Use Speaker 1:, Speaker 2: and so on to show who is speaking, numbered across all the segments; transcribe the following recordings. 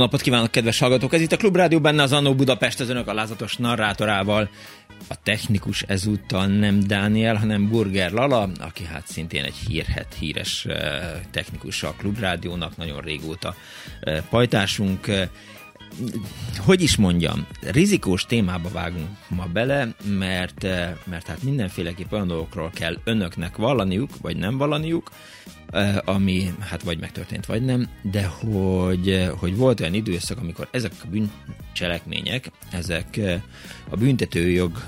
Speaker 1: Napot kívánok, kedves hallgatók! Ez itt a Klubrádió benne az Annó Budapest az önök alázatos narrátorával. A technikus ezúttal nem Dániel, hanem Burger Lala, aki hát szintén egy hírhet, híres technikus a Klubrádiónak, nagyon régóta pajtásunk hogy is mondjam, rizikós témába vágunk ma bele, mert, mert hát mindenféleképp olyan dolgokról kell önöknek vallaniuk, vagy nem vallaniuk, ami hát vagy megtörtént, vagy nem, de hogy, hogy volt olyan időszak, amikor ezek a bűncselekmények, ezek a büntetőjog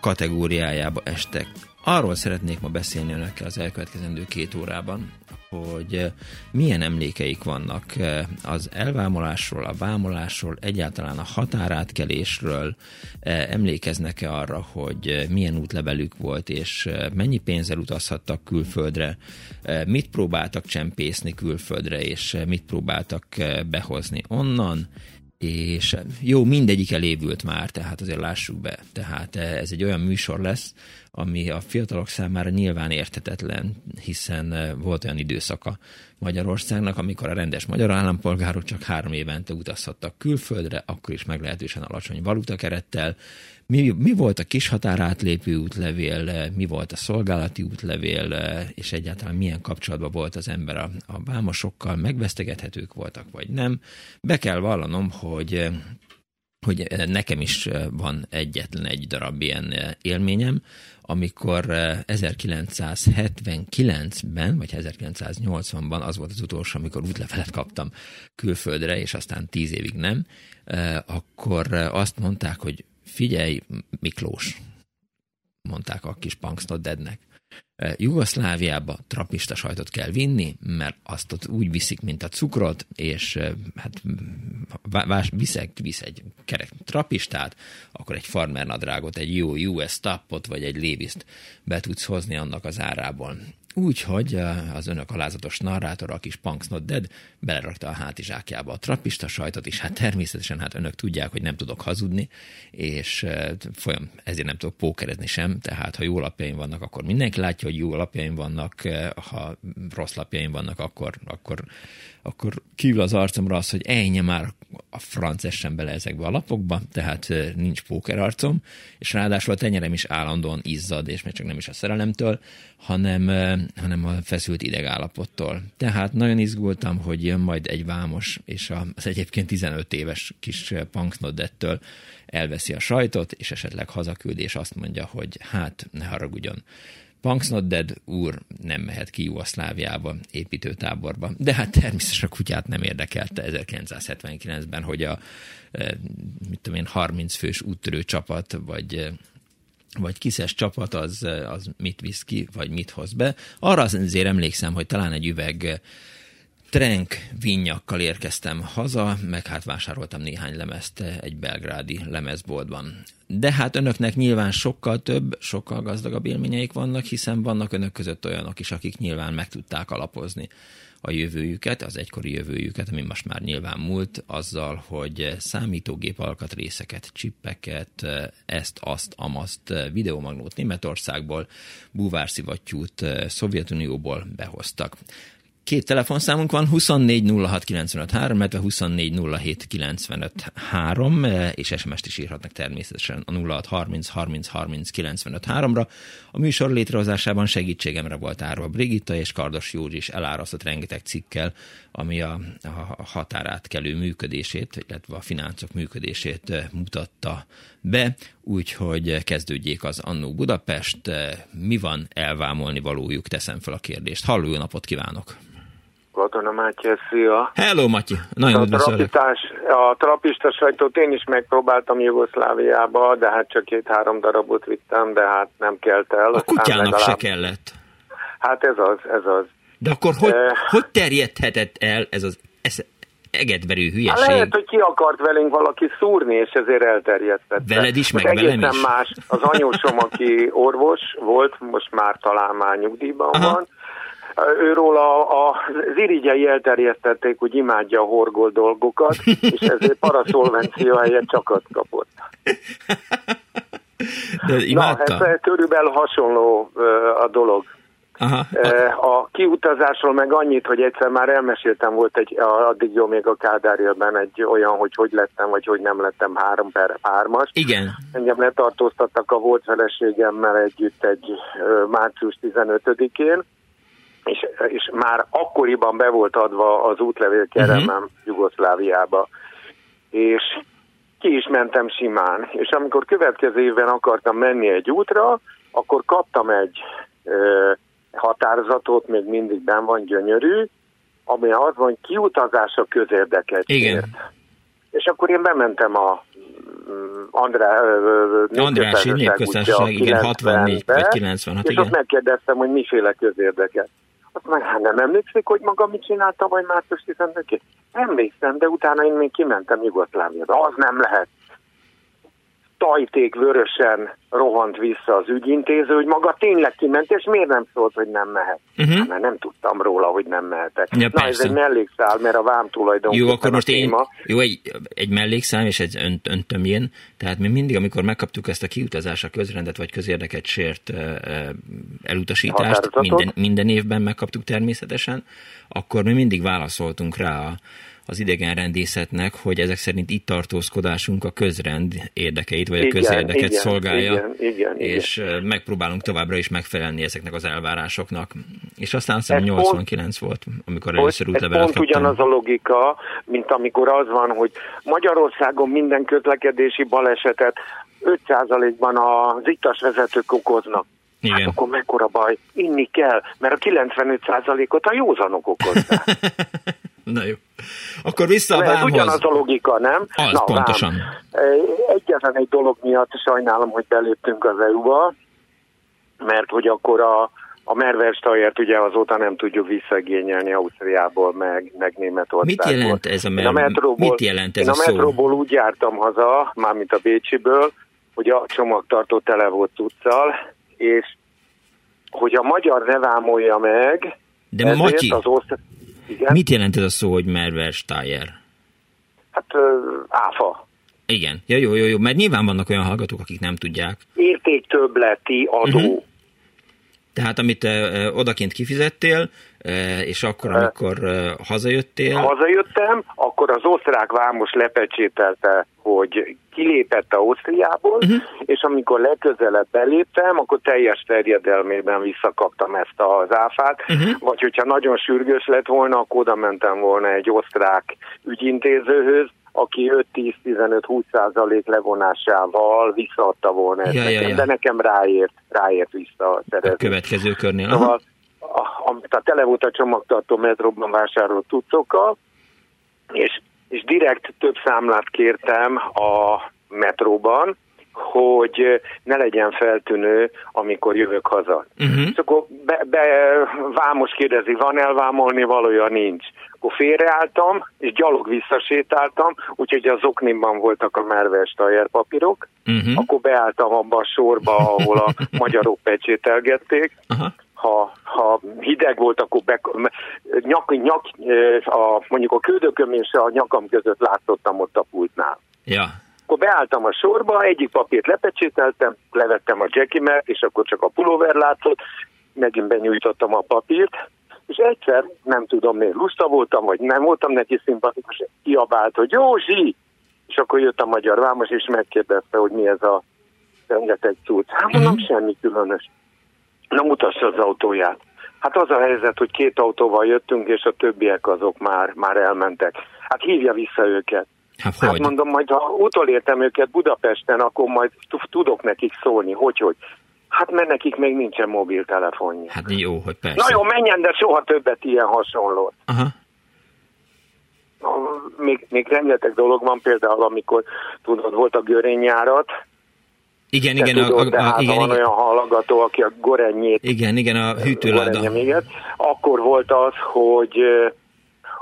Speaker 1: kategóriájába estek. Arról szeretnék ma beszélni önökkel az elkövetkezendő két órában, hogy eh, milyen emlékeik vannak eh, az elvámolásról, a vámolásról, egyáltalán a határátkelésről, eh, emlékeznek-e arra, hogy milyen útlevelük volt, és mennyi pénzzel utazhattak külföldre, mit próbáltak csempészni külföldre, és mit próbáltak behozni onnan, és jó, mindegyik elévült már, tehát azért lássuk be. Tehát ez egy olyan műsor lesz, ami a fiatalok számára nyilván értetetlen, hiszen volt olyan időszaka Magyarországnak, amikor a rendes magyar állampolgárok csak három évente utazhattak külföldre, akkor is meglehetősen alacsony valutakerettel, mi, mi volt a kis határátlépő útlevél, mi volt a szolgálati útlevél, és egyáltalán milyen kapcsolatban volt az ember a, a vámosokkal, megvesztegethetők voltak, vagy nem. Be kell vallanom, hogy hogy nekem is van egyetlen egy darab ilyen élményem, amikor 1979-ben, vagy 1980-ban az volt az utolsó, amikor útlevelet kaptam külföldre, és aztán tíz évig nem, akkor azt mondták, hogy figyelj, Miklós, mondták a kis Punksnoddednek, Jugoszláviába trapista sajtot kell vinni, mert azt ott úgy viszik, mint a cukrot, és hát viszek, visz egy kerek trapistát, akkor egy farmer nadrágot, egy jó US tapot, vagy egy léviszt be tudsz hozni annak az árából. Úgyhogy az önök alázatos narrátor, a kis Punks Not Dead, belerakta a hátizsákjába a trappista sajtot, és hát természetesen hát önök tudják, hogy nem tudok hazudni, és folyam, ezért nem tudok pókerezni sem, tehát ha jó lapjaim vannak, akkor mindenki látja, hogy jó lapjaim vannak, ha rossz lapjaim vannak, akkor, akkor akkor kívül az arcomra az, hogy ennyi már a franc essen bele ezekbe a lapokba, tehát nincs pókerarcom, és ráadásul a tenyerem is állandóan izzad, és még csak nem is a szerelemtől, hanem, hanem a feszült idegállapottól. Tehát nagyon izgultam, hogy jön majd egy vámos, és az egyébként 15 éves kis punknodettől elveszi a sajtot, és esetleg hazaküld, és azt mondja, hogy hát ne haragudjon, Punks Not Dead úr nem mehet ki Jugoszláviába, építőtáborba, de hát természetesen a kutyát nem érdekelte 1979-ben, hogy a mit tudom én, 30 fős úttörő csapat, vagy vagy kiszes csapat az, az mit visz ki, vagy mit hoz be. Arra azért emlékszem, hogy talán egy üveg trenk vinnyakkal érkeztem haza, meg hát vásároltam néhány lemezt egy belgrádi lemezboltban. De hát önöknek nyilván sokkal több, sokkal gazdagabb élményeik vannak, hiszen vannak önök között olyanok is, akik nyilván meg tudták alapozni a jövőjüket, az egykori jövőjüket, ami most már nyilván múlt, azzal, hogy számítógép alkatrészeket, csippeket, ezt, azt, amaszt, videomagnót Németországból, búvárszivattyút Szovjetunióból behoztak. Két telefonszámunk van, 2406953, illetve 2407953, és SMS-t is írhatnak természetesen a 0630 30 30 ra A műsor létrehozásában segítségemre volt Árva Brigitta és Kardos Józsi is elárasztott rengeteg cikkel, ami a, a határátkelő működését, illetve a fináncok működését mutatta be, úgyhogy kezdődjék az Annó Budapest. Mi van elvámolni valójuk? Teszem fel a kérdést. Halló, napot kívánok!
Speaker 2: Katona Mátyás, szia!
Speaker 1: Hello, Matyi! Nagyon a
Speaker 2: trapistás, a trapista sajtót én is megpróbáltam Jugoszláviába, de hát csak két-három darabot vittem, de hát nem kelt el.
Speaker 1: A kutyának legalább... se kellett.
Speaker 2: Hát ez az, ez az.
Speaker 1: De akkor hogy, eh... hogy terjedhetett el ez az ez egedverő hülyeség? Hát
Speaker 2: lehet, hogy ki akart velünk valaki szúrni, és ezért elterjedtett.
Speaker 1: Veled is, meg velem is?
Speaker 2: más. Az anyósom, aki orvos volt, most már talán már nyugdíjban Aha. van, őról a, a, az irigyei elterjesztették, hogy imádja a horgol dolgokat, és ezért paraszolvencia helyett csakat kapott.
Speaker 1: De imádta?
Speaker 2: Na, ez körülbelül hasonló a dolog. Aha. A kiutazásról meg annyit, hogy egyszer már elmeséltem, volt egy, addig jó még a Kádárjában egy olyan, hogy hogy lettem, vagy hogy nem lettem három per hármas.
Speaker 1: Igen.
Speaker 2: Engem letartóztattak a volt feleségemmel együtt egy március 15-én, és, és már akkoriban be volt adva az útlevél keremem uh-huh. Jugoszláviába. És ki is mentem simán. És amikor következő évben akartam menni egy útra, akkor kaptam egy ö, határozatot, még mindig ben van gyönyörű, ami az van, kiutazás a közérdeket.
Speaker 1: Igen.
Speaker 2: És akkor én bementem a mm, Andrá,
Speaker 1: Andrási népköztársaság, igen, 64 vagy 96,
Speaker 2: és
Speaker 1: igen.
Speaker 2: ott megkérdeztem, hogy miféle közérdeket. Azt meg hát nem emlékszik, hogy maga mit csinálta, vagy március 15 Emlékszem, de utána én még kimentem Jugoszláviába. Az nem lehet tajték vörösen rohant vissza az ügyintéző, hogy maga tényleg kiment, és miért nem szólt, hogy nem mehet? Uh-huh. Hát, mert nem tudtam róla, hogy nem mehetek. Ja, Na, persze. ez egy mellékszál, mert a vám tulajdon.
Speaker 1: Jó, akkor most én, jó, egy, egy mellékszám és egy önt, öntömjén, tehát mi mindig, amikor megkaptuk ezt a kiutazásra közrendet vagy közérdeket sért elutasítást, minden, minden évben megkaptuk természetesen, akkor mi mindig válaszoltunk rá a az idegenrendészetnek, hogy ezek szerint itt tartózkodásunk a közrend érdekeit, vagy igen, a közérdeket igen, szolgálja,
Speaker 2: igen, igen,
Speaker 1: és igen. megpróbálunk továbbra is megfelelni ezeknek az elvárásoknak. És aztán azt hiszem 89 pont, volt, amikor először útlevelet
Speaker 2: kaptam. Pont ugyanaz a logika, mint amikor az van, hogy Magyarországon minden közlekedési balesetet 5%-ban az ittas vezetők okoznak.
Speaker 1: Igen. Hát
Speaker 2: akkor mekkora baj? Inni kell, mert a 95%-ot a józanok okozzák.
Speaker 1: Na jó. Akkor vissza a vámhoz.
Speaker 2: ugyanaz a logika, nem?
Speaker 1: Az, Na, pontosan.
Speaker 2: Vám. Egyetlen egy dolog miatt sajnálom, hogy beléptünk az EU-ba, mert hogy akkor a, a Merverstajert ugye azóta nem tudjuk visszagényelni Ausztriából, meg, meg Németországból.
Speaker 1: Mit jelent ez a, mer- a metróból, Mit jelent ez
Speaker 2: én a, a metróból úgy jártam haza, mármint a Bécsiből, hogy a csomagtartó tele volt tudszal, és hogy a magyar ne vámolja meg,
Speaker 1: de Matyi, az osztr... Igen? Mit jelent ez a szó, hogy Merversteyer?
Speaker 2: Hát áfa.
Speaker 1: Igen, ja, jó, jó, jó, mert nyilván vannak olyan hallgatók, akik nem tudják.
Speaker 2: Értéktöbleti adó. Uh-huh.
Speaker 1: Tehát amit odakint kifizettél, és akkor, amikor hazajöttél...
Speaker 2: Hazajöttem, akkor az osztrák vámos lepecsételte, hogy kilépett Ausztriából, uh-huh. és amikor legközelebb beléptem, akkor teljes terjedelmében visszakaptam ezt az áfát, uh-huh. vagy hogyha nagyon sürgős lett volna, akkor oda mentem volna egy osztrák ügyintézőhöz, aki 5-10-15-20 százalék levonásával visszaadta volna ezt
Speaker 1: Ja, ja,
Speaker 2: nekem,
Speaker 1: ja.
Speaker 2: de nekem ráért, ráért vissza
Speaker 1: A
Speaker 2: szerezni.
Speaker 1: következő körnél. Aha.
Speaker 2: Szóval, a, amit a tele volt a csomagtartó metróban vásárolt cuccokkal, és, és direkt több számlát kértem a metróban, hogy ne legyen feltűnő, amikor jövök haza.
Speaker 1: Uh-huh.
Speaker 2: És akkor be, be, vámos kérdezi, van elvámolni, valója nincs. Akkor félreálltam, és gyalog visszasétáltam, úgyhogy az oknimban voltak a merves tajerpapírok.
Speaker 1: Uh-huh.
Speaker 2: Akkor beálltam abba a sorba, ahol a magyarok pecsételgették.
Speaker 1: Aha.
Speaker 2: Ha, ha hideg volt, akkor be, nyak, nyak, a, mondjuk a ködököm és a nyakam között látszottam ott a pultnál.
Speaker 1: Ja.
Speaker 2: Akkor beálltam a sorba, egyik papírt lepecsételtem, levettem a jackimet, és akkor csak a pulóver látszott, megint benyújtottam a papírt, és egyszer, nem tudom, miért lusta voltam, vagy nem voltam neki szimpatikus, kiabált, hogy Józsi! És akkor jött a magyar vámos, és megkérdezte, hogy mi ez a rengeteg cucc. Hát mondom,
Speaker 1: Mhm.
Speaker 2: semmi különös. Na mutassa az autóját. Hát az a helyzet, hogy két autóval jöttünk, és a többiek azok már, már elmentek. Hát hívja vissza őket.
Speaker 1: Hát
Speaker 2: Hát mondom, majd ha utolértem őket Budapesten, akkor majd tudok nekik szólni. Hogy, hogy? Hát mert nekik még nincsen mobiltelefonja.
Speaker 1: Hát jó, hogy persze.
Speaker 2: Na jó, menjen, de soha többet ilyen hasonlót.
Speaker 1: Aha.
Speaker 2: Még, még rengeteg dolog van, például amikor tudod, volt a görényjárat,
Speaker 1: Igen, igen, a,
Speaker 2: tudod,
Speaker 1: a, a,
Speaker 2: hát
Speaker 1: igen,
Speaker 2: van
Speaker 1: igen,
Speaker 2: olyan hallgató, aki a gorennyét
Speaker 1: igen, igen, a hűtőláda.
Speaker 2: Ez. Akkor volt az, hogy,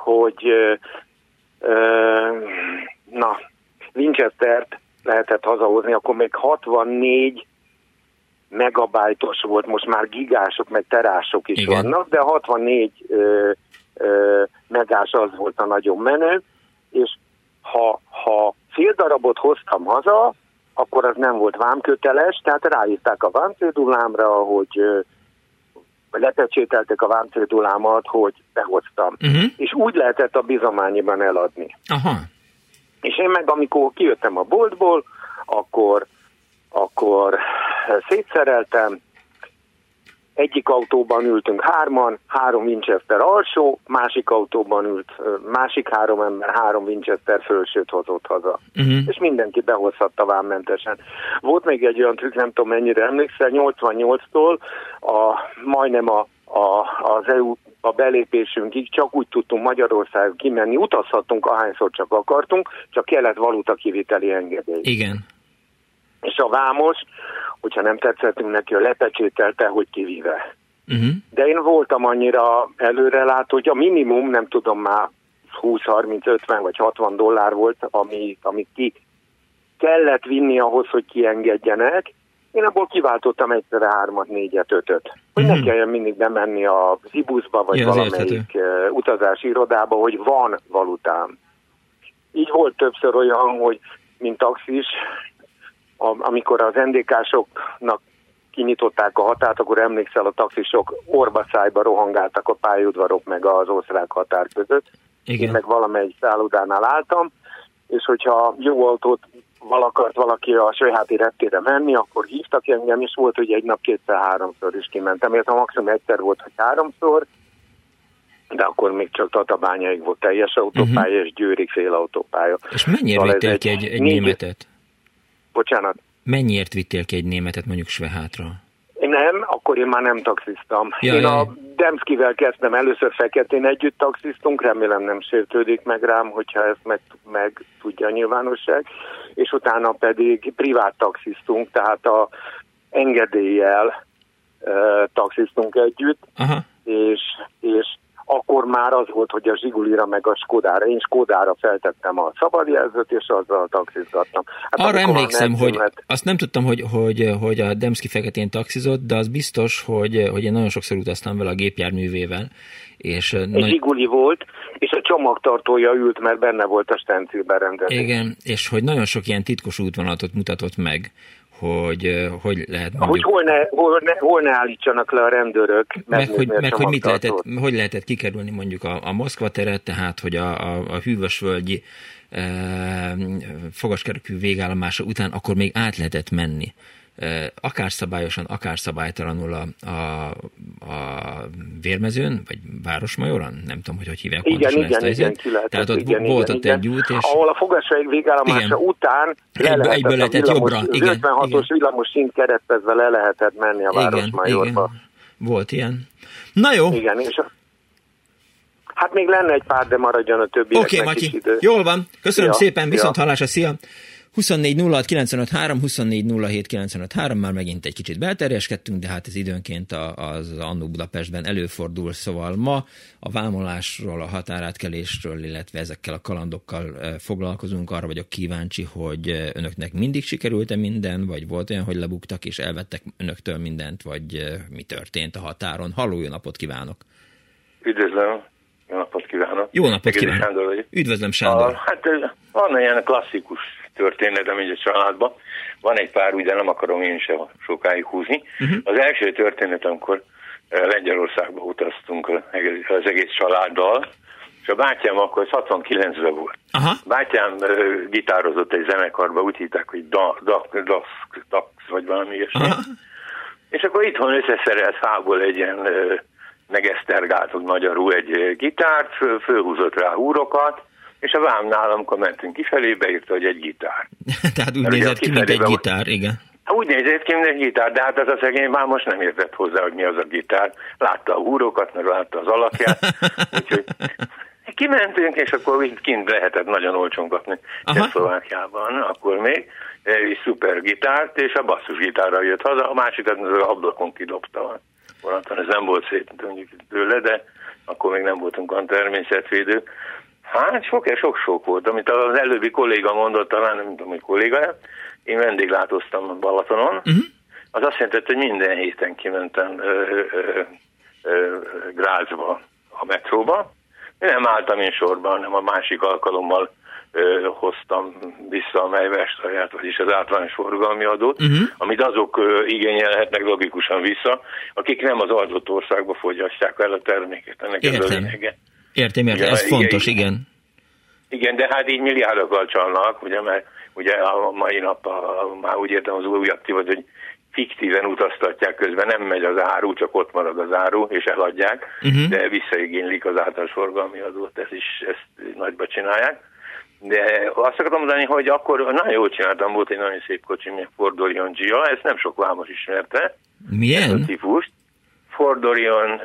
Speaker 2: hogy na, Winchester-t lehetett hazahozni, akkor még 64 megabájtos volt, most már gigások, meg terások is
Speaker 1: Igen.
Speaker 2: vannak, de 64 ö, ö, megás az volt a nagyon menő, és ha, ha fél darabot hoztam haza, akkor az nem volt vámköteles, tehát ráírták a vámcédulámra, hogy ö, lepecsételtek a vámcédulámat, hogy behoztam.
Speaker 1: Uh-huh.
Speaker 2: És úgy lehetett a bizományiban eladni.
Speaker 1: Aha.
Speaker 2: És én meg, amikor kijöttem a boltból, akkor, akkor szétszereltem, egyik autóban ültünk hárman, három Winchester alsó, másik autóban ült másik három ember, három Winchester fölsőt hozott haza.
Speaker 1: Uh-huh.
Speaker 2: És mindenki behozhatta vámmentesen. Volt még egy olyan trükk, nem tudom mennyire emlékszel, 88-tól a, majdnem a, a, az EU a belépésünkig csak úgy tudtunk Magyarországon kimenni, utazhattunk ahányszor csak akartunk, csak kellett valuta kiviteli engedély.
Speaker 1: Igen.
Speaker 2: És a vámos, hogyha nem tetszettünk neki, ő lepecsételte, hogy kivive.
Speaker 1: Uh-huh.
Speaker 2: De én voltam annyira előrelátó, hogy a minimum, nem tudom már 20, 30, 50 vagy 60 dollár volt, ami, amit ki kellett vinni ahhoz, hogy kiengedjenek. Én abból kiváltottam egyszerre hármat, négyet, ötöt. Hogy
Speaker 1: Mhm.
Speaker 2: ne kelljen mindig bemenni a zibuszba, vagy
Speaker 1: Ja,
Speaker 2: valamelyik uh, utazási irodába, hogy van valutám. Így volt többször olyan, hogy mint taxis, a, amikor az NDK-soknak kinyitották a határt, akkor emlékszel, a taxisok orbaszájba rohangáltak a pályaudvarok meg az osztrák határ között. Én
Speaker 1: Igen.
Speaker 2: meg valamelyik szállodánál álltam, és hogyha jó autót val akart valaki a Sőháti reptére menni, akkor hívtak engem, és volt, hogy egy nap kétszer-háromszor is kimentem. Értem, maximum egyszer volt, hogy háromszor, de akkor még csak Tatabányáig volt teljes autópálya, uh-huh. és Győrig fél autópálya.
Speaker 1: És mennyiért
Speaker 2: Szóval ez
Speaker 1: vittél
Speaker 2: egy
Speaker 1: egy, egy németet?
Speaker 2: Bocsánat,
Speaker 1: Mennyiért vittél ki egy németet mondjuk Svehátra?
Speaker 2: Nem, akkor én már nem taxiztam.
Speaker 1: Ja,
Speaker 2: én
Speaker 1: ja,
Speaker 2: a. Demszkivel kezdtem, először feketén együtt taxiztunk, remélem nem sértődik meg rám, hogyha ezt meg, meg tudja a nyilvánosság, és utána pedig privát taxiztunk, tehát a engedéllyel uh, taxiztunk együtt,
Speaker 1: Aha.
Speaker 2: és, és akkor már az volt, hogy a Zsigulira meg a Skodára, én Skodára feltettem a szabadjelzőt, és azzal taxizgattam. Hát
Speaker 1: Arra emlékszem, hogy
Speaker 2: kellett-
Speaker 1: azt nem tudtam, hogy, hogy, hogy a Demszki feketén taxizott, de az biztos, hogy, hogy én nagyon sokszor utaztam vele a gépjárművével, és
Speaker 2: Egy
Speaker 1: nagy,
Speaker 2: Zsiguli volt, és a csomagtartója ült, mert benne volt a stencil berendezés.
Speaker 1: igen, és hogy nagyon sok ilyen titkos útvonalatot mutatott meg, hogy hogy lehet
Speaker 2: Hogy
Speaker 1: mondjuk,
Speaker 2: hol ne, hol, ne, hol ne állítsanak le a rendőrök,
Speaker 1: meg, hogy, meg hogy mit lehetett, hogy lehetett kikerülni mondjuk a, a Moszkva teret, tehát hogy a, a, a hűvösvölgyi e, fogaskerekű végállomásra után akkor még át lehetett menni akár szabályosan, akár szabálytalanul a, a, a vérmezőn, vagy Városmajoran, nem tudom, hogy hogy hívják
Speaker 2: igen, igen, ezt igen, ki
Speaker 1: Tehát ott igen, volt igen, ott igen. egy út, és...
Speaker 2: Ahol a fogasság végállomása igen. után le
Speaker 1: lehetett egyből lehetett villamos, jobbra.
Speaker 2: Igen, 56-os villamos szint keresztezve le lehetett menni a Városmajorba.
Speaker 1: Igen, volt ilyen. Na jó.
Speaker 2: Igen, és a... Hát még lenne egy pár, de maradjon a többi.
Speaker 1: Oké, okay, Matyi, jól van. Köszönöm ja, szépen, viszont ja. hallásra, szia! 24 06 24 már megint egy kicsit belterjeskedtünk, de hát ez időnként az Annó Budapestben előfordul, szóval ma a vámolásról, a határátkelésről, illetve ezekkel a kalandokkal foglalkozunk. Arra vagyok kíváncsi, hogy önöknek mindig sikerült-e minden, vagy volt olyan, hogy lebuktak és elvettek önöktől mindent, vagy mi történt a határon. Halló, jó napot kívánok!
Speaker 3: Üdvözlöm! Jó napot kívánok!
Speaker 1: Jó napot kívánok! Sándor Üdvözlöm, Sándor! A,
Speaker 3: hát van ilyen klasszikus történetem így a családban. Van egy pár, ugye nem akarom én sem sokáig húzni. Uh-huh. Az első történet, amikor eh, Lengyelországba utaztunk az egész családdal, és a bátyám akkor 69-ben volt. Aha. Bátyám uh, gitározott egy zenekarba, úgy hívták, hogy da, da, da, da, vagy valami ilyesmi. És akkor itthon összeszerelt fából egy ilyen megesztergáltuk magyarul egy gitárt, föl, fölhúzott rá húrokat, és a vámnál, amikor mentünk kifelé, beírta, hogy egy gitár.
Speaker 1: Tehát úgy nézett ki, mint egy gitár, igen.
Speaker 3: Hát úgy nézett ki, mint egy gitár, de hát az a szegény már most nem értett hozzá, hogy mi az a gitár. Látta a húrokat, mert látta az alakját. Úgyhogy kimentünk, és akkor kint lehetett nagyon olcsón kapni Szlovákiában, akkor még egy szuper gitárt, és a basszus gitárra jött haza, a másikat az ablakon kidobta. Valantan ez nem volt szép mondjuk tőle, de akkor még nem voltunk olyan természetvédők. Hát sok sok-sok volt, amit az előbbi kolléga mondott, talán nem tudom, hogy kolléga, én vendéglátoztam Balatonon, uh-huh. az azt jelenti, hogy minden héten kimentem ö, ö, ö, Grázba a metróba. Nem álltam én sorban, hanem a másik alkalommal ö, hoztam vissza a melyvestaját, vagyis az általános forgalmi adót, uh-huh. amit azok ö, igényelhetnek logikusan vissza, akik nem az adott országba fogyasztják el a terméket. Ennek
Speaker 1: Értem. ez a lényege. Értem, értem, ez igen, fontos, igen. igen.
Speaker 3: Igen, de hát így milliárdokkal csalnak, ugye, mert ugye a mai nap a, a, már úgy értem az új aktívat, hogy fiktíven utaztatják közben, nem megy az áru, csak ott marad az áru, és eladják, uh-huh. de visszaigénylik az általános forgalmi adót, ezt is ezt nagyba csinálják. De azt akartam mondani, hogy akkor nagyon jól csináltam, volt egy nagyon szép kocsi, mi Ford Orion Gia, ezt nem sok vámos ismerte.
Speaker 1: Milyen?
Speaker 3: a típust. Ford Orion uh,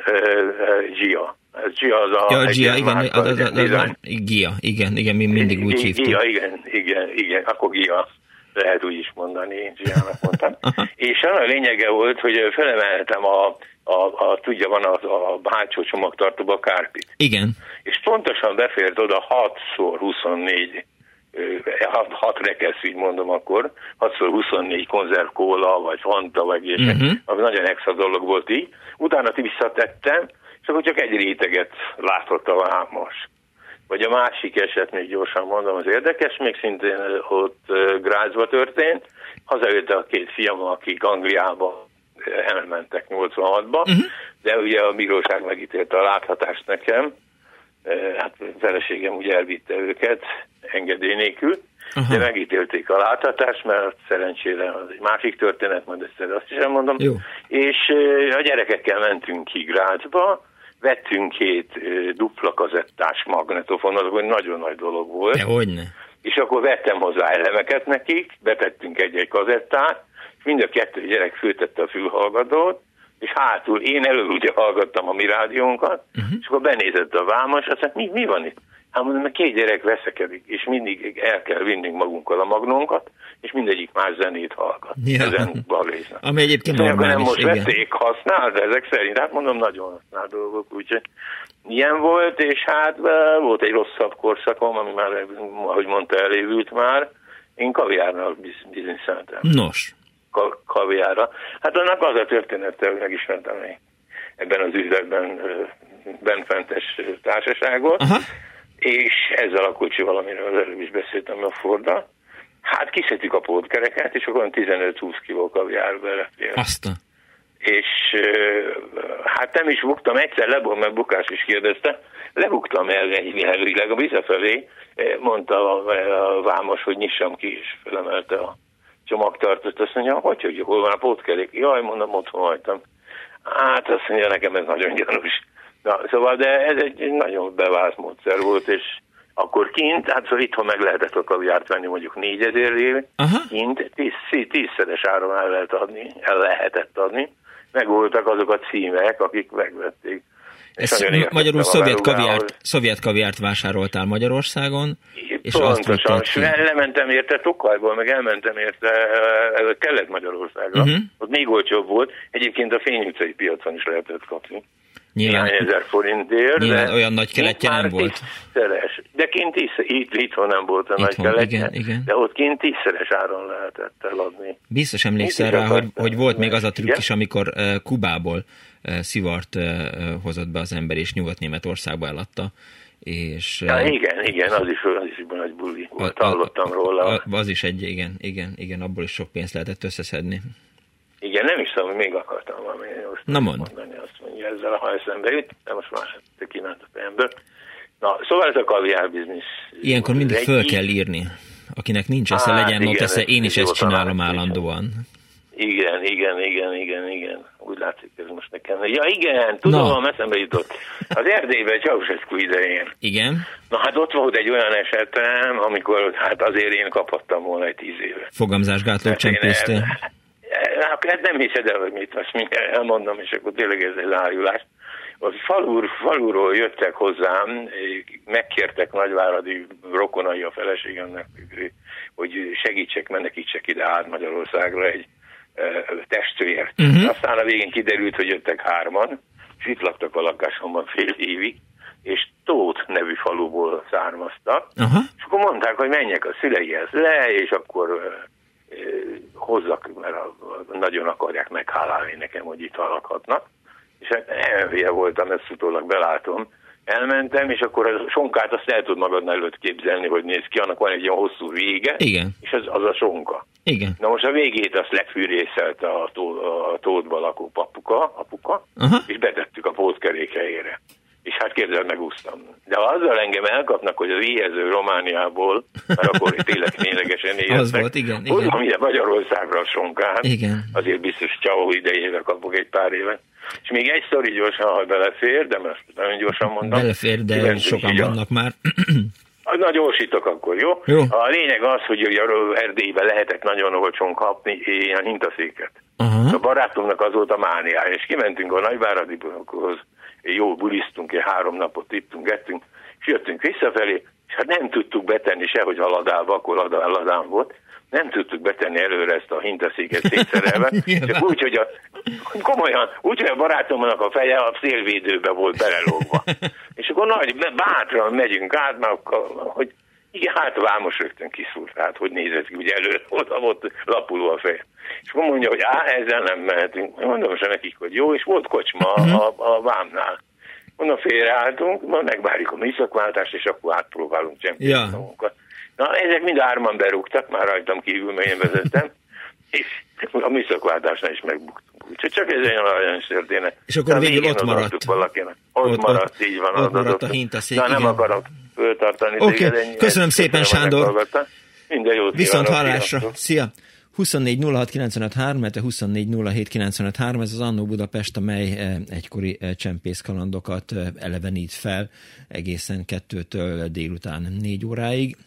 Speaker 3: Gia. Gia az a...
Speaker 1: Ja, Gia, igen, az, az, az, az, Gia, igen, igen, mi mindig úgy hívtuk.
Speaker 3: Gia, igen, igen, igen, akkor Gia lehet úgy is mondani, Giának mondtam. és a lényege volt, hogy felemeltem a, a, a tudja, van az, a hátsó csomagtartóba a kárpit.
Speaker 1: Igen.
Speaker 3: És pontosan befért oda 6x24 6, 6 rekesz, így mondom akkor, 6x24 konzervkóla, vagy fanta, vagy ilyesmi, uh-huh. ami nagyon extra dolog volt így. Utána visszatettem, és akkor csak egy réteget látott a vámos. Vagy a másik eset, még gyorsan mondom, az érdekes, még szintén ott Grázba történt. Hazajött a két fiam, akik Angliába elmentek 86-ba, uh-huh. Mhm. de ugye a bíróság megítélte a láthatást nekem, hát feleségem ugye elvitte őket engedély nélkül, uh-huh. de megítélték a láthatást, mert szerencsére az egy másik történet, majd ezt azt is elmondom. Jó. És a gyerekekkel mentünk ki Grázba, vettünk két dupla kazettás magnetofon, az egy nagyon nagy dolog volt.
Speaker 1: hogyne.
Speaker 3: És akkor vettem hozzá elemeket nekik, betettünk egy-egy kazettát, és mind a kettő gyerek főtette a fülhallgatót, és hátul én elől ugye hallgattam a mi rádiónkat, uh-huh. és akkor benézett a vámos, azt mondta, mi, mi van itt? Hát mondom, mert két gyerek veszekedik, és mindig el kell vinnünk magunkkal a magnónkat, és mindegyik más zenét hallgat. Ja. Ezen balréznak.
Speaker 1: Ami egyébként normális, nem
Speaker 3: most igen. vették, használ, de ezek szerint, hát mondom, nagyon használ dolgok, úgyhogy ilyen volt, és hát volt egy rosszabb korszakom, ami már, ahogy mondta, elévült már, én kaviárnal bizniszeltem.
Speaker 1: Nos.
Speaker 3: Ka- kaviára. Hát annak az a története, hogy megismertem ebben az üzletben benfentes társaságot, Aha és ezzel a kocsival, amiről az előbb is beszéltem a Forda, hát kiszedtük a pótkereket, és akkor 15-20 kiló kaviár belefér.
Speaker 1: Aztán.
Speaker 3: És hát nem is buktam, egyszer lebom, mert Bukás is kérdezte, lebuktam el elvileg a visszafelé, mondta a, a vámos, hogy nyissam ki, és felemelte a csomagtartót, azt mondja, hogy, hogy hol van a pótkerék? Jaj, mondom, otthon hagytam. Hát azt mondja, nekem ez nagyon gyanús. Na, szóval, de ez egy, nagyon bevált módszer volt, és akkor kint, hát szóval itthon meg lehetett a kaviárt venni mondjuk 4000 év, kint tíz, tízszeres áron el lehet adni, el lehetett adni, meg voltak azok a címek, akik megvették.
Speaker 1: Ez magyarul szovjet kaviárt, szovjet kaviárt vásároltál Magyarországon, és Pontosan,
Speaker 3: és lementem érte Tokajból, meg elmentem érte Kelet-Magyarországra, uh-huh. ott még olcsóbb volt, egyébként a Fény utcai piacon is lehetett kapni. Nyilván, ezer forintért.
Speaker 1: Nyilván de olyan nagy keletje nem volt.
Speaker 3: Tízszeres. De kint tíz, itt, itthon nem volt a itthon, nagy keletje, igen, igen. de ott kint tízszeres áron lehetett eladni.
Speaker 1: Biztos emlékszel rá, hogy, hogy volt még az a trükk is, amikor uh, Kubából szivart hozott be az ember, és Nyugat-Németországba eladta. És,
Speaker 3: ja, igen, igen, az is, az is nagy buli volt, hallottam róla. A,
Speaker 1: az is egy, igen, igen, igen, abból is sok pénzt lehetett összeszedni.
Speaker 3: Igen, nem is tudom, hogy még akartam valami
Speaker 1: Na mond.
Speaker 3: mondani, azt mondja ezzel, ha eszembe jut, de most már kínált a fejemből. Na, szóval ez a kaviár biznisz.
Speaker 1: Ilyenkor mindig föl kell írni. Akinek nincs esze, hát, legyen ott esze, én is ezt csinálom állandóan.
Speaker 3: Igen, igen, igen, igen, igen. Úgy látszik, ez most nekem. Ja, igen, tudom, no. eszembe jutott. Az Erdélyben Ceausescu idején.
Speaker 1: Igen.
Speaker 3: Na hát ott volt egy olyan esetem, amikor hát azért én kaphattam volna egy tíz éve.
Speaker 1: Fogamzásgátló csempésztél.
Speaker 3: Hát nem hiszed el, hogy mit, azt mindjárt elmondom, és akkor tényleg ez egy árulás. A falur, falúról jöttek hozzám, megkértek nagyváradi rokonai a feleségemnek, hogy segítsek, menekítsek ide át Magyarországra egy testvért. Uh-huh. Aztán a végén kiderült, hogy jöttek hárman, és itt laktak a lakásomban fél évig, és Tóth nevű faluból származtak, uh-huh. és akkor mondták, hogy menjek a szüleihez le, és akkor hozzak, mert nagyon akarják meghálálni nekem, hogy itt lakhatnak. És hát elhülye voltam, ezt utólag belátom. Elmentem, és akkor a sonkát azt el tud magad előtt képzelni, hogy néz ki, annak van egy olyan hosszú vége,
Speaker 1: Igen.
Speaker 3: és az, az a sonka.
Speaker 1: Igen.
Speaker 3: Na most a végét azt lefűrészelte a, tó, a tódba lakó papuka, apuka, uh-huh. és betettük a pótkerék helyére és hát képzel megúsztam. De ha azzal engem elkapnak, hogy az éhező Romániából, mert akkor tényleg ténylegesen éheztek,
Speaker 1: az volt, igen, igen.
Speaker 3: Hozom ide Magyarországra a sonkát,
Speaker 1: igen.
Speaker 3: azért biztos csavó idejével kapok egy pár évet. És még egy sztori gyorsan, ha belefér, de most nagyon gyorsan mondom.
Speaker 1: Belefér, de Kíváncsi sokan vannak már.
Speaker 3: Na gyorsítok akkor, jó?
Speaker 1: jó?
Speaker 3: A lényeg az, hogy ugye Erdélyben lehetett nagyon olcsón kapni ilyen hintaszéket.
Speaker 1: Uh-huh.
Speaker 3: A barátunknak az volt a mániája, és kimentünk a nagyváradihoz, jó bulisztunk, egy három napot ittunk, ettünk, és jöttünk visszafelé, és hát nem tudtuk betenni sehogy a ladába, akkor ladá, ladám volt, nem tudtuk betenni előre ezt a hintaszéket szétszerelve, csak úgy, hogy a, komolyan, úgy, hogy a barátomnak a feje a szélvédőbe volt belelógva. és akkor nagy, bátran megyünk át, mert hogy igen, hát vámos rögtön kiszúrt, hát hogy nézett ki, ugye előre oda volt lapuló a feje. És mondja, hogy á, ezzel nem mehetünk. Mondom se nekik, hogy jó, és volt kocsma a, a vámnál. Mondom, félreálltunk, majd megvárjuk a műszakváltást, és akkor átpróbálunk csempészni ja. magunkat. Na, ezek mind hárman berúgtak, már rajtam kívül, mert én vezettem, és a műszakváltásnál is megbuktunk. Úgyhogy csak ez egy olyan történet.
Speaker 1: És akkor végül ott maradt.
Speaker 3: Valakinek. Ott, ott maradt, így van.
Speaker 1: Ott maradt a hintaszék,
Speaker 3: De nem akarok föltartani.
Speaker 1: Oké, okay. köszönöm szépen, Sándor.
Speaker 3: Minden jót
Speaker 1: Viszont hallásra. Szia! 24 06 95 3, 24 ez az Annó Budapest, amely eh, egykori eh, csempészkalandokat eh, elevenít fel egészen kettőtől délután négy óráig.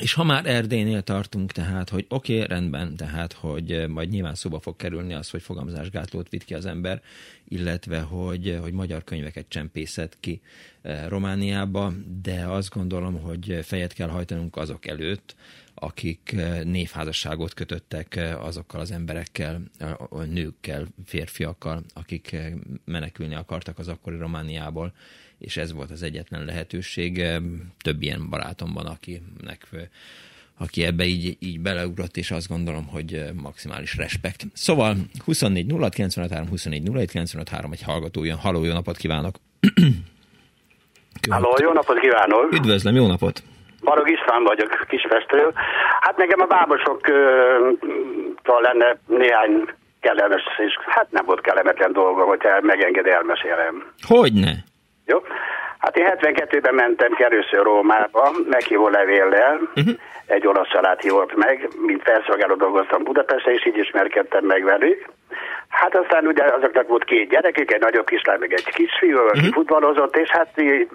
Speaker 1: És ha már Erdélynél tartunk, tehát, hogy oké, okay, rendben, tehát, hogy majd nyilván szóba fog kerülni az, hogy fogamzásgátlót vitt ki az ember, illetve, hogy, hogy magyar könyveket csempészet ki Romániába, de azt gondolom, hogy fejet kell hajtanunk azok előtt, akik eh, névházasságot kötöttek eh, azokkal az emberekkel, nőkkel, férfiakkal, akik eh, menekülni akartak az akkori Romániából, és ez volt az egyetlen lehetőség. Több ilyen barátom van, akinek aki ebbe így, így beleugrott, és azt gondolom, hogy maximális respekt. Szóval 24 06 95 24 07 95 egy hallgató jön. Haló, jó napot kívánok!
Speaker 4: Halló, jó napot kívánok!
Speaker 1: Üdvözlöm, jó napot!
Speaker 4: Marog István vagyok, Kisfestről. Hát nekem a bábosoktól lenne néhány kellemes, és hát nem volt kellemetlen dolga, hogyha megenged elmesélem.
Speaker 1: Hogyne?
Speaker 4: Jó. Hát én 72-ben mentem ki először Rómába, meghívó levéllel, uh-huh. egy olasz család hívott meg, mint felszolgáló dolgoztam Budapesten, és így ismerkedtem meg velük. Hát aztán ugye azoknak volt két gyerekük, egy nagyobb kislány, meg egy kisfiú, aki uh-huh. futballozott, és hát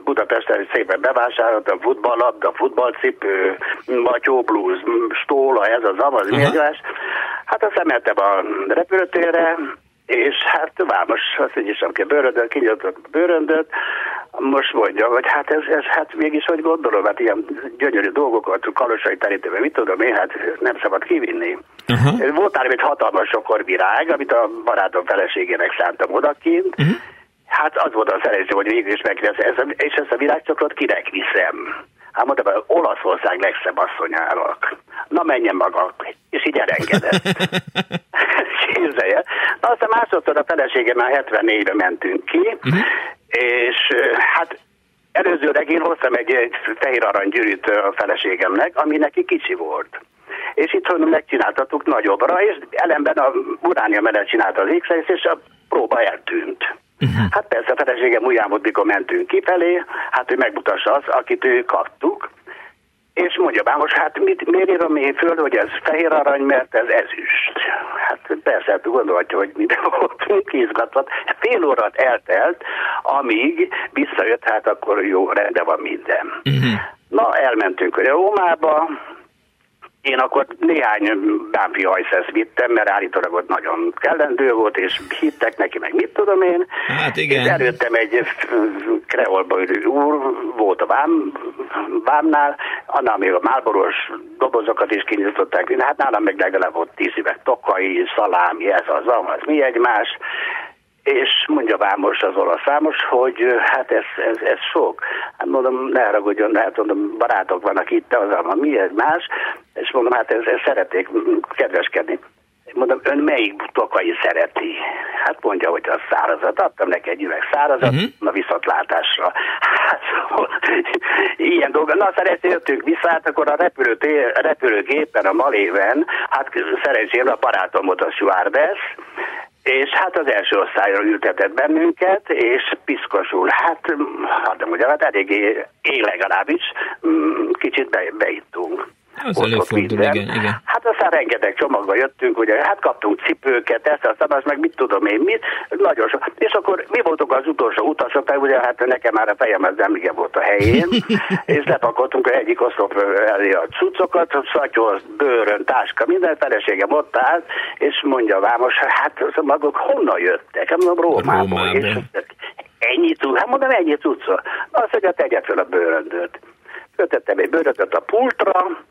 Speaker 4: Budapesten szépen bevásároltam futballabda, futballcipő, matyó blues, stóla, ez az amaz, uh-huh. Hát aztán mentem a repülőtérre, és hát vámos, azt így is, aki bőröndöt, kinyitott a bőröndöt, most mondja, hogy hát ez, ez hát mégis hogy gondolom, hát ilyen gyönyörű dolgokat, kalosai terítőben, mit tudom én, hát nem szabad kivinni. Uh-huh. Volt már egy hatalmas sokor virág, amit a barátom feleségének szántam odakint, uh-huh. Hát az volt a szerencsé, hogy végül is megkérdezte, és ezt a virágcsokrot kinek viszem? Hát mondtam, hogy Olaszország legszebb asszonyának. Na menjen maga. És így elengedett. Képzelje. Na aztán másodszor a feleségemmel 74-ben mentünk ki, uh-huh. és hát előző én hoztam egy, egy fehér aranygyűrűt a feleségemnek, ami neki kicsi volt. És itt megcsináltattuk nagyobbra, és ellenben a uránia mellett csinálta az x és a próba eltűnt. Uh-huh. Hát persze a feleségem ujjámot, mikor mentünk kifelé, hát ő megmutassa az, akit ő kaptuk, és mondja már most, hát mit, miért írom én föl, hogy ez fehér arany, mert ez ezüst. Hát persze, hát gondolhatja, hogy minden volt kizgatva. Fél órát eltelt, amíg visszajött, hát akkor jó, rendben van minden. Uh-huh. Na, elmentünk a Rómába, én akkor néhány bámpi hajszesz vittem, mert állítólag ott nagyon kellendő volt, és hittek neki, meg mit tudom én.
Speaker 1: Hát igen. És
Speaker 4: előttem egy kreolba úr, volt a vám, vámnál, annál még a málboros dobozokat is kinyitották, hát nálam meg legalább volt tíz üveg tokai, szalámi, ez az, az, mi egymás és mondja Vámos az olasz Vámos, hogy hát ez, ez, ez sok. Hát mondom, ne haragudjon, hát mondom, barátok vannak itt, az a mi ez más, és mondom, hát ez, ez szeretnék kedveskedni. Mondom, ön melyik tokai szereti? Hát mondja, hogy a szárazat. Adtam neki egy üveg szárazat, uh-huh. na viszontlátásra. Hát, ilyen dolga. Na, szerencsére jöttünk vissza, hát akkor a repülő, repülőgépen, a Maléven, hát szerencsére a barátom volt a Suárdes, és hát az első osztályra ültetett bennünket, és piszkosul, hát, hát mondjam, hát eléggé én legalábbis, mm, kicsit be, beittunk.
Speaker 1: Az előfordul, igen, igen.
Speaker 4: Hát aztán rengeteg csomagba jöttünk, ugye, hát kaptunk cipőket, ezt, aztán az meg mit tudom én, mit, nagyon sok. És akkor mi voltunk az utolsó utasok, tehát ugye hát nekem már a fejem az nem igen volt a helyén, és lepakoltunk egyik oszlop elé a cuccokat, szatyor, bőrön, táska, minden feleségem ott állt, és mondja Vámos, hát maguk honnan jöttek? Hát mondom, Rómából. És ennyi cucc, hát mondom, ennyi cucca. Azt mondja, tegye fel a bőröndöt. Kötöttem egy bőröndöt a pultra,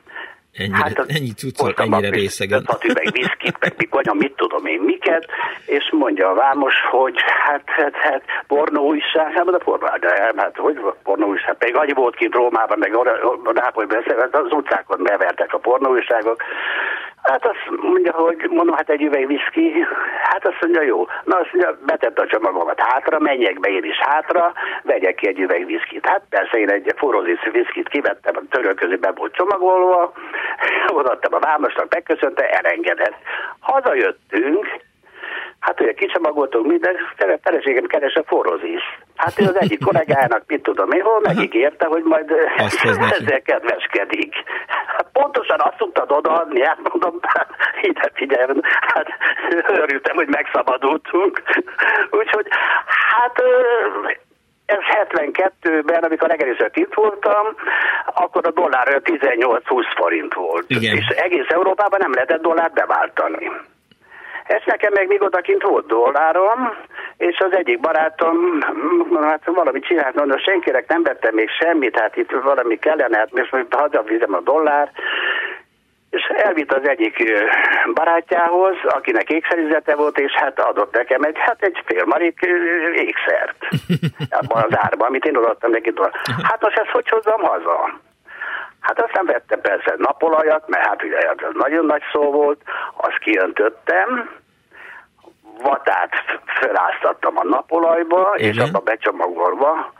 Speaker 1: Ennyire, hát ennyi cuccot, ennyire részegen.
Speaker 4: Hat üveg viszkit, meg mikor, mit tudom én miket, és mondja a Vámos, hogy hát, hát, hát pornó újság, hát a pornó, de hát hogy pornó újság, pedig annyi volt kint Rómában, meg Nápolyban, az utcákon bevertek a pornó újságok, Hát azt mondja, hogy mondom, hát egy üveg viszki, hát azt mondja, jó. Na azt mondja, betett a csomagomat hátra, menjek be én is hátra, vegyek ki egy üveg viszkit. Hát persze én egy forrózis viszkit kivettem, a török közé be volt csomagolva, odaadtam a vámosnak, megköszönte, elengedett. Hazajöttünk, Hát ugye kicsomagoltunk minden, feleségem keres a forrózis. Hát ő az egyik kollégának, mit tudom én, hol megígérte, hogy majd ezzel kedveskedik. Hát pontosan azt tudtad odaadni, hát mondom, ide figyelj, hát örültem, hogy megszabadultunk. Úgyhogy, hát ez 72-ben, amikor legelőször kint voltam, akkor a dollár 18-20 forint volt.
Speaker 1: Igen.
Speaker 4: És egész Európában nem lehetett dollárt beváltani. Ez nekem meg még odakint volt dollárom, és az egyik barátom, hát valamit csinált, mondom, senkinek nem vettem még semmit, hát itt valami kellene, hát most hazavizem a dollár, és elvitt az egyik barátjához, akinek ékszerüzete volt, és hát adott nekem egy, hát egy fél marik ékszert abban az árban, amit én odaadtam neki. Hát most ezt hogy hozzam haza? Hát aztán vettem persze napolajat, mert hát ugye ez nagyon nagy szó volt, azt kijöntöttem, vatát feláztattam a napolajba, Igen. és abba becsomagolva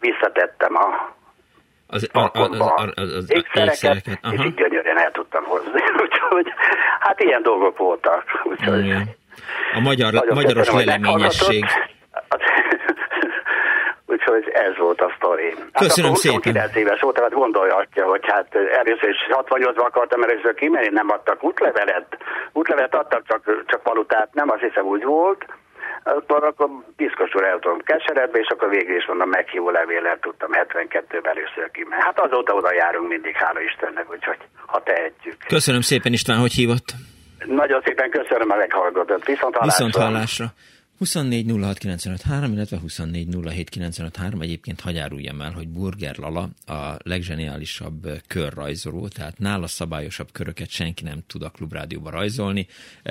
Speaker 4: visszatettem a
Speaker 1: az, a, a, az, az, az, az
Speaker 4: ékszereket, és így gyönyörűen el tudtam hozni. Úgyhogy, hát ilyen dolgok voltak. Úgyhogy,
Speaker 1: A magyar, magyaros leleményesség.
Speaker 4: Úgyhogy ez volt a sztori.
Speaker 1: Hát Köszönöm szépen.
Speaker 4: 29 éves volt, tehát gondolhatja, hogy hát először is 68-ban akartam először kimenni, nem adtak útlevelet. Útlevelet adtak, csak, csak valutát, nem azt hiszem úgy volt. Akkor, akkor piszkosul el tudom keseredbe, és akkor végül is mondom, meghívó levéllel tudtam 72-ben először kimenni. Hát azóta oda járunk mindig, hála Istennek, úgyhogy ha tehetjük.
Speaker 1: Köszönöm szépen István, hogy hívott.
Speaker 4: Nagyon szépen köszönöm a meghallgatót. Viszont hallásra.
Speaker 1: Viszont hallásra. 24 illetve 24 Egyébként hagyáruljam el, hogy Burger Lala a leggeniálisabb körrajzoló, tehát nála szabályosabb köröket senki nem tud a klubrádióba rajzolni.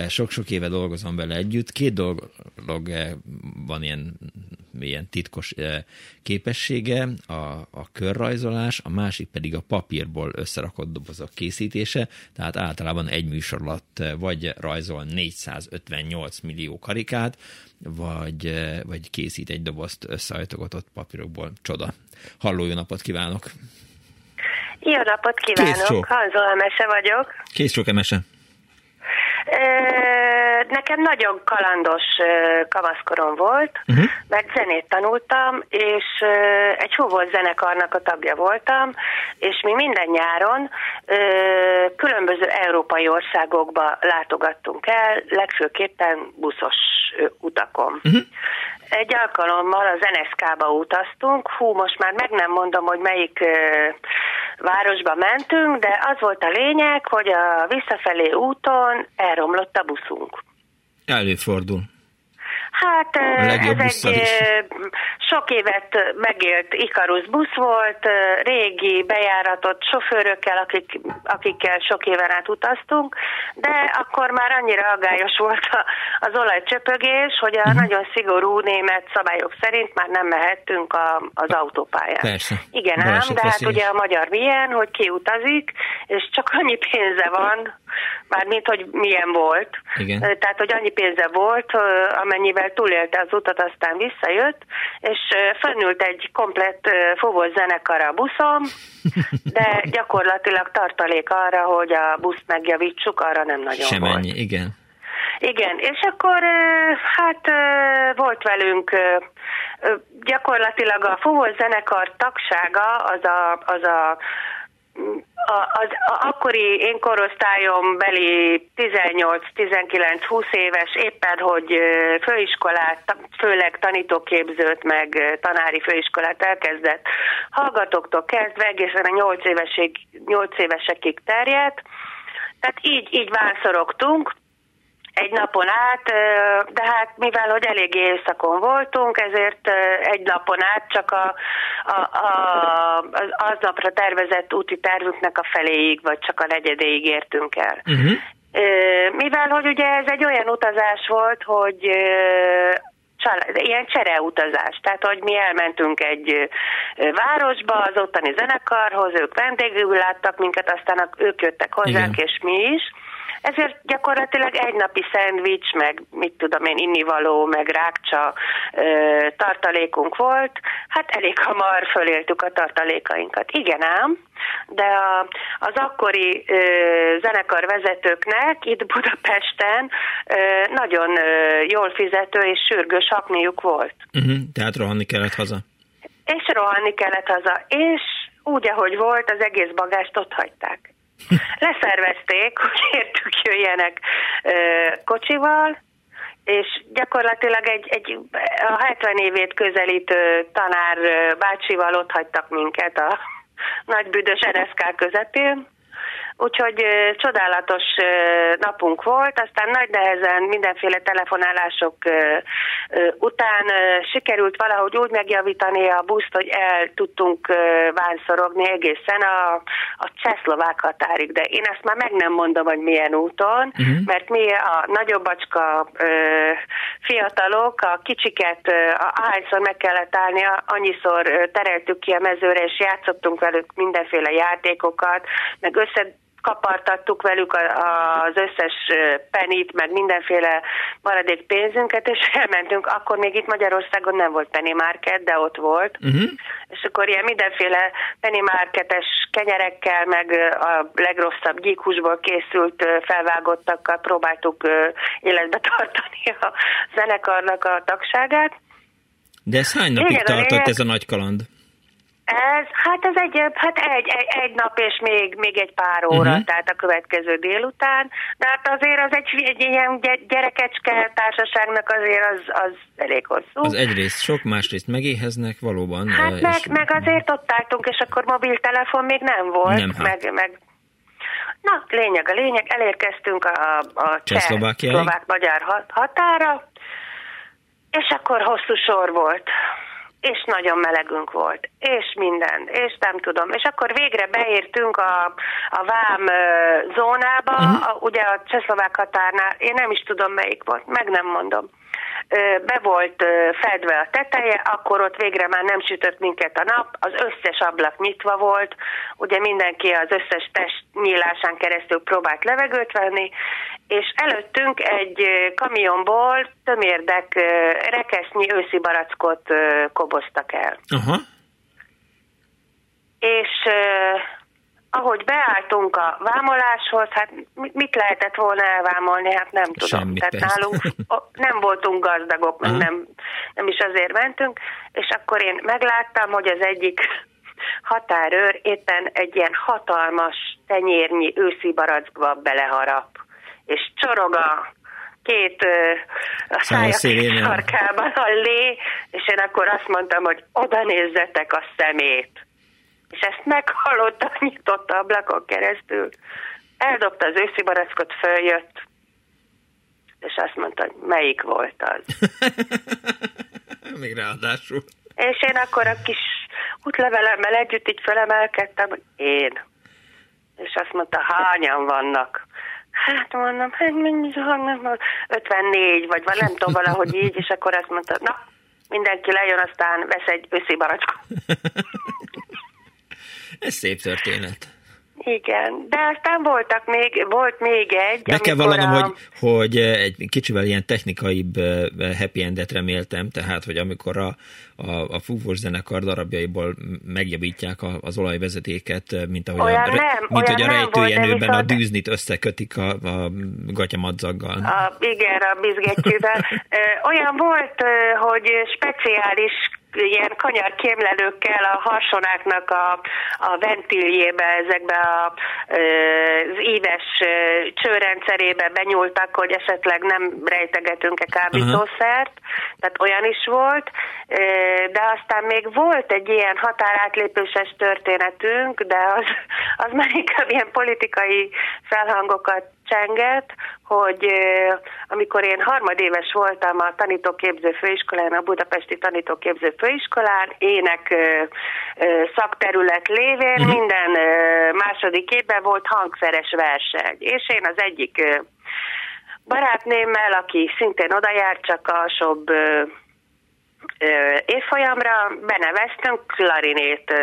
Speaker 1: Sok-sok éve dolgozom vele együtt. Két dolog van ilyen ilyen titkos képessége, a, a körrajzolás, a másik pedig a papírból összerakott dobozok készítése, tehát általában egy műsor alatt vagy rajzol 458 millió karikát, vagy, vagy készít egy dobozt összehajtogatott papírokból. Csoda. Halló, jó napot kívánok!
Speaker 5: Jó napot kívánok! Hanzol Emese vagyok.
Speaker 1: Kész sok Emese.
Speaker 5: Nekem nagyon kalandos kamaszkorom volt, uh-huh. mert zenét tanultam, és egy húvolt zenekarnak a tagja voltam, és mi minden nyáron különböző európai országokba látogattunk el, legfőképpen buszos utakon. Uh-huh. Egy alkalommal az NSK-ba utaztunk, hú, most már meg nem mondom, hogy melyik városba mentünk, de az volt a lényeg, hogy a visszafelé úton elromlott a buszunk.
Speaker 1: Előfordul.
Speaker 5: Hát ez egy is. sok évet megélt Ikarus busz volt, régi bejáratott sofőrökkel, akik, akikkel sok éven át utaztunk, de akkor már annyira aggályos volt az olajcsöpögés, hogy a uh-huh. nagyon szigorú német szabályok szerint már nem mehettünk a, az autópályán.
Speaker 1: Persze.
Speaker 5: Igen ám, de hát ugye a magyar milyen, hogy ki utazik, és csak annyi pénze van, mármint, hogy milyen volt.
Speaker 1: Igen.
Speaker 5: Tehát, hogy annyi pénze volt, amennyivel túlélte az utat, aztán visszajött, és fennült egy komplett fovos zenekar a buszom, de gyakorlatilag tartalék arra, hogy a buszt megjavítsuk, arra nem nagyon
Speaker 1: Sem
Speaker 5: volt.
Speaker 1: igen.
Speaker 5: Igen, és akkor hát volt velünk gyakorlatilag a fúvós zenekar tagsága az a, az a az, akkori én korosztályom beli 18-19-20 éves éppen, hogy főiskolát, főleg tanítóképzőt, meg tanári főiskolát elkezdett, hallgatóktól kezdve egészen a 8, évesig, 8 évesekig terjedt, tehát így, így válszorogtunk, egy napon át, de hát mivel, hogy elég éjszakon voltunk, ezért egy napon át csak a, a, a, az aznapra tervezett úti tervünknek a feléig, vagy csak a negyedéig értünk el. Uh-huh. Mivel, hogy ugye ez egy olyan utazás volt, hogy család, ilyen csereutazás, tehát hogy mi elmentünk egy városba, az ottani zenekarhoz, ők vendégül láttak minket, aztán ők jöttek hozzánk, Igen. és mi is, ezért gyakorlatilag egy napi szendvics, meg mit tudom én, innivaló, meg rákcsa ö, tartalékunk volt. Hát elég hamar föléltük a tartalékainkat. Igen ám, de a, az akkori ö, zenekar vezetőknek itt Budapesten ö, nagyon ö, jól fizető és sürgős hakniuk volt.
Speaker 1: Uh-huh, tehát rohanni kellett haza.
Speaker 5: És rohanni kellett haza. És úgy, ahogy volt, az egész bagást ott hagyták. Leszervezték, hogy értük jöjjenek ö, kocsival, és gyakorlatilag egy, egy a 70 évét közelítő tanár bácsival ott hagytak minket a nagybüdös NSK közepén, Úgyhogy csodálatos napunk volt, aztán nagy nehezen mindenféle telefonálások után sikerült valahogy úgy megjavítani a buszt, hogy el tudtunk vánszorogni egészen a, a csehszlovák határig, de én ezt már meg nem mondom, hogy milyen úton, uh-huh. mert mi a nagyobbacska fiatalok, a kicsiket ahányszor meg kellett állni, annyiszor tereltük ki a mezőre, és játszottunk velük mindenféle játékokat, meg össze kapartattuk velük az összes penit, meg mindenféle maradék pénzünket, és elmentünk, akkor még itt Magyarországon nem volt penny market, de ott volt, uh-huh. és akkor ilyen mindenféle penny marketes kenyerekkel, meg a legrosszabb gyíkhúsból készült felvágottakkal próbáltuk életbe tartani a zenekarnak a tagságát,
Speaker 1: De ez hány napig
Speaker 5: a
Speaker 1: tartott ez a nagy kaland?
Speaker 5: Ez, hát ez egy, hát egy, egy, egy nap és még, még egy pár óra, uh-huh. tehát a következő délután. De hát azért az egy, egy ilyen gy- gyerekecske társaságnak azért az, az elég hosszú.
Speaker 1: Az egyrészt sok, másrészt megéheznek, valóban.
Speaker 5: Hát
Speaker 1: eh,
Speaker 5: meg,
Speaker 1: és-
Speaker 5: meg azért ott álltunk, és akkor mobiltelefon még nem volt.
Speaker 1: Nem, hát.
Speaker 5: meg, meg Na, lényeg a lényeg, elérkeztünk a, a
Speaker 1: Csehszlovákiáig?
Speaker 5: szlovák-magyar hat- határa, és akkor hosszú sor volt, és nagyon melegünk volt, és minden, és nem tudom. És akkor végre beértünk a, a vám zónába,
Speaker 1: Mhm.
Speaker 5: a, ugye a csehszlovák határnál, én nem is tudom melyik volt, meg nem mondom. Be volt fedve a teteje, akkor ott végre már nem sütött minket a nap, az összes ablak nyitva volt, ugye mindenki az összes test nyílásán keresztül próbált levegőt venni, és előttünk egy kamionból tömérdek rekesznyi őszi barackot koboztak el.
Speaker 1: Aha.
Speaker 5: És ahogy beálltunk a vámoláshoz, hát mi- mit lehetett volna elvámolni, hát nem tudom.
Speaker 1: Semmit,
Speaker 5: Tehát
Speaker 1: persze.
Speaker 5: nálunk nem voltunk gazdagok, meg nem, nem is azért mentünk, és akkor én megláttam, hogy az egyik határőr éppen egy ilyen hatalmas tenyérnyi őszi barackba beleharap, és csorog a két a
Speaker 1: Szája szélénél.
Speaker 5: sarkában a lé, és én akkor azt mondtam, hogy oda nézzetek a szemét. És ezt meghallotta, nyitott ablakon keresztül. Eldobta az őszi barackot, följött, és azt mondta, hogy melyik volt az.
Speaker 1: Még ráadásul.
Speaker 5: És én akkor a kis útlevelemmel együtt így felemelkedtem, hogy én. És azt mondta, hányan vannak? Hát mondom, hát mennyi vannak? 54, vagy van, nem tudom, valahogy így, és akkor azt mondta, na, mindenki lejön, aztán vesz egy őszi.
Speaker 1: Ez szép történet.
Speaker 5: Igen, de aztán voltak még, volt még egy.
Speaker 1: Be kell vallanom,
Speaker 5: a-
Speaker 1: hogy, hogy eh, egy kicsivel ilyen technikaibb eh, happy endet reméltem, tehát, hogy amikor a, a, a fúvós zenekar darabjaiból megjavítják a- az olajvezetéket, eh, mint ahogy
Speaker 5: Olyan
Speaker 1: a,
Speaker 5: nem,
Speaker 1: mint hogy a rejtőjenőben a dűznit összekötik a, a gatyamadzaggal.
Speaker 5: A, igen, a bizgettyűvel. Olyan volt, hogy speciális ilyen kanyarkémlelőkkel a harsonáknak a, a ventiljébe, ezekbe a, az íves csőrendszerébe benyúltak, hogy esetleg nem rejtegetünk-e kábítószert, tehát olyan is volt, de aztán még volt egy ilyen határátlépéses történetünk, de az, az már inkább ilyen politikai felhangokat csenget, hogy amikor én harmadéves voltam a tanítóképző főiskolán, a Budapesti tanítóképző főiskolán, ének szakterület lévén
Speaker 1: Mhm.
Speaker 5: minden második évben volt hangszeres verseny. És én az egyik barátnémmel, aki szintén oda járt, csak alsóbb évfolyamra beneveztünk klarinét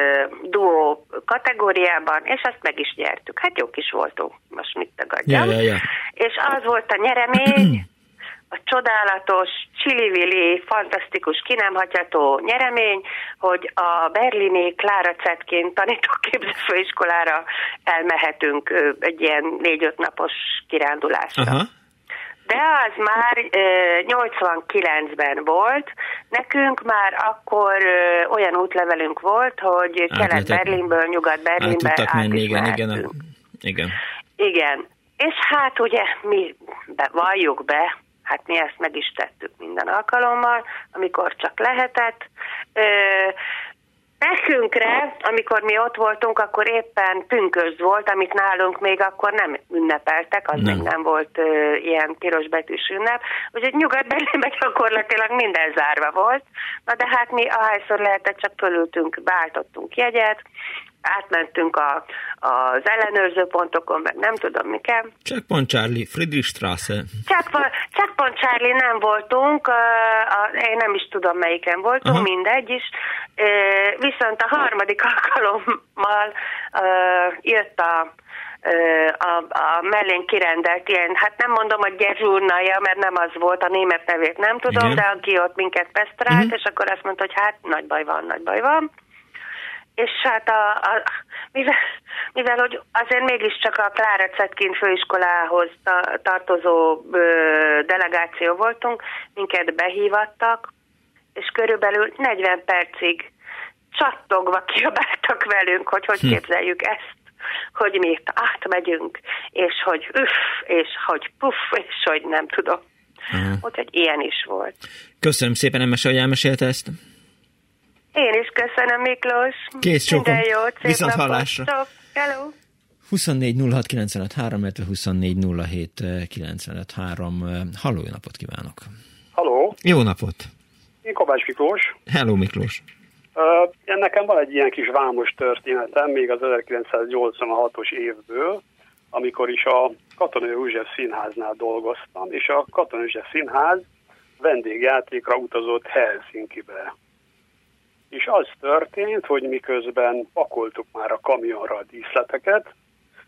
Speaker 5: duó kategóriában, és azt meg is nyertük. Hát jók is voltunk, most mit tagadjam.
Speaker 1: Ja, ja, ja.
Speaker 5: És az volt a nyeremény, a csodálatos, csili fantasztikus, ki nem hagyható nyeremény, hogy a berlini Klára Cetkin tanítóképző főiskolára elmehetünk egy ilyen négy-öt napos kirándulásra.
Speaker 1: Aha.
Speaker 5: De az már ö, 89-ben volt, nekünk már akkor olyan útlevelünk volt, hogy
Speaker 1: Átlehetett-
Speaker 5: Kelet-Berlinből
Speaker 1: Át
Speaker 5: Nyugat-Berlinbe át
Speaker 1: menni, igen, igen. Igen.
Speaker 5: Igen. És hát ugye mi be, valljuk be, hát mi ezt meg is tettük minden alkalommal, amikor csak lehetett. Ö, Nekünkre, amikor mi ott voltunk, akkor éppen pünkösd volt, amit nálunk még akkor nem ünnepeltek, az
Speaker 1: Nem.
Speaker 5: még nem volt ö, ilyen pirosbetűs ünnep, úgyhogy nyugat gyakorlatilag minden zárva volt. Na de hát mi ahányszor lehetett, csak fölültünk, beálltottunk jegyet, átmentünk a, az ellenőrző pontokon, meg nem tudom miken.
Speaker 1: Checkpoint Charlie, Friedrichstraße.
Speaker 5: Checkpoint, Checkpoint Charlie nem voltunk, én nem is tudom melyiken voltunk,
Speaker 1: Aha.
Speaker 5: mindegy is. Viszont a harmadik alkalommal jött a a, a mellén kirendelt ilyen, hát nem mondom, hogy gezsúrnaja, mert nem az volt, a német nevét nem tudom,
Speaker 1: Igen.
Speaker 5: de aki ott minket pesztrált,
Speaker 1: Mhm.
Speaker 5: és akkor azt mondta, hogy hát nagy baj van, nagy baj van. És hát a, a, mivel, mivel hogy azért mégiscsak a Klára Cetkin főiskolához ta, tartozó ö, delegáció voltunk, minket behívattak, és körülbelül 40 percig csattogva kiabáltak velünk, hogy hogy hm. képzeljük ezt hogy mi itt átmegyünk, és hogy üff, és hogy puff, és hogy nem tudom. Uh-huh. Úgyhogy ilyen is volt.
Speaker 1: Köszönöm szépen, Emese, hogy elmesélte ezt.
Speaker 5: Én is köszönöm, Miklós.
Speaker 1: Kész csókom.
Speaker 5: Minden jót,
Speaker 1: Viszont hallásra.
Speaker 5: Hello.
Speaker 1: 24 06 95 3, illetve 24 07 95 3. Halló, jó napot kívánok!
Speaker 6: Halló!
Speaker 1: Jó napot!
Speaker 6: Én Kovács Miklós.
Speaker 1: Hello, Miklós!
Speaker 6: Uh, nekem van egy ilyen kis vámos történetem, még az 1986-os évből, amikor is a Katonai József Színháznál dolgoztam, és a Katonai József Színház vendégjátékra utazott Helsinkibe. És az történt, hogy miközben pakoltuk már a kamionra a díszleteket,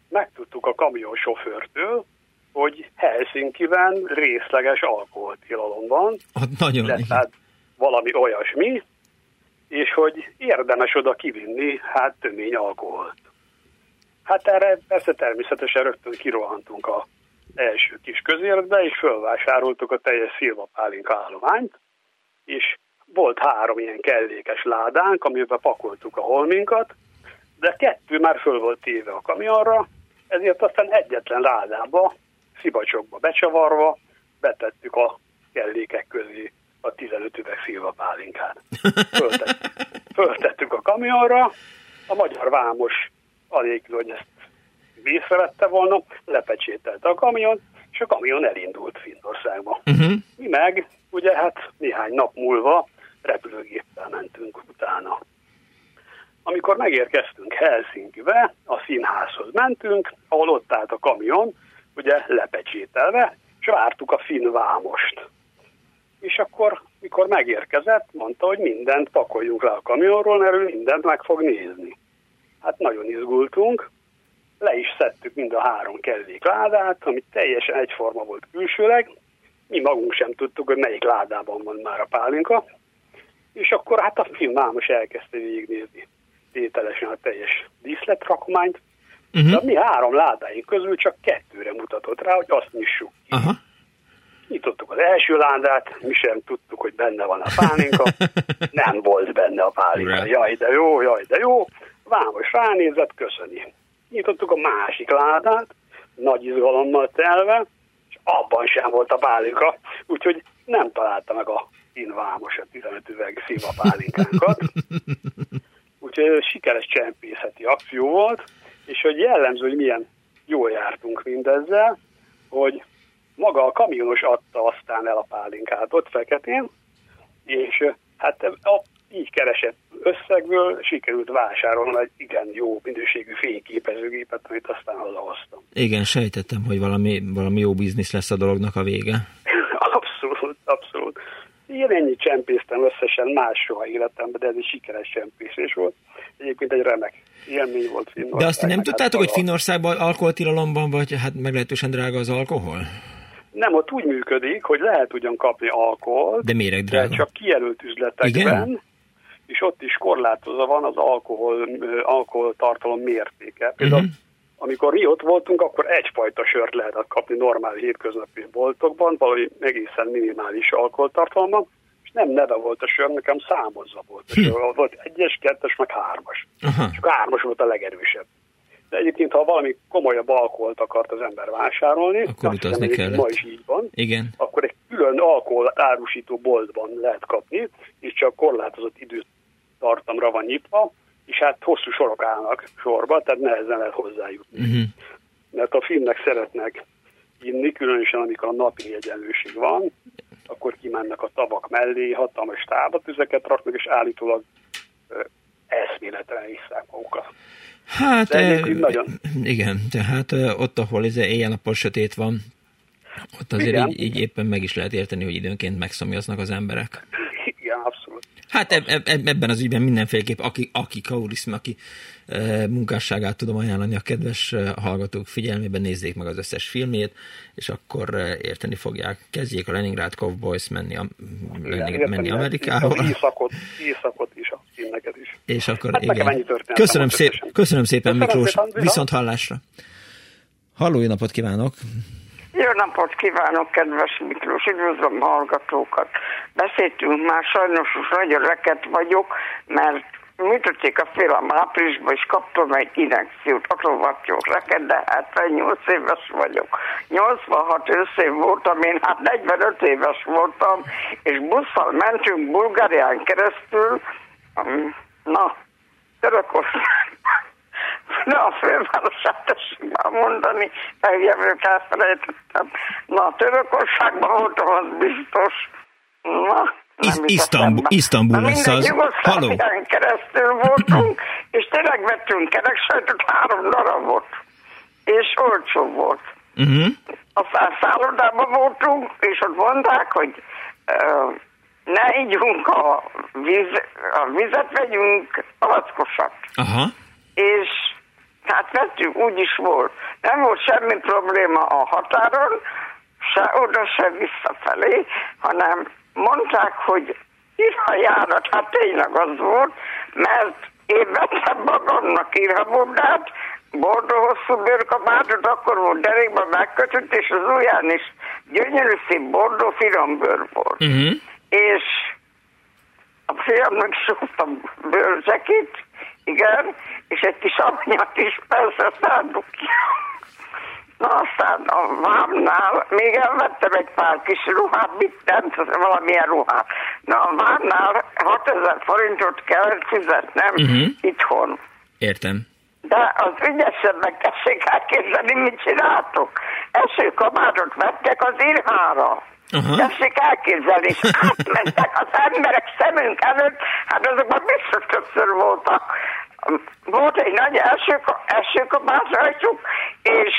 Speaker 6: megtudtuk a kamion sofőrtől, hogy Helsinkiben részleges alkoholtilalom van.
Speaker 1: Hát nagyon
Speaker 6: tehát valami olyasmi, és hogy érdemes oda kivinni hát tömény alkoholt. Hát erre persze természetesen rögtön kirohantunk a első kis közértbe, és fölvásároltuk a teljes szilvapálink állományt, és volt három ilyen kellékes ládánk, amiben pakoltuk a holminkat, de kettő már föl volt téve a kamionra, ezért aztán egyetlen ládába, szibacsokba becsavarva betettük a kellékek közé a 15 üveg szilva pálinkát. Föltettük, föltettük a kamionra, a magyar vámos anélkül, hogy ezt észrevette volna, lepecsételte a kamion, és a kamion elindult Finnországba. Uh-huh. Mi meg, ugye hát néhány nap múlva repülőgéppel mentünk utána. Amikor megérkeztünk Helsinkibe, a színházhoz mentünk, ahol ott állt a kamion, ugye lepecsételve, és vártuk a finn vámost és akkor, mikor megérkezett, mondta, hogy mindent pakoljunk le a kamionról, mert ő mindent meg fog nézni. Hát nagyon izgultunk, le is szedtük mind a három kellék ládát, ami teljesen egyforma volt külsőleg, mi magunk sem tudtuk, hogy melyik ládában van már a pálinka, és akkor hát a film mámos elkezdte végignézni tételesen a teljes díszletrakományt, uh-huh. de mi három ládáink közül csak kettőre mutatott rá, hogy azt nyissuk ki. Uh-huh. Nyitottuk az első ládát, mi sem tudtuk, hogy benne van a pálinka. Nem volt benne a pálinka. Jaj, de jó, jaj, de jó. Vámos ránézett, köszöni. Nyitottuk a másik ládát, nagy izgalommal telve, és abban sem volt a pálinka. Úgyhogy nem találta meg a invámos a 15 üveg szíva pálinkánkat. Úgyhogy sikeres csempészeti akció volt, és hogy jellemző, hogy milyen jól jártunk mindezzel, hogy maga a kamionos adta aztán el a pálinkát ott feketén, és hát a így keresett összegből sikerült vásárolni egy igen jó minőségű fényképezőgépet, amit aztán hazahoztam.
Speaker 1: Igen, sejtettem, hogy valami, valami jó biznisz lesz a dolognak a vége.
Speaker 6: abszolút, abszolút. Én ennyit csempésztem összesen más soha életemben, de ez egy sikeres csempészés volt. Egyébként egy remek élmény volt Finnország.
Speaker 1: De azt nem tudtátok, hogy Finnországban alkoholtilalomban vagy, hát meglehetősen drága az alkohol?
Speaker 6: Nem, ott úgy működik, hogy lehet ugyan kapni alkoholt,
Speaker 1: de méreg drága.
Speaker 6: De csak kijelölt üzletekben, Igen? és ott is korlátozva van az alkohol, alkohol tartalom mértéke. Például uh-huh. Amikor mi ott voltunk, akkor egyfajta sört lehetett kapni normál hétköznapi boltokban, valami egészen minimális alkoholtartalomban, és nem neve volt a sör, nekem számozva volt a sör. Hm. Volt egyes, kettes, meg hármas. Uh-huh. Csak a hármas volt a legerősebb. De egyébként, ha valami komolyabb alkoholt akart az ember vásárolni,
Speaker 1: akkor utazni kellett.
Speaker 6: Ma is így van.
Speaker 1: Igen.
Speaker 6: Akkor egy külön alkohol árusító boltban lehet kapni, és csak korlátozott időt tartamra van nyitva, és hát hosszú sorok állnak sorba, tehát nehezen lehet hozzájutni. Uh-huh. Mert a filmnek szeretnek inni, különösen amikor a napi egyenlőség van, akkor kimennek a tavak mellé, hatalmas tábatüzeket raknak, és állítólag eszméletlen iszák magukat.
Speaker 1: Hát, e, nagyon... igen, tehát ott, ahol ez éjjel-nappal sötét van, ott azért így, így éppen meg is lehet érteni, hogy időnként megszomjaznak az emberek.
Speaker 6: Igen.
Speaker 1: Hát eb, eb, ebben az ügyben mindenféleképp, aki, aki kaurism, aki e, munkásságát tudom ajánlani a kedves hallgatók figyelmében, nézzék meg az összes filmét, és akkor érteni fogják. Kezdjék a Leningrad Cowboys menni, a,
Speaker 6: Igen,
Speaker 1: menni Amerikába.
Speaker 6: Északot, északot is, a filmeket is.
Speaker 1: És akkor hát igen. Köszönöm, szép, köszönöm szépen, köszönöm Miklós, szépen, viszont hallásra. Halló, jó napot kívánok!
Speaker 7: Jó Jó napot kívánok, kedves Miklós, üdvözlöm hallgatókat. Beszéltünk már, sajnos most nagyon reket vagyok, mert műtötték a félem áprilisban, és kaptam egy inekciót, atovattyós reket, de 78 éves vagyok. 86 őszév voltam, én hát 45 éves voltam, és busszal mentünk Bulgárián keresztül, na, Törökország de a fővárosát tessék már mondani, megjövők elfelejtettem. Na, Törökországban voltam, az biztos. Na,
Speaker 1: nem Isztambul, Isztambul lesz az.
Speaker 7: Haló. keresztül voltunk, és tényleg vettünk kereksajtot, három darabot. És olcsó volt. Uh-huh. Aztán szállodában voltunk, és ott mondták, hogy uh, ne ígyunk a, víz, a vizet, vegyünk alackosat. Aha. És Hát vettük, úgy is volt. Nem volt semmi probléma a határon, se oda, se visszafelé, hanem mondták, hogy járat, hát tényleg az volt, mert én vettem magamnak írhabundát, bordó hosszú bőrkabátot, akkor volt derékba megkötött, és az ujján is gyönyörű szép bordó firombőr volt. Uh-huh. És a fiamnak is hoztam bőrzsekit, igen, és egy kis abanyat is persze szálltuk Na aztán a vámnál még elvettem egy pár kis ruhát, mit nem valamilyen ruhát. Na a vámnál 6000 forintot kellett fizetnem uh-huh. itthon.
Speaker 1: Értem.
Speaker 7: De az ügyesebbek tessék elképzelni, mit csináltok. Esőkabátot vettek az irhára. Uh-huh. Tessék elképzelni, és átmentek az emberek szemünk előtt, hát azokban biztos többször voltak. Volt egy nagy első, esőkabát rajtuk, és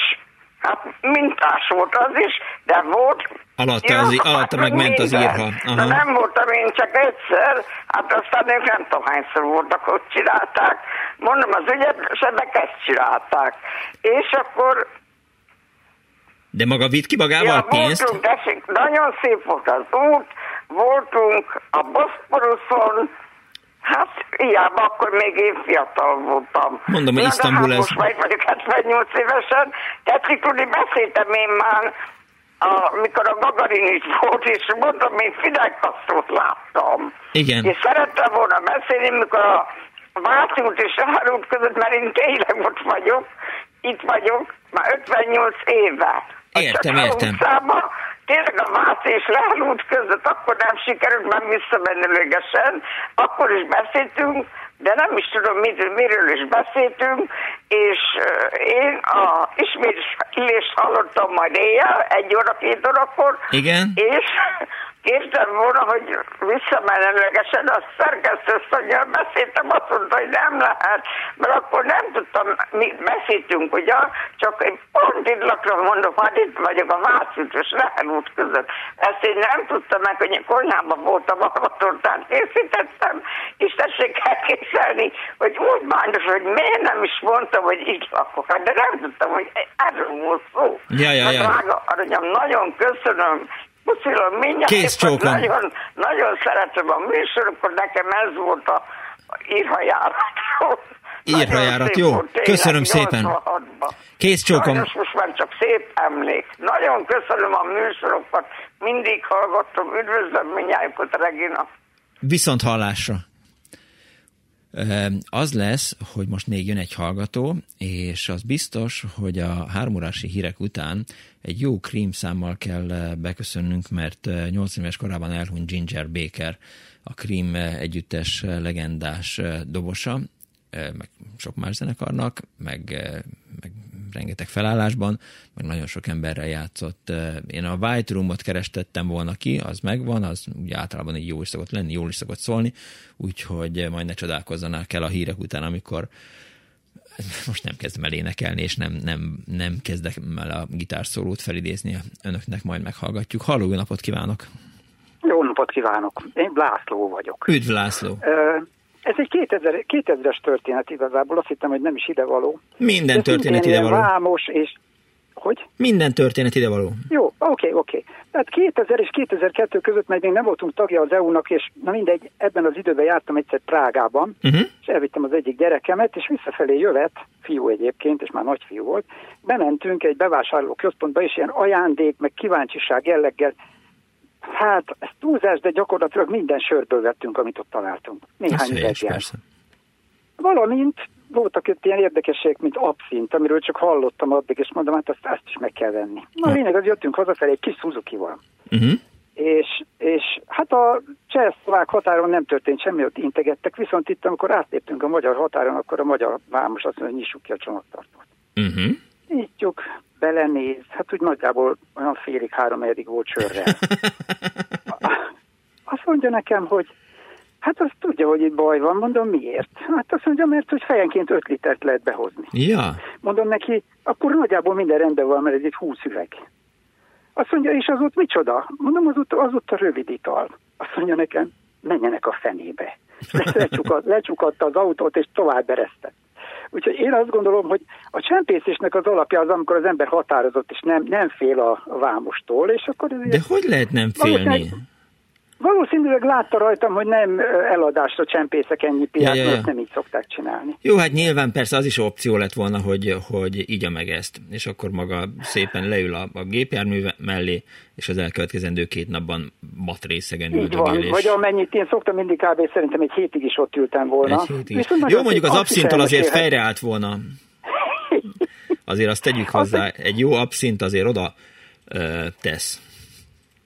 Speaker 7: hát mintás volt az is, de volt
Speaker 1: Alatta, az, alatta meg ment az írha.
Speaker 7: Aha. De nem voltam én csak egyszer, hát aztán ők nem tudom hányszor voltak, hogy csinálták. Mondom, az ügyesebbek ezt csinálták. És akkor
Speaker 1: de maga vitt ki magával ja, pénzt?
Speaker 7: Voltunk, tessék, nagyon szép volt az út, voltunk a Boszporuszon, Hát, hiába, akkor még én fiatal voltam.
Speaker 1: Mondom, hogy Isztambul
Speaker 7: ez... Most majd vagyok 78 évesen, tetszik tudni, beszéltem én már, amikor a Gagarin is volt, és mondtam, én Fidel Castro-t láttam.
Speaker 1: Igen.
Speaker 7: És szerettem volna beszélni, mikor a Váci út és a között, mert én tényleg ott vagyok, itt vagyok, már 58 éve.
Speaker 1: Értem, értem.
Speaker 7: Utcában, tényleg a Vász és Lehel között akkor nem sikerült már visszamenőlegesen, akkor is beszéltünk, de nem is tudom, mit, miről is beszéltünk, és én a ismétlést hallottam majd éjjel, egy óra, két órakor,
Speaker 1: Igen.
Speaker 7: és kértem volna, hogy visszamenőlegesen a szerkesztőszonyjal beszéltem, azt mondta, hogy nem lehet, mert akkor nem tudtam, mi beszéltünk, ugye, csak egy pont itt lakra mondom, hát itt vagyok a Vászút és Lehel út között. Ezt én nem tudtam meg, hogy konyhában voltam, a tortát készítettem, és tessék elképzelni, hogy úgy mándos, hogy miért nem is mondtam, hogy itt lakok, hát de nem tudtam, hogy erről volt szó.
Speaker 1: Ja, ja, ja.
Speaker 7: Drága, aranyom, nagyon köszönöm, Puszilom, mindjárt. Nagyon, nagyon szeretem a műsorokat, nekem ez volt a írhajárat.
Speaker 1: Írhajárat, jó. Köszönöm szépen. Kész csókom.
Speaker 7: Sajnos most már csak szép emlék. Nagyon köszönöm a műsorokat, mindig hallgattam. Üdvözlöm mindjárt, Regina.
Speaker 1: Viszont hallásra. Az lesz, hogy most még jön egy hallgató, és az biztos, hogy a hármurási hírek után egy jó krímszámmal kell beköszönnünk, mert 8 éves korában elhunyt Ginger Baker, a Cream együttes legendás dobosa, meg sok más zenekarnak, meg, meg rengeteg felállásban, meg nagyon sok emberrel játszott. Én a White Room-ot kerestettem volna ki, az megvan, az ugye általában így jó is szokott lenni, jól is szokott szólni, úgyhogy majd ne csodálkozzanak el a hírek után, amikor most nem kezdem el énekelni, és nem, nem, nem kezdek el a gitárszólót felidézni, önöknek majd meghallgatjuk. Halló, jó napot kívánok!
Speaker 8: Jó napot kívánok! Én László vagyok.
Speaker 1: Üdv László!
Speaker 8: Ez egy 2000, 2000-es történet igazából, azt hittem, hogy nem is idevaló.
Speaker 1: Minden történet idevaló.
Speaker 8: Vámos, és Hogy?
Speaker 1: Minden történet ide való.
Speaker 8: Jó, oké, okay, oké. Okay. Tehát 2000 és 2002 között, mert még nem voltunk tagja az EU-nak, és na mindegy, ebben az időben jártam egyszer Prágában, uh-huh. és elvittem az egyik gyerekemet, és visszafelé jövet, fiú egyébként, és már nagy fiú volt, bementünk egy bevásárló központba, és ilyen ajándék, meg kíváncsiság jelleggel, hát ez túlzás, de gyakorlatilag minden sörből vettünk, amit ott találtunk. Néhány üvegjel. Valamint voltak itt ilyen érdekességek, mint abszint, amiről csak hallottam addig, és mondom, hát azt, azt is meg kell venni. Na, a lényeg az, jöttünk hazafelé egy kis Suzuki-val. Uh-huh. És, és hát a cseh határon nem történt semmi, ott integettek, viszont itt, amikor átléptünk a magyar határon, akkor a magyar vámos azt mondja, hogy nyissuk ki a csomagtartót. Uh-huh. Nyitjuk, belenéz, hát úgy nagyjából olyan félig három eddig volt sörrel. Azt mondja nekem, hogy Hát azt tudja, hogy itt baj van, mondom, miért? Hát azt mondja, mert hogy fejenként 5 litert lehet behozni.
Speaker 1: Ja.
Speaker 8: Mondom neki, akkor nagyjából minden rendben van, mert ez itt 20 üveg. Azt mondja, és az ott micsoda? Mondom, az ott, az ott a rövid ital. Azt mondja nekem, menjenek a fenébe. Lecsukat, lecsukatta az autót, és tovább eresztett. Úgyhogy én azt gondolom, hogy a csempészésnek az alapja az, amikor az ember határozott, és nem, nem fél a vámostól, és akkor...
Speaker 1: De hogy lehet nem félni?
Speaker 8: Valószínűleg látta rajtam, hogy nem eladásra csempészek ennyi piát, ja, ja, ja. nem így szokták csinálni.
Speaker 1: Jó, hát nyilván persze az is opció lett volna, hogy, hogy igya meg ezt, és akkor maga szépen leül a, a gépjármű mellé, és az elkövetkezendő két napban matrészegen üldögél. És...
Speaker 8: Vagy amennyit én szoktam mindig kb. szerintem egy hétig is ott ültem volna.
Speaker 1: Egy hétig. Jó, mondjuk az abszintól azért fejreállt volna. Azért azt tegyük hozzá, egy jó abszint azért oda ö, tesz.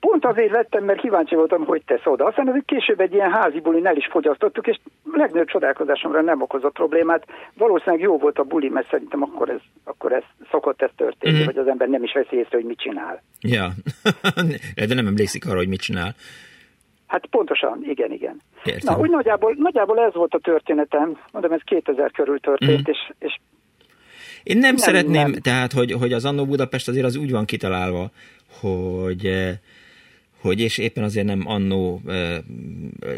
Speaker 8: Pont azért vettem, mert kíváncsi voltam, hogy tesz oda. Aztán ez később egy ilyen házi bulin el is fogyasztottuk, és legnagyobb csodálkozásomra nem okozott problémát. Valószínűleg jó volt a buli, mert szerintem akkor ez, akkor ez szokott ez történni, mm-hmm. hogy az ember nem is veszi észre, hogy mit csinál.
Speaker 1: Ja, de nem emlékszik arra, hogy mit csinál.
Speaker 8: Hát pontosan, igen, igen. Értem. Na, úgy nagyjából, nagyjából ez volt a történetem, mondom, ez 2000 körül történt, mm. és, és
Speaker 1: én nem, nem szeretném, nem. tehát, hogy, hogy az Annó Budapest azért az úgy van kitalálva, hogy eh, hogy és éppen azért nem annó,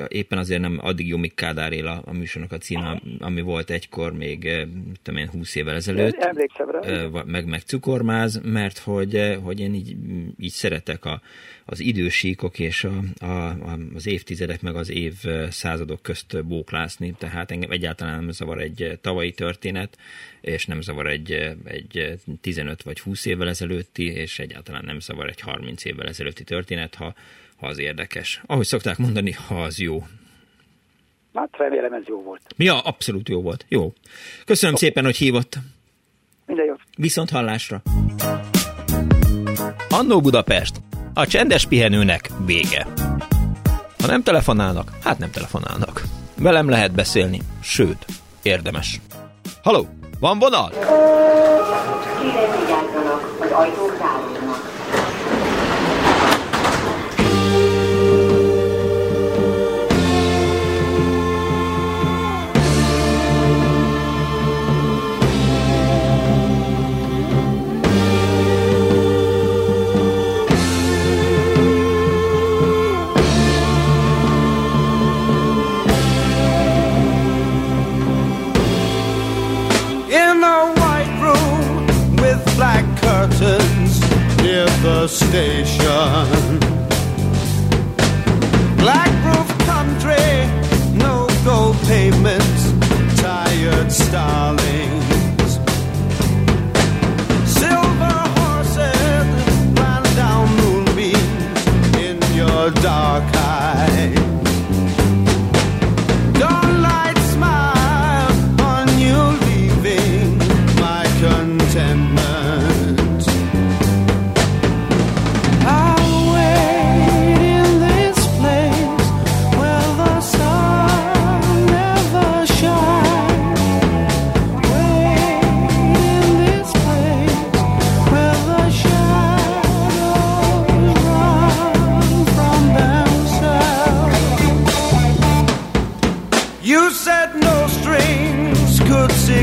Speaker 1: éppen azért nem addig jó, míg Kádár él a, a műsornak a címe, ami volt egykor még, tudom én, 20 évvel ezelőtt.
Speaker 8: Emlékszem rá.
Speaker 1: Meg, meg cukormáz, mert hogy, hogy én így, így szeretek a, az idősíkok és a, a, az évtizedek meg az év századok közt bóklászni, tehát engem egyáltalán nem zavar egy tavalyi történet, és nem zavar egy, egy 15 vagy 20 évvel ezelőtti, és egyáltalán nem zavar egy 30 évvel ezelőtti történet, ha, ha az érdekes. Ahogy szokták mondani, ha az jó.
Speaker 8: Hát remélem ez jó volt.
Speaker 1: Ja, abszolút jó volt. Jó. Köszönöm okay. szépen, hogy hívott.
Speaker 8: Minden jót.
Speaker 1: Viszont hallásra. Annó Budapest. A csendes pihenőnek vége. Ha nem telefonálnak, hát nem telefonálnak. Velem lehet beszélni, sőt, érdemes. Haló, van vonal? Kérem vigyázzanak, az ajtók
Speaker 9: the station. Black roof country, no gold pavements, tired starlings.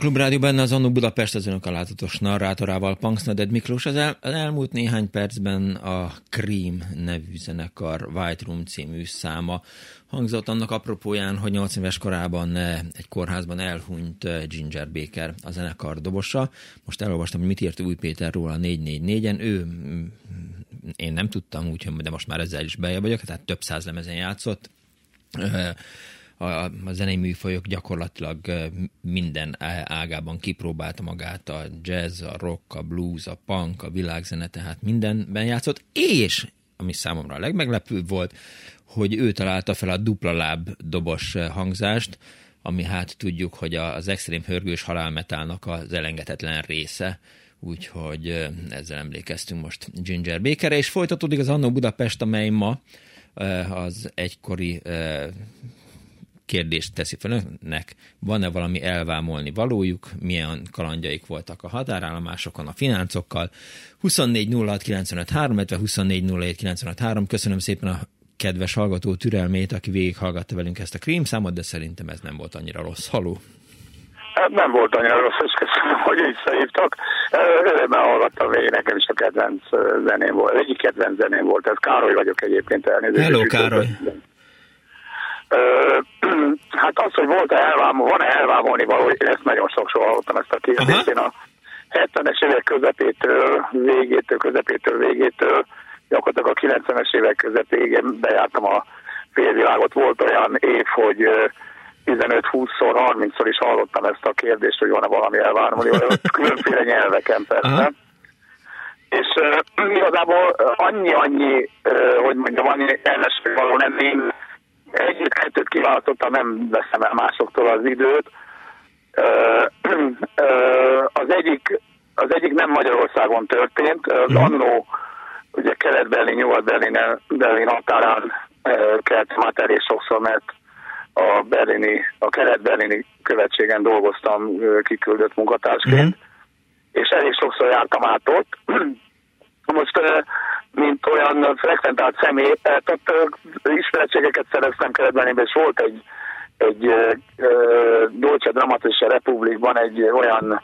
Speaker 1: Klubrádió benne az Annó Budapest az önök alázatos narrátorával, Punksnaded Miklós. Az, el, az elmúlt néhány percben a Cream nevű zenekar White Room című száma hangzott annak apropóján, hogy 8 éves korában eh, egy kórházban elhunyt eh, Ginger Baker, a zenekar dobosa. Most elolvastam, hogy mit írt Új Péter róla 444-en. Ő, mm, én nem tudtam, úgyhogy de most már ezzel is bejebb vagyok, tehát több száz lemezen játszott. A, a zenei műfajok gyakorlatilag minden ágában kipróbálta magát, a jazz, a rock, a blues, a punk, a világzene, tehát mindenben játszott, és ami számomra a legmeglepőbb volt, hogy ő találta fel a dupla láb dobos hangzást, ami hát tudjuk, hogy az extrém hörgős halálmetálnak az elengedhetetlen része, úgyhogy ezzel emlékeztünk most Ginger Bakerre, és folytatódik az Annó Budapest, amely ma az egykori kérdést teszi fel önnek, van-e valami elvámolni valójuk, milyen kalandjaik voltak a határállomásokon, a fináncokkal. 24 06 95 3, illetve 24 07 95 3. Köszönöm szépen a kedves hallgató türelmét, aki végighallgatta velünk ezt a krím számot, de szerintem ez nem volt annyira rossz. Haló!
Speaker 10: Hát nem volt annyira rossz, és köszönöm, hogy visszahívtak. Örömmel hallgattam végig, nekem is a kedvenc zeném volt, egyik kedvenc zeném volt, ez Károly vagyok egyébként elnézést.
Speaker 1: Hello, Károly!
Speaker 10: üdvözlöm. Hát az, hogy volt-e elvámol, van-e elvámolni való, én ezt nagyon sokszor hallottam ezt a kérdést. Én a 70-es évek közepétől, végétől, közepétől, végétől, gyakorlatilag a 90-es évek közepéig én bejártam a félvilágot. Volt olyan év, hogy ö, 15-20-szor, 30-szor is hallottam ezt a kérdést, hogy van-e valami elvármolni, különféle nyelveken persze.
Speaker 1: Aha.
Speaker 10: És uh, igazából annyi-annyi, uh, hogy mondjam, annyi ellenség való nem én egyet-kettőt kiválasztottam, nem veszem el másoktól az időt. Az egyik az egyik nem Magyarországon történt, az annó ugye Kelet-Berlin, Nyugat-Berlin Berlin határán át elég sokszor, mert a berlini, a kelet-berlini követségen dolgoztam kiküldött munkatársként, és elég sokszor jártam át ott. Most, mint olyan frekventált személy, tehát ismerettségeket szereztem kelet és volt egy, egy uh, Dolce Dramatische Republikban egy olyan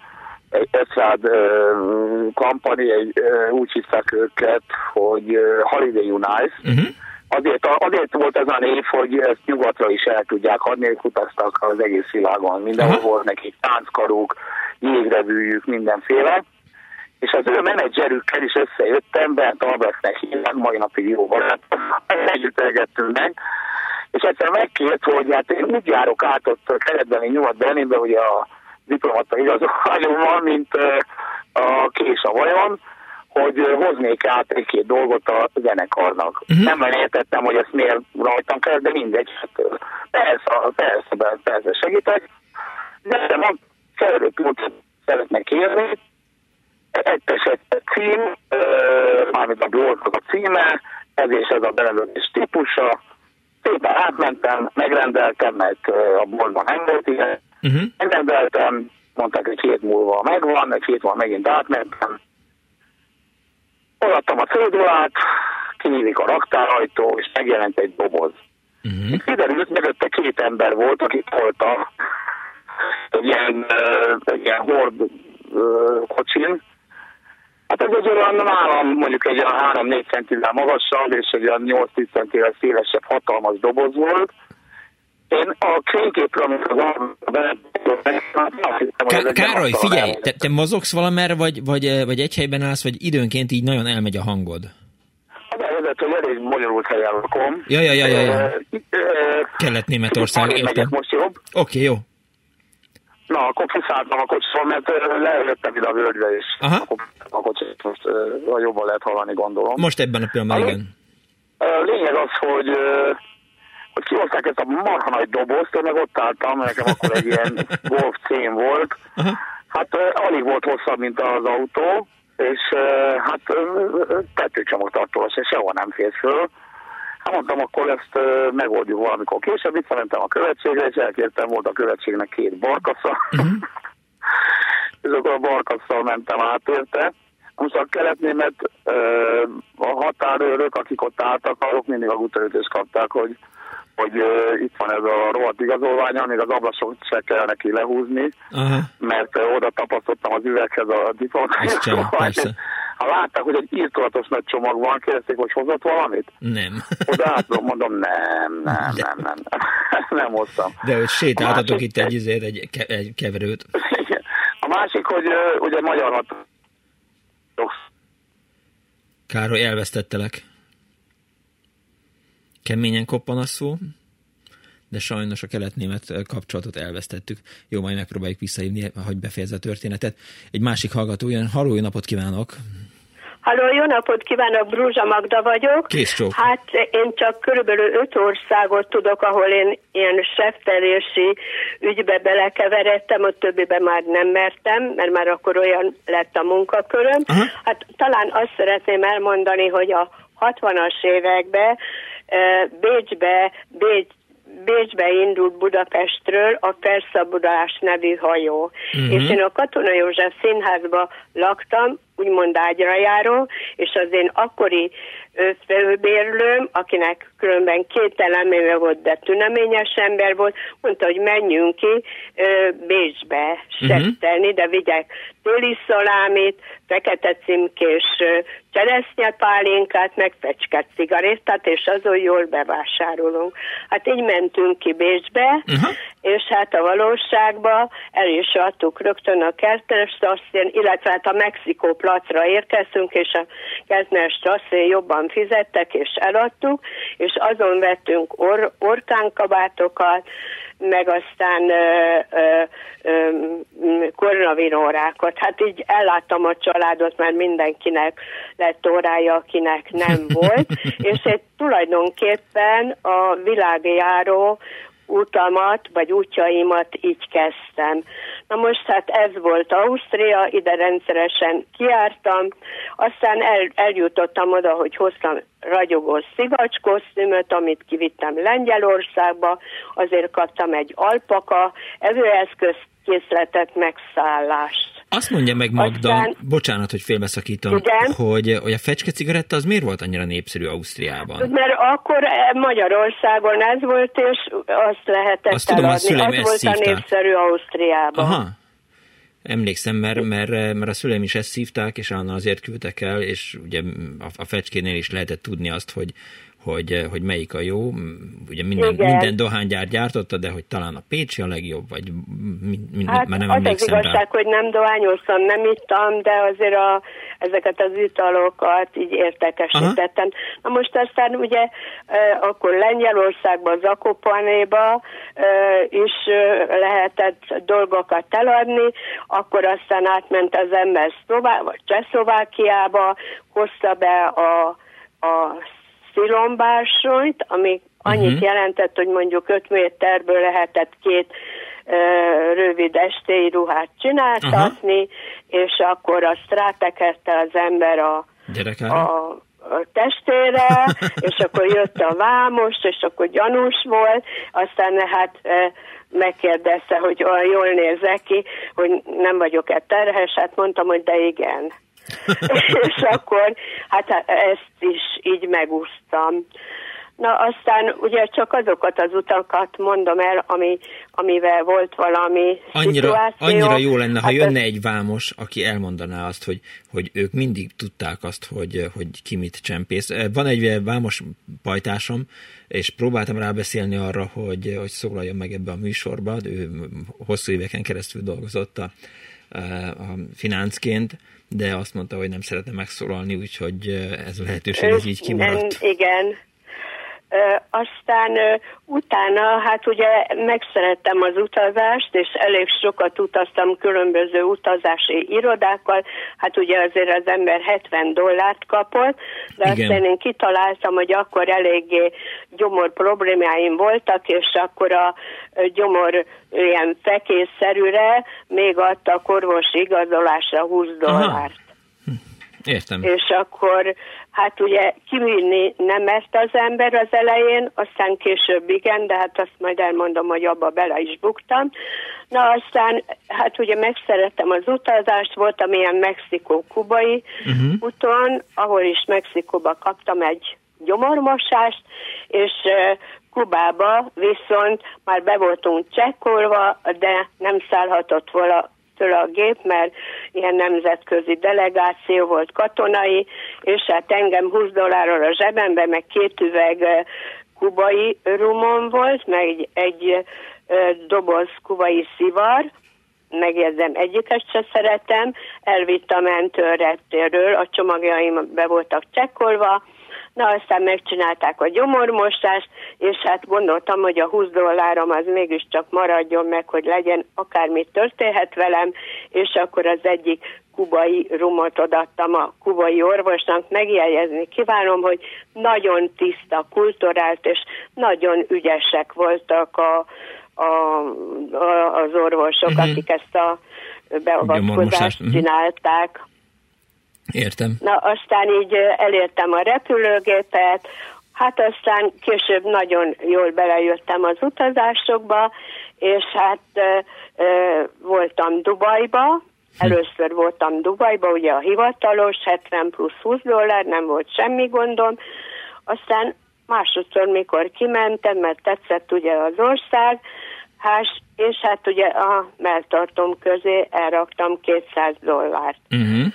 Speaker 10: egy Eszrád uh, kampani, egy, uh, úgy hívták őket, hogy Holiday Unice.
Speaker 1: Uh-huh.
Speaker 10: Azért, azért volt ez a név, hogy ezt nyugatra is el tudják adni, ők utaztak az egész világon. Mindenhol
Speaker 1: Aha.
Speaker 10: volt nekik tánckaruk, jégrevűjük mindenféle, és az ő menedzserükkel is összejöttem, Bent Albertnek hívnak, mai napig jó barátom, együtt elgettünk meg, és egyszer megkért, hogy hát én úgy járok át ott a keretbeni nyugat Berlinbe, hogy a diplomata igazolványommal, mint a kés a vajon, hogy hoznék át egy-két dolgot a zenekarnak. Uh-huh. Nem értettem, hogy ezt miért rajtam kell, de mindegy. Hát, persze, persze, persze segítek. De nem mond, szeretnék, kérni, egyes egy cím, mármint a blognak a címe, ez és ez a belelőtés típusa, szépen átmentem, megrendeltem, mert a boltban ilyen,
Speaker 1: Uh-huh.
Speaker 10: megrendeltem, mondták, hogy hét múlva megvan, egy hét múlva megint átmentem, odaadtam a cédulát, kinyílik a raktárajtó, és megjelent egy doboz.
Speaker 1: Uh-huh.
Speaker 10: Kiderült, mögötte két ember volt, akik voltak egy ilyen, egy ilyen hord kocsin. Hát ez egy olyan nálam mondjuk egy olyan 3-4 centivel magasabb, és egy olyan 8-10 centivel szélesebb hatalmas doboz volt. Én a fényképről, amit az
Speaker 1: Ká- Károly, figyelj, te, te mozogsz valamerre, vagy, vagy, eh, vagy egy helyben állsz, vagy időnként így nagyon elmegy a hangod?
Speaker 10: A bevezető hogy elég bonyolult helyen lakom.
Speaker 1: Ja, ja, ja, ja, ja.
Speaker 10: Ö, ö,
Speaker 1: Kelet-Németország, értem.
Speaker 10: most jobb.
Speaker 1: Oké, jó.
Speaker 10: Na, akkor kiszálltam a kocsiról, mert lejöttem ide a völgybe, és
Speaker 1: Aha.
Speaker 10: akkor a kocsit most ö, jobban lehet hallani, gondolom.
Speaker 1: Most ebben a pillanatban, igen.
Speaker 10: Lényeg az, hogy, hogy kihozták ezt a marha nagy dobozt, én meg ott álltam, nekem akkor egy ilyen Golf cém volt.
Speaker 1: Aha.
Speaker 10: Hát alig volt hosszabb, mint az autó, és hát tetőcsomagtartós, és sehol nem fér föl. Mondtam, akkor ezt megoldjuk valamikor később, visszamentem a követségre, és elkértem, volt a követségnek két barkasza.
Speaker 1: Uh-huh.
Speaker 10: és akkor a barkasszal mentem át érte. Most a keletnémet a határőrök, akik ott álltak, azok mindig a gutaütést kapták, hogy, hogy itt van ez a rohadt igazolványa, még az ablakot se kell neki lehúzni,
Speaker 1: Aha.
Speaker 10: mert oda tapasztottam az üveghez a diplomát. Ha látták, hogy egy írtolatos nagy csomag van, kérdezték, hogy hozott valamit?
Speaker 1: Nem.
Speaker 10: Oda átadom, mondom, nem, nem, nem, nem, nem hoztam.
Speaker 1: De hogy sétáltatok itt egy, izért, egy, egy keverőt.
Speaker 10: Igen. A másik, hogy ugye magyar
Speaker 1: Károly, elvesztettelek. Keményen koppan a szó, de sajnos a kelet-német kapcsolatot elvesztettük. Jó, majd megpróbáljuk visszahívni, hogy befejezze a történetet. Egy másik hallgató jön. Halló, napot kívánok!
Speaker 11: Halló, jó napot kívánok, Brúzsa Magda vagyok.
Speaker 1: Kész csók.
Speaker 11: Hát én csak körülbelül öt országot tudok, ahol én ilyen seftelési ügybe belekeveredtem, a többibe már nem mertem, mert már akkor olyan lett a munkaköröm.
Speaker 1: Aha.
Speaker 11: Hát talán azt szeretném elmondani, hogy a 60-as években eh, Bécsbe, Bécs, Bécsbe indult Budapestről a Felszabadulás nevű hajó.
Speaker 12: Mhm.
Speaker 11: És én a Katona József színházba laktam, úgymond ágyra járó, és az én akkori főbérlőm, akinek különben két eleméve volt, de tüneményes ember volt, mondta, hogy menjünk ki ö, Bécsbe septelni, de vigyek téli szalámit, fekete címkés cseresznyepálinkát, meg fecskett cigarettát, és azon jól bevásárolunk. Hát így mentünk ki Bécsbe,
Speaker 1: Uh-huh.
Speaker 11: és hát a valóságban el is adtuk rögtön a Strasszén, illetve hát a Mexikó placra érkeztünk, és a Kertner Strasszén jobban fizettek, és eladtuk, és azon vettünk or- orkánkabátokat, meg aztán ö, ö, ö, koronavírórákat. Hát így elláttam a családot, mert mindenkinek lett órája, akinek nem volt, és egy tulajdonképpen a világjáró utamat, vagy útjaimat így kezdtem. Na most hát ez volt Ausztria, ide rendszeresen kiártam, aztán el, eljutottam oda, hogy hoztam ragyogó szivacs kosztümöt, amit kivittem Lengyelországba, azért kaptam egy alpaka evőeszköz készletet, megszállást.
Speaker 1: Azt mondja meg Magda,
Speaker 11: Aztán-
Speaker 1: bocsánat, hogy félbeszakítom,
Speaker 11: Igen?
Speaker 1: hogy, hogy a fecske cigaretta az miért volt annyira népszerű Ausztriában?
Speaker 11: Mert akkor eh, Magyarországon ez volt, és azt lehetett
Speaker 1: Azt tudom, a szüleim
Speaker 11: az volt a
Speaker 1: szívták.
Speaker 11: népszerű Ausztriában.
Speaker 1: Aha. Emlékszem, mert, mert, mert a szüleim is ezt szívták, és annál azért küldtek el, és ugye a, a fecskénél is lehetett tudni azt, hogy, hogy, hogy melyik a jó. Ugye minden, minden dohánygyár gyártotta, de hogy talán a Pécsi a legjobb, vagy mind, mind,
Speaker 11: hát
Speaker 1: már nem
Speaker 11: az az
Speaker 1: emlékszem
Speaker 11: igazság,
Speaker 1: rá.
Speaker 11: hogy nem dohányoztam, nem ittam, de azért a, ezeket az italokat így értekesítettem. Na most aztán ugye e, akkor Lengyelországban, Zakopanéba e, is lehetett dolgokat eladni, akkor aztán átment az ember Szlová- vagy Csehszlovákiába, hozta be a, a szilombársonyt, ami annyit
Speaker 12: Mhm.
Speaker 11: jelentett, hogy mondjuk 5 méterből lehetett két ö, rövid estély ruhát csináltatni, és akkor azt rátekerte az ember a,
Speaker 1: Gyerekára?
Speaker 11: a, a testére, és akkor jött a vámos, és akkor gyanús volt, aztán hát megkérdezte, hogy olyan jól nézek ki, hogy nem vagyok-e terhes, hát mondtam, hogy de igen. és akkor hát ezt is így megúsztam. Na aztán ugye csak azokat az utakat mondom el, ami, amivel volt valami
Speaker 1: Annyira,
Speaker 11: szituáció.
Speaker 1: annyira jó lenne, ha
Speaker 11: Hát
Speaker 1: jönne
Speaker 11: ez-
Speaker 1: egy vámos, aki elmondaná azt, hogy, hogy ők mindig tudták azt, hogy, hogy ki mit csempész. Van egy vámos pajtásom, és próbáltam rábeszélni arra, hogy, hogy szólaljon meg ebbe a műsorba. Ő hosszú éveken keresztül dolgozott a, a fináncként, de azt mondta, hogy nem szeretne megszólalni, úgyhogy ez a lehetőség ez így kimaradt.
Speaker 11: Igen. Aztán utána, hát ugye megszerettem az utazást, és elég sokat utaztam különböző utazási irodákkal, hát ugye azért az ember 70 dollárt kapott, de
Speaker 12: Igen.
Speaker 11: aztán én kitaláltam, hogy akkor eléggé gyomor problémáim voltak, és akkor a gyomor ilyen fekészszerűre még adtak orvosi igazolásra 20 dollárt.
Speaker 1: Értem.
Speaker 11: És akkor, hát ugye kivinni nem mert az ember az elején, aztán később igen, de hát azt majd elmondom, hogy abba bele is buktam. Na aztán, hát ugye megszerettem az utazást, voltam ilyen Mexikó-kubai
Speaker 12: Mhm.
Speaker 11: úton, ahol is Mexikóba kaptam egy gyomormosást, és Kubába viszont már be voltunk csekkolva, de nem szállhatott volna től a gép, mert ilyen nemzetközi delegáció volt katonai, és hát engem 20 dollárral a zsebembe, meg két üveg kubai rumon volt, meg egy, egy doboz kubai szivar, megjegyzem, egyiket se szeretem, elvitt a mentőreptérről, a csomagjaim be voltak csekkolva, na aztán megcsinálták a gyomormosást, és hát gondoltam, hogy a 20 dollárom az mégiscsak maradjon meg, hogy legyen, akármi történhet velem, és akkor az egyik kubai rumot odattam a kubai orvosnak, megjegyezni kívánom, hogy nagyon tiszta, kulturált és nagyon ügyesek voltak a, a, a, az orvosok, uh-huh. akik ezt a beavatkozást csinálták.
Speaker 1: Értem.
Speaker 11: Na, aztán így elértem a repülőgépet, hát aztán később nagyon jól belejöttem az utazásokba, és hát ö, ö, voltam Dubajba, először voltam Dubajba, ugye a hivatalos, 70 plusz 20 dollár, nem volt semmi gondom, aztán másodszor, mikor kimentem, mert tetszett ugye az ország, hát, és hát ugye a melltartom közé elraktam 200 dollárt.
Speaker 1: Uh-huh.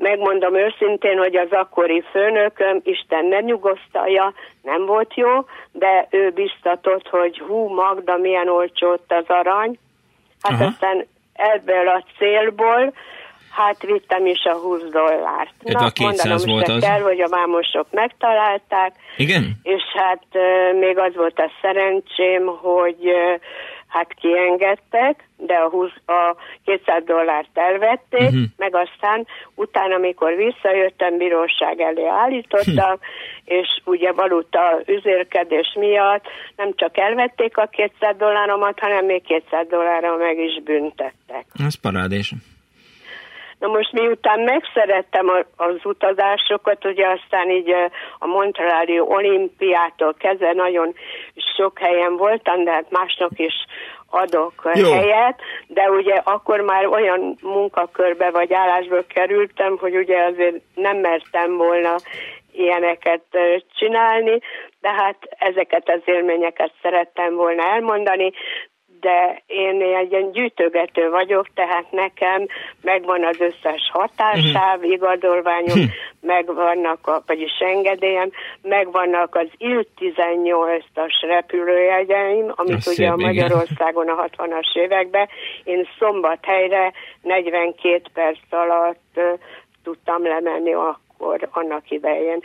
Speaker 11: Megmondom őszintén, hogy az akkori főnököm, Isten ne nyugosztalja, nem volt jó, de ő biztatott, hogy hú, Magda, milyen olcsó ott az arany. Hát
Speaker 1: Aha.
Speaker 11: aztán ebből a célból, hát vittem is a 20 dollárt.
Speaker 1: Tehát a 200
Speaker 11: mondanom
Speaker 1: volt az.
Speaker 11: kell, hogy a vámosok megtalálták,
Speaker 1: Igen?
Speaker 11: és hát ö, még az volt a szerencsém, hogy ö, hát kiengedtek, de a, 20, a 200 dollárt elvették,
Speaker 12: Mhm.
Speaker 11: meg aztán utána, amikor visszajöttem, bíróság elé állítottak, és ugye valuta üzérkedés miatt nem csak elvették a 200 dolláromat, hanem még 200 dollárra meg is büntettek.
Speaker 1: Ez parádés.
Speaker 11: Na most miután megszerettem a- az utazásokat, ugye aztán így a Montreali olimpiától kezdve nagyon sok helyen voltam, de hát másnak is adok
Speaker 12: Jó.
Speaker 11: helyet, de ugye akkor már olyan munkakörbe vagy állásba kerültem, hogy ugye azért nem mertem volna ilyeneket csinálni, de hát ezeket az élményeket szerettem volna elmondani, de én egy ilyen gyűjtögető vagyok, tehát nekem megvan az összes határsáv, igazolványom, hm. megvannak, a, vagyis engedélyem, megvannak az IL-18-as repülőjegyeim, amit
Speaker 1: Az
Speaker 11: ugye a
Speaker 1: szép, igen.
Speaker 11: Magyarországon a 60-as években én szombathelyre 42 perc alatt tudtam lemenni akkor annak idején.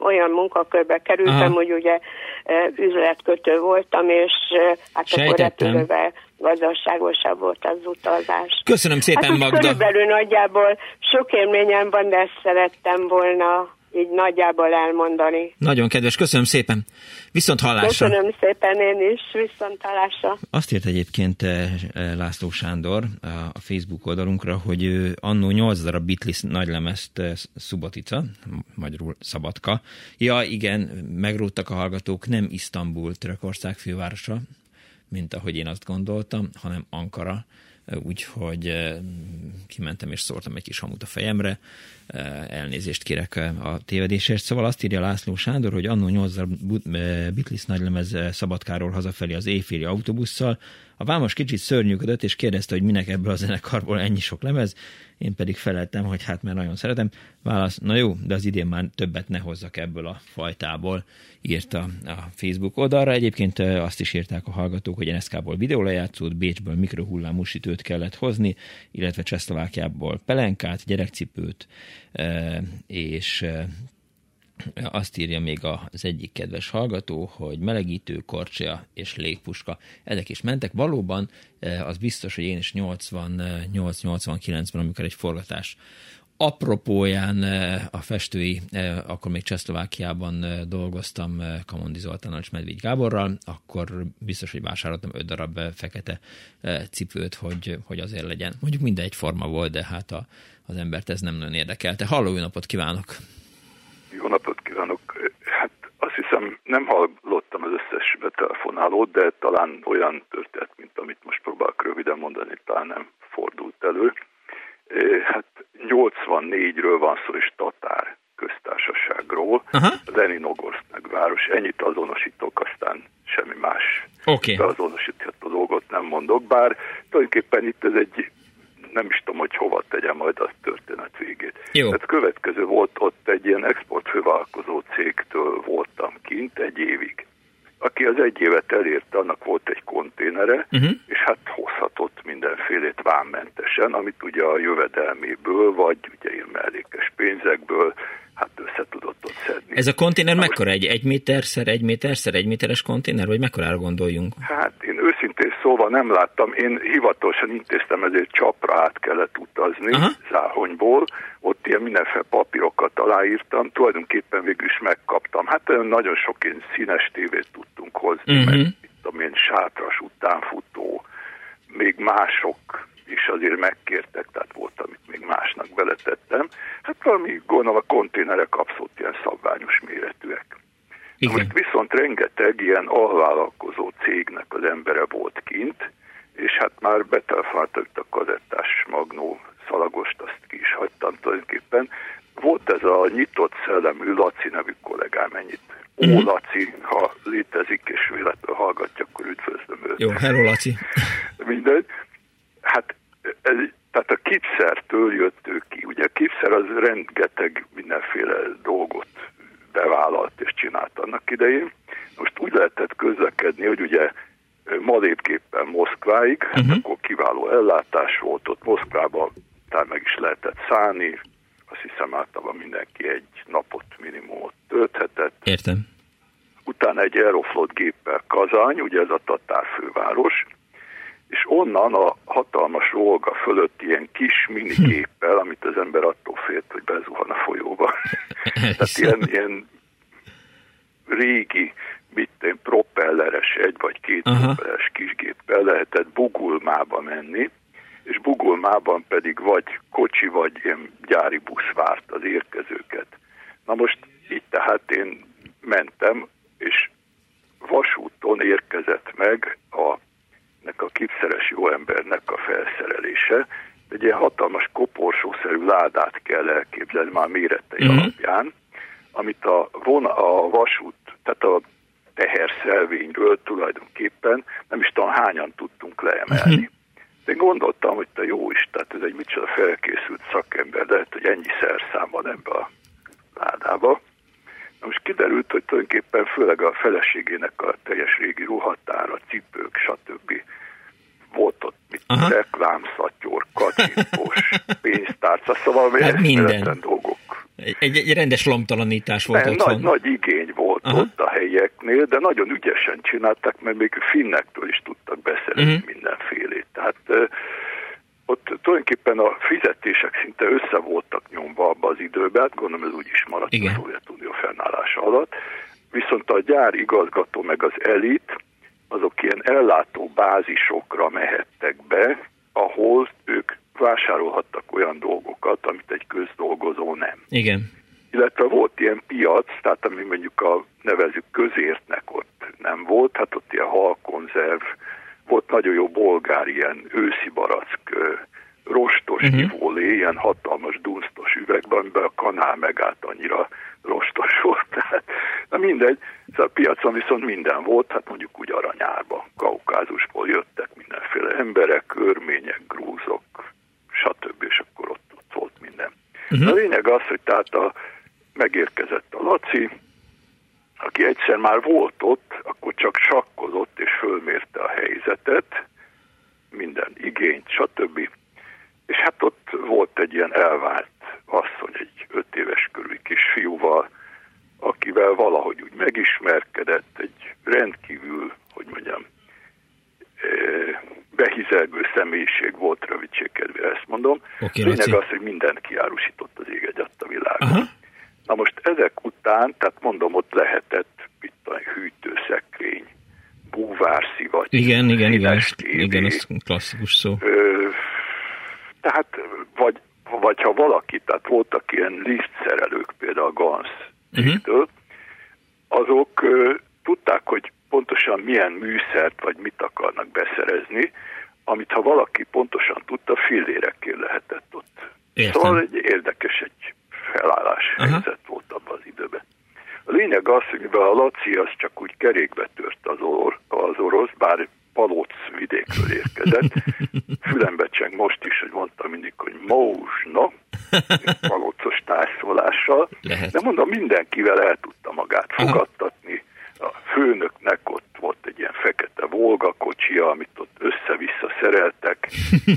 Speaker 11: Olyan munkakörbe kerültem,
Speaker 1: Aha.
Speaker 11: hogy ugye ö, üzletkötő voltam, és ö, hát akkor
Speaker 1: Sejtettem.
Speaker 11: repülővel gazdaságosabb volt az utazás.
Speaker 1: Köszönöm szépen,
Speaker 11: hát
Speaker 1: Magda.
Speaker 11: körülbelül nagyjából sok élményem van, de ezt szerettem volna így nagyjából elmondani.
Speaker 1: Nagyon kedves, köszönöm szépen. Viszont hallásra.
Speaker 11: Köszönöm szépen én is, viszontalásra.
Speaker 1: Azt írt egyébként eh, eh, László Sándor a a Facebook oldalunkra, hogy annó 8 darab Beatles nagylemezt eh, Szubotica, magyarul Szabadka. Ja, igen, megrúdtak a hallgatók, nem Isztambul, Törökország fővárosa, mint ahogy én azt gondoltam, hanem Ankara, Eh, úgyhogy eh, kimentem és szórtam egy kis hamut a fejemre, Eh, elnézést kérek eh, a tévedésért. Szóval azt írja László Sándor, hogy annó 8 darab Bu- eh, Beatles nagylemez Szabadkáról hazafelé az éjféli autóbusszal. A vámos kicsit szörnyűködött, és kérdezte, hogy minek ebből a zenekarból ennyi sok lemez. Én pedig feleltem, hogy hát mert nagyon szeretem. Válasz, na jó, de az idén már többet ne hozzak ebből a fajtából, írta a Facebook oldalra. Egyébként azt is írták a hallgatók, hogy NSK-ból videólejátszót, Bécsből mikrohullámúsítőt kellett hozni, illetve Csehszlovákiából pelenkát, gyerekcipőt, és azt írja még az egyik kedves hallgató, hogy melegítő, korcsia és légpuska. Ezek is mentek. Valóban eh, az biztos, hogy én is 88-89-ben, amikor egy forgatás apropóján eh, a festői, akkor még Csehszlovákiában eh, dolgoztam Kamondi Zoltánnal és Medvégy Gáborral, akkor biztos, hogy vásároltam öt darab fekete cipőt, hogy, hogy azért legyen. Mondjuk mindegy forma volt, de hát a, az embert ez nem nagyon érdekelte. Halló, napot kívánok!
Speaker 12: Jó napot kívánok! Hát azt hiszem nem hallottam az összes betelefonálót, de talán olyan történet, mint amit most próbálok röviden mondani, talán nem fordult elő. Hát 84-ről van szó, és Tatár köztársaságról,
Speaker 1: Aha.
Speaker 12: Leninogorsznak város. Ennyit azonosítok, aztán semmi más
Speaker 1: Oké.
Speaker 12: beazonosítható dolgot nem mondok, bár tulajdonképpen itt ez egy, nem is tudom, hogy hova tegyem majd a történet végét.
Speaker 1: Jó.
Speaker 12: Tehát következő volt ott egy ilyen exportfővállalkozó cégtől voltam kint egy évig. Aki az egy évet elérte, annak volt egy konténere,
Speaker 1: Uh-huh.
Speaker 12: és hát hozhatott mindenfélét vámmentesen, amit ugye a jövedelméből, vagy ugye ilyen mellékes pénzekből, hát össze tudott ott szedni.
Speaker 1: Ez a konténer mekkora? Egy egy méterszer, egy méterszer, egy méteres konténer, vagy mekkorára gondoljunk?
Speaker 12: Hát én őszintén szóval nem láttam, én hivatalosan intéztem, ezért csapra át kellett utazni
Speaker 1: Aha.
Speaker 12: Záhonyból, ott ilyen mindenféle papírokat aláírtam, tulajdonképpen végül is megkaptam. Hát nagyon sok ilyen színes tévét tudtunk hozni,
Speaker 1: Mhm.
Speaker 12: meg mit tudom én, sátras utánfutó, még mások is azért megkértek, tehát volt, amit még másnak beletettem. Hát valami, gondolom a konténerek abszolút ilyen szabványos méretűek. Na Most viszont rengeteg ilyen alvállalkozó cégnek az embere volt kint, és hát már betelefonáltak a kazettás magnó szalagost, azt ki is hagytam tulajdonképpen. Volt ez a nyitott szellemű Laci nevű kollégám, ennyit. Ó, Laci, ha létezik és véletlenül hallgatja, akkor üdvözlöm őt.
Speaker 1: Jó, hello Laci.
Speaker 12: Mindegy. Hát ez, tehát a kipszertől jött ő ki. Ugye a kipszer az rengeteg mindenféle dolgot bevállalt és csinált annak idején. Most úgy lehetett közlekedni, hogy ugye malépképpen Moszkváig, hát
Speaker 1: Mhm.
Speaker 12: akkor kiváló ellátás volt ott Moszkvában, talán meg is lehetett szállni, azt hiszem általában mindenki egy napot minimumot tölthetett.
Speaker 1: Értem.
Speaker 12: Utána egy Aeroflot géppel Kazany, ugye ez a tatár főváros, és onnan a hatalmas Volga fölött ilyen kis minigéppel, amit az ember attól félt, hogy bezuhan a folyóba. Tehát ilyen, ilyen régi, mit én, propelleres, egy vagy két
Speaker 1: Aha.
Speaker 12: propelleres kisgéppel lehetett Bugulmába menni, és Bugulmában pedig vagy kocsi, vagy ilyen gyári busz várt az érkezőket. Na most itt tehát én mentem, és vasúton érkezett meg a, nek a kipszeres jó embernek a felszerelése. Egy ilyen hatalmas koporsószerű ládát kell elképzelni már méretei
Speaker 1: Mhm.
Speaker 12: alapján, amit a, vona, a vasút, tehát a teherszelvényről tulajdonképpen nem is tudom hányan tudtunk leemelni. De én gondoltam, hogy te jó is, tehát ez egy micsoda felkészült szakember, de lehet, hogy ennyi szerszám van ebbe a ládába. Na most kiderült, hogy tulajdonképpen főleg a feleségének a teljes régi ruhatára, cipők, stb. Volt ott mit,
Speaker 1: Aha.
Speaker 12: reklámszatyor, kacsintós, pénztárca, szóval
Speaker 1: Hát minden.
Speaker 12: dolgok
Speaker 1: Egy, egy, rendes lomtalanítés volt
Speaker 12: nem,
Speaker 1: otthon.
Speaker 12: nagy, nagy igény volt
Speaker 1: Aha.
Speaker 12: ott a helyieknél, de nagyon ügyesen csinálták, mert még finnektől is tudtak beszerezni uh-huh. mindenfélét. Tehát ott tulajdonképpen a fizetések szinte össze voltak nyomva abba az időben, hát gondolom ez úgy is maradt
Speaker 1: Igen.
Speaker 12: a Szovjetunió fennállása alatt, viszont a gyár igazgató meg az elit, azok ilyen ellátó bázisokra mehettek be, ahol ők vásárolhattak olyan dolgokat, amit egy közdolgozó nem
Speaker 1: Igen.
Speaker 12: illetve volt ilyen piac, tehát ami mondjuk a nevezük közértnek ott nem volt, hát ott ilyen halkonzerv, volt nagyon jó bolgár, ilyen őszi barack, rostos
Speaker 1: Mhm.
Speaker 12: uh-huh. ivólé, ilyen hatalmas dunsztos üvegben, amiben a kanál megállt annyira rostos volt. Tehát, na mindegy, szóval a piacon viszont minden volt, hát mondjuk úgy aranyárba, kaukázusból jöttek mindenféle emberek, örmények, grúzok, stb. és akkor ott, ott volt minden. Uh-huh. A lényeg az, hogy tehát a, megérkezett a Laci, aki egyszer már volt ott, akkor csak sakkozott és fölmérte a helyzetet, minden igényt, stb. És hát ott volt egy ilyen elvált asszony, egy öt éves körül kisfiúval, akivel valahogy úgy megismerkedett, egy rendkívül, hogy mondjam, eh, behizelgő személyiség volt, rövidségkedvére ezt mondom.
Speaker 1: Oké,
Speaker 12: Lényeg az, hogy mindent kiárusított az ég egy a világon.
Speaker 1: Aha.
Speaker 12: Na most ezek után, tehát mondom, ott lehetett itt a hűtőszekrény, búvárszivacs,
Speaker 1: Igen, igen, igen,
Speaker 12: tévé,
Speaker 1: igen, ez klasszikus szó.
Speaker 12: Ö, tehát, vagy, vagy ha valaki, tehát voltak ilyen lisztszerelők, például a Gans
Speaker 1: Uh-huh.
Speaker 12: azok ö, tudták, hogy pontosan milyen műszert, vagy mit akarnak beszerezni, amit ha valaki pontosan tudta, fillérekkel lehetett ott.
Speaker 1: Értem.
Speaker 12: Szóval egy érdekes egy felállás
Speaker 1: Aha.
Speaker 12: helyzet volt abban az időben. A lényeg az, hogy mivel a Laci az csak úgy kerékbe tört az, or, az orosz, bár Palóc vidékről érkezett, fülembe cseng most is, hogy mondta mindig, hogy Mózsna, palócos társzólással,
Speaker 1: Lehet.
Speaker 12: de mondom, mindenkivel el tudta magát
Speaker 1: Aha.
Speaker 12: A főnöknek ott volt egy ilyen fekete Volga kocsia, amit ott össze-vissza szereltek,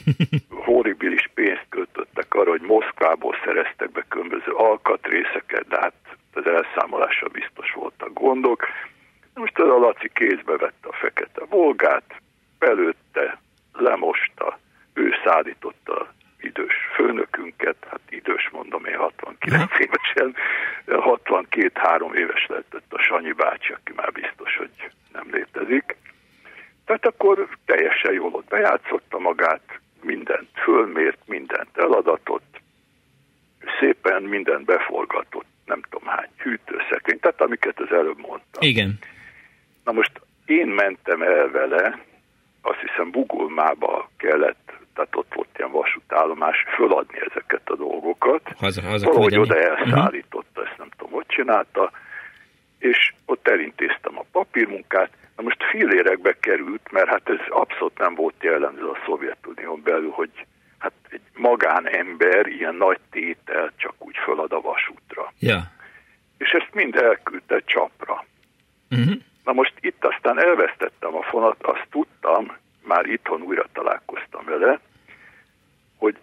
Speaker 12: horribilis pénzt költöttek arra, hogy Moszkvából szereztek be különböző alkatrészeket, de hát az elszámolással biztos voltak gondok. Most az a Laci kézbe vette a fekete Volgát, belőtte, lemosta, ő szállította idős főnökünket, hát idős mondom én 69 évesen, 62-3 éves lehetett a Sanyi bácsi, aki már biztos, hogy nem létezik. Tehát akkor teljesen jól ott bejátszotta magát, mindent fölmért, mindent eladatott, szépen mindent beforgatott, nem tudom hány hűtőszekrény, tehát amiket az előbb mondtam.
Speaker 1: Igen.
Speaker 12: Na most én mentem el vele, azt hiszem Bugulmába kellett, tehát ott volt ilyen vasútállomás, föladni ezeket a dolgokat.
Speaker 1: Haza, haza
Speaker 12: Valahogy oda
Speaker 1: Mhm.
Speaker 12: elszállította, ezt nem tudom, hogy csinálta, és ott elintéztem a papírmunkát. Na most fillérekbe került, mert hát ez abszolút nem volt jellemző a Szovjetunión belül, hogy hát egy magánember ilyen nagy tétel csak úgy fölad a vasútra.
Speaker 1: Ja.
Speaker 12: És ezt mind elküldte csapra.
Speaker 1: Uh-huh.
Speaker 12: Na most itt aztán elvesztettem a fonat, azt tudtam, már itthon újra találkoztam vele, hogy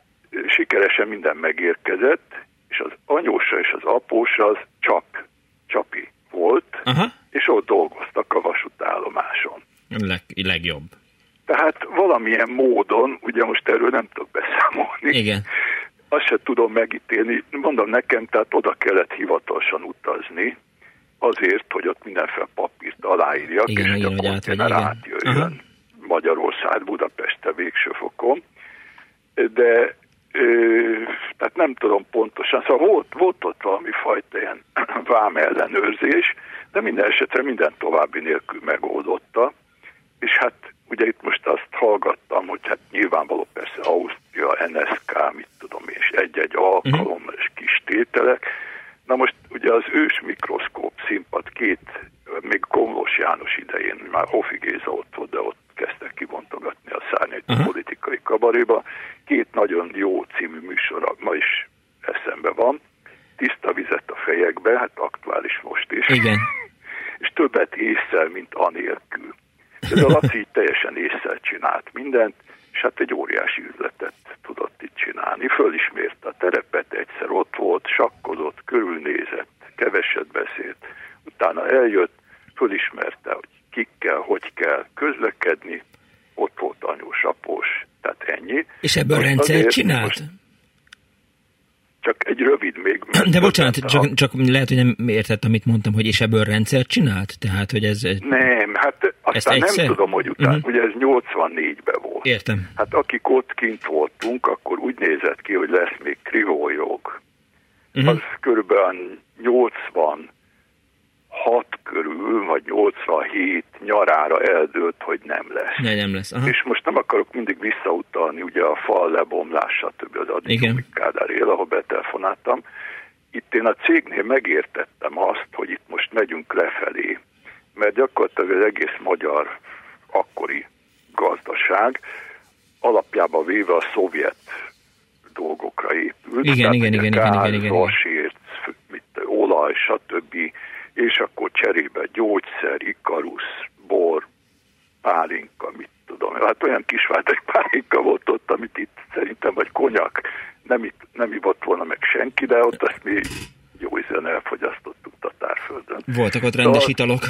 Speaker 12: sikeresen minden megérkezett, és az anyósa és az apósa az csap, csapi volt,
Speaker 1: Aha.
Speaker 12: és ott dolgoztak a vasútállomáson.
Speaker 1: Leg, legjobb.
Speaker 12: Tehát valamilyen módon, ugye most erről nem tudok beszámolni,
Speaker 1: Igen.
Speaker 12: azt se tudom megítélni. Mondom nekem, tehát oda kellett hivatalosan utazni, azért, hogy ott mindenféle papírt aláírjak,
Speaker 1: Igen,
Speaker 12: és
Speaker 1: igen,
Speaker 12: hogy a konténer átjöjjön Magyarország, Budapestre végső fokon. De ö, tehát nem tudom pontosan, szóval volt, volt ott valami fajta ilyen vám ellenőrzés, de minden esetre minden további nélkül megoldotta. És hát ugye itt most azt hallgattam, hogy hát nyilvánvaló persze Ausztria, NSK, mit tudom én, és egy-egy alkalom és kis tételek. Na most ugye az ős mikroszkóp színpad két, még Komlós János idején, már Hofi Géza ott volt, de ott kezdtek kibontogatni a szárnyait a politikai kabaréba. Két nagyon jó című műsor ma is eszembe van. Tiszta vizet a fejekbe, hát aktuális most is.
Speaker 1: Igen.
Speaker 12: És többet észsel, mint anélkül. Ez a Laci így teljesen észsel csinált mindent, és hát egy óriási üzletet tudott itt csinálni. Fölismérte a terepet, egyszer ott volt, sakkodott, körülnézett, keveset beszélt. Utána eljött, fölismerte, hogy kikkel, hogy kell közlekedni, ott volt anyós, após, tehát ennyi.
Speaker 1: És ebből
Speaker 12: Most azért
Speaker 1: csinált?
Speaker 12: most Csak egy rövid még.
Speaker 1: De bocsánat,
Speaker 12: többet
Speaker 1: csak,
Speaker 12: a-
Speaker 1: csak lehet, hogy nem értett, amit mondtam, hogy és ebből rendszert csinált? Tehát, hogy ez...
Speaker 12: Nem, hát aztán nem
Speaker 1: egyszer?
Speaker 12: tudom, hogy utána,
Speaker 1: Mhm.
Speaker 12: ugye ez 84-ben volt.
Speaker 1: Értem.
Speaker 12: Hát akik ott kint voltunk, akkor úgy nézett ki, hogy lesz még krivójog.
Speaker 1: Mhm.
Speaker 12: Az körülbelül 86 körül, vagy 87 nyarára eldőlt, hogy nem lesz.
Speaker 1: Ne, nem lesz. Aha.
Speaker 12: És most nem akarok mindig visszautalni ugye a fal lebomlás, stb. az addig
Speaker 1: Igen.
Speaker 12: Kádár él, ahol betelefonáltam. Itt én a cégnél megértettem azt, hogy itt most megyünk lefelé, mert gyakorlatilag az egész magyar akkori gazdaság alapjában véve a szovjet dolgokra épült.
Speaker 1: Igen,
Speaker 12: Tehát
Speaker 1: igen, igen,
Speaker 12: gáz,
Speaker 1: igen, igen, igen.
Speaker 12: vasért, mit, olaj, stb. És akkor cserébe gyógyszer, ikarusz, bor, pálinka, mit tudom. Hát olyan kisvátek pálinka volt ott, amit itt szerintem, vagy konyak, nem, itt, nem ivott volna meg senki, de ott azt mi jó ízen elfogyasztottuk Tatárföldön.
Speaker 1: Voltak ott rendes
Speaker 12: Szóval-
Speaker 1: italok.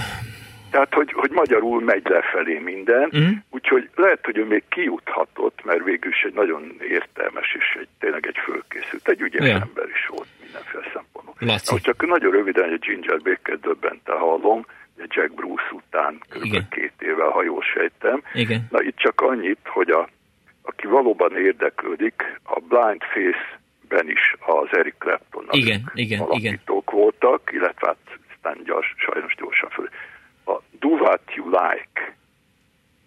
Speaker 12: Tehát, hogy, hogy magyarul megy lefelé minden,
Speaker 1: Mhm.
Speaker 12: úgyhogy lehet, hogy ő még kijuthatott, mert végül is egy nagyon értelmes és egy, tényleg egy fölkészült, egy ügyes
Speaker 1: Ja.
Speaker 12: ember is volt mindenféle szempontból.
Speaker 1: Laci.
Speaker 12: Most csak nagyon röviden, hogy Ginger Baker döbbente hallom, ugye Jack Bruce után kb.
Speaker 1: Igen.
Speaker 12: két évvel, ha jól sejtem.
Speaker 1: Igen.
Speaker 12: Csak annyit, hogy a, aki valóban érdeklődik, a Blind Face-ben is az Eric Clapton
Speaker 1: Igen, igen, igen.
Speaker 12: alapítók voltak, illetve hát aztán gyors, sajnos gyorsan föl. A Do What You Like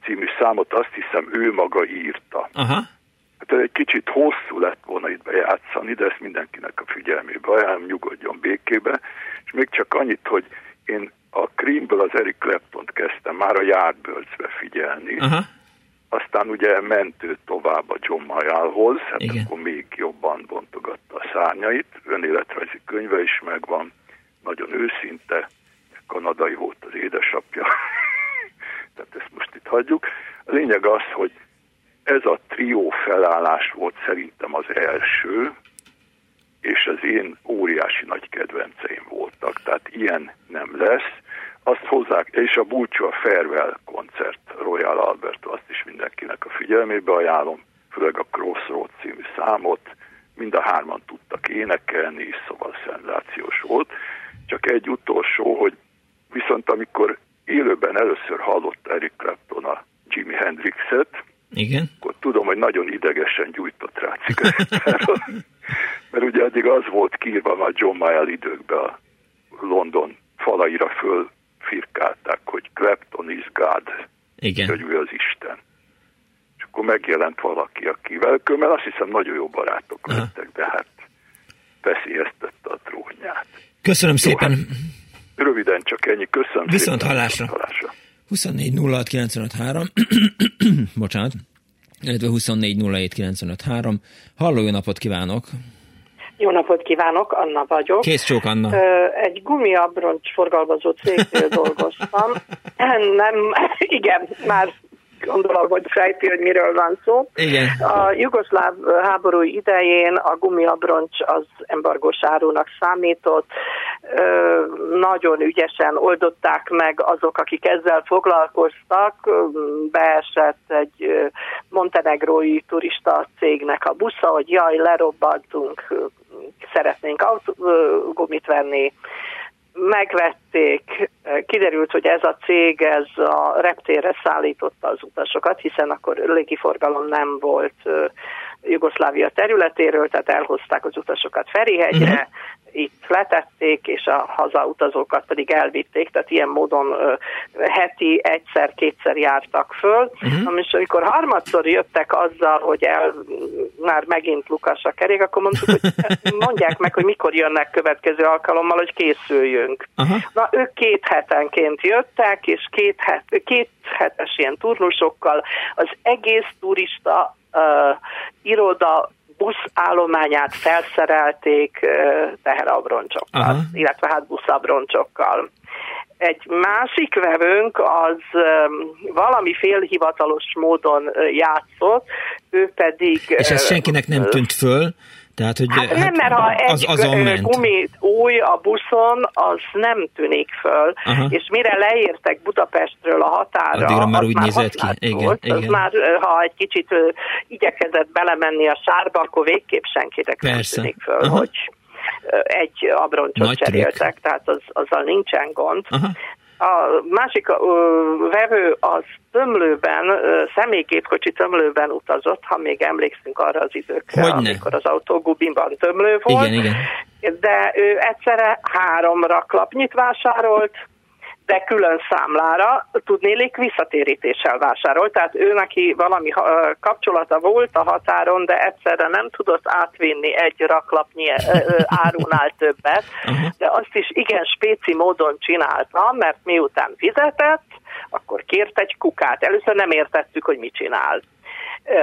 Speaker 12: című számot azt hiszem ő maga írta.
Speaker 1: Aha.
Speaker 12: Hát ez egy kicsit hosszú lett volna itt bejátszani, de ezt mindenkinek a figyelmébe ajánlom, nyugodjon békébe. És még csak annyit, hogy én a Creamből az Eric Claptont kezdtem már a Yardbirds-be figyelni.
Speaker 1: Aha.
Speaker 12: Aztán ugye ment ő tovább a John Mayallhoz, hát
Speaker 1: Igen.
Speaker 12: akkor még jobban bontogatta a szárnyait. Önéletrajzi könyve is megvan, nagyon őszinte, kanadai volt az édesapja. Tehát ezt most itt hagyjuk. A lényeg az, hogy ez a trió felállás volt szerintem az első, és az én óriási nagy kedvenceim voltak, tehát ilyen nem lesz. Azt hozzák, és a Búcsú a Farewell koncert Royal Albert, azt is mindenkinek a figyelmébe ajánlom, főleg a Crossroad című számot, mind a hárman tudtak énekelni, szóval szenzációs volt. Csak egy utolsó, hogy viszont amikor élőben először hallott Eric Clapton a Jimi Hendrixet,
Speaker 1: Igen.
Speaker 12: akkor tudom, hogy nagyon idegesen gyújtott rá cigarettára. Mert ugye addig az volt kiírva már John Mayall időkben a London falaira föl firkálták, hogy Clapton is God,
Speaker 1: Igen.
Speaker 12: hogy ő az Isten. És akkor megjelent valaki, akivel, mert azt hiszem nagyon jó barátok lettek, de hát veszélyeztette a trónját.
Speaker 1: Köszönöm szépen.
Speaker 12: Röviden csak ennyi. Köszönöm
Speaker 1: Viszont
Speaker 12: szépen.
Speaker 1: hallásra.
Speaker 12: Viszont hallásra.
Speaker 1: 24 06 95 3. Bocsánat. Illetve 24 07 95 3. Halló, jó napot kívánok!
Speaker 13: Jó napot kívánok, Anna vagyok.
Speaker 1: Kész csók, Anna.
Speaker 13: Egy gumiabroncs forgalmazó cégnél dolgoztam. Nem, igen, már gondolom, hogy sejti, hogy miről van szó.
Speaker 1: Igen.
Speaker 13: A jugoszláv háború idején a gumiabroncs az embargós árunak számított. Nagyon ügyesen oldották meg azok, akik ezzel foglalkoztak. Beesett egy montenegrói turista cégnek a busza, hogy jaj, lerobbantunk, szeretnénk autó, gumit venni megvették, kiderült, hogy ez a cég ez a reptérre szállította az utasokat, hiszen akkor légiforgalom nem volt, Jugoszlávia területéről, tehát elhozták az utasokat Ferihegyre, uh-huh itt letették, és a hazautazókat pedig elvitték, tehát ilyen módon heti egyszer-kétszer jártak föl. Uh-huh. És amikor harmadszor jöttek azzal, hogy el már megint Lukas a kerék, akkor mondtuk, hogy mondják meg, hogy mikor jönnek következő alkalommal, hogy készüljünk. Uh-huh. Na, ők két hetenként jöttek, és két, het, két hetes ilyen turnusokkal az egész turista uh, iroda buszállományát felszerelték teherabroncsokkal, Aha. illetve hát buszabroncsokkal. Egy másik vevőnk az valami félhivatalos módon játszott, ő pedig...
Speaker 1: És ez senkinek nem tűnt föl? Tehát, hogy
Speaker 13: hát, hát nem, mert ha egy
Speaker 1: az
Speaker 13: gumi új a buszon, az nem tűnik föl, Aha. és mire leértek Budapestről a határa,
Speaker 1: Addigra már úgy már nézett ki. Igen,
Speaker 13: volt, igen. Az már, ha egy kicsit igyekezett belemenni a sárba, akkor végképp senkinek Persze. nem tűnik föl, Aha. hogy egy abroncsot Nagy cseréltek, trükk. tehát az, azzal nincsen gond. Aha. A másik uh, vevő az tömlőben, uh, személygépkocsi tömlőben utazott, ha még emlékszünk arra az időkre, Hogyne. amikor az autó Gubinban tömlő volt.
Speaker 1: Igen, igen.
Speaker 13: De ő egyszerre három raklapnyit vásárolt, de külön számlára tudnélik visszatérítéssel vásárolt, tehát ő neki valami kapcsolata volt a határon, de egyszerre nem tudott átvinni egy raklapnyi árunál többet, de azt is igen spéci módon csinálta, mert miután fizetett, akkor kért egy kukát. Először nem értettük, hogy mit csinál.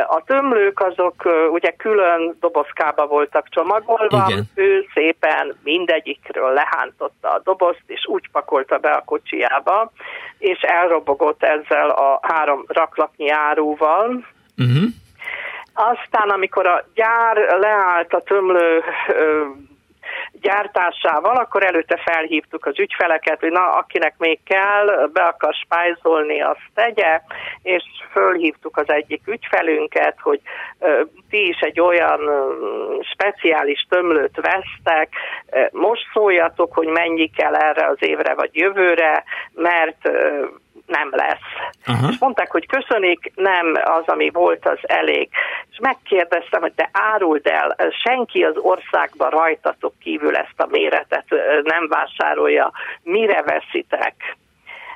Speaker 13: A tömlők azok ugye külön dobozkába voltak csomagolva, Igen. ő szépen mindegyikről lehántotta a dobozt, és úgy pakolta be a kocsiába, és elrobogott ezzel a három raklapnyi áruval. Uh-huh. Aztán, amikor a gyár leállt a tömlő gyártásával, akkor előtte felhívtuk az ügyfeleket, hogy na, akinek még kell, be akar spájzolni, azt tegye, és fölhívtuk az egyik ügyfelünket, hogy uh, ti is egy olyan speciális tömlőt vesztek, most szóljatok, hogy mennyi kell erre az évre vagy jövőre, mert nem lesz. Uh-huh. És mondták, hogy köszönik, nem az, ami volt, az elég. És megkérdeztem, hogy te áruld el, senki az országban rajtatok kívül ezt a méretet nem vásárolja, mire veszitek?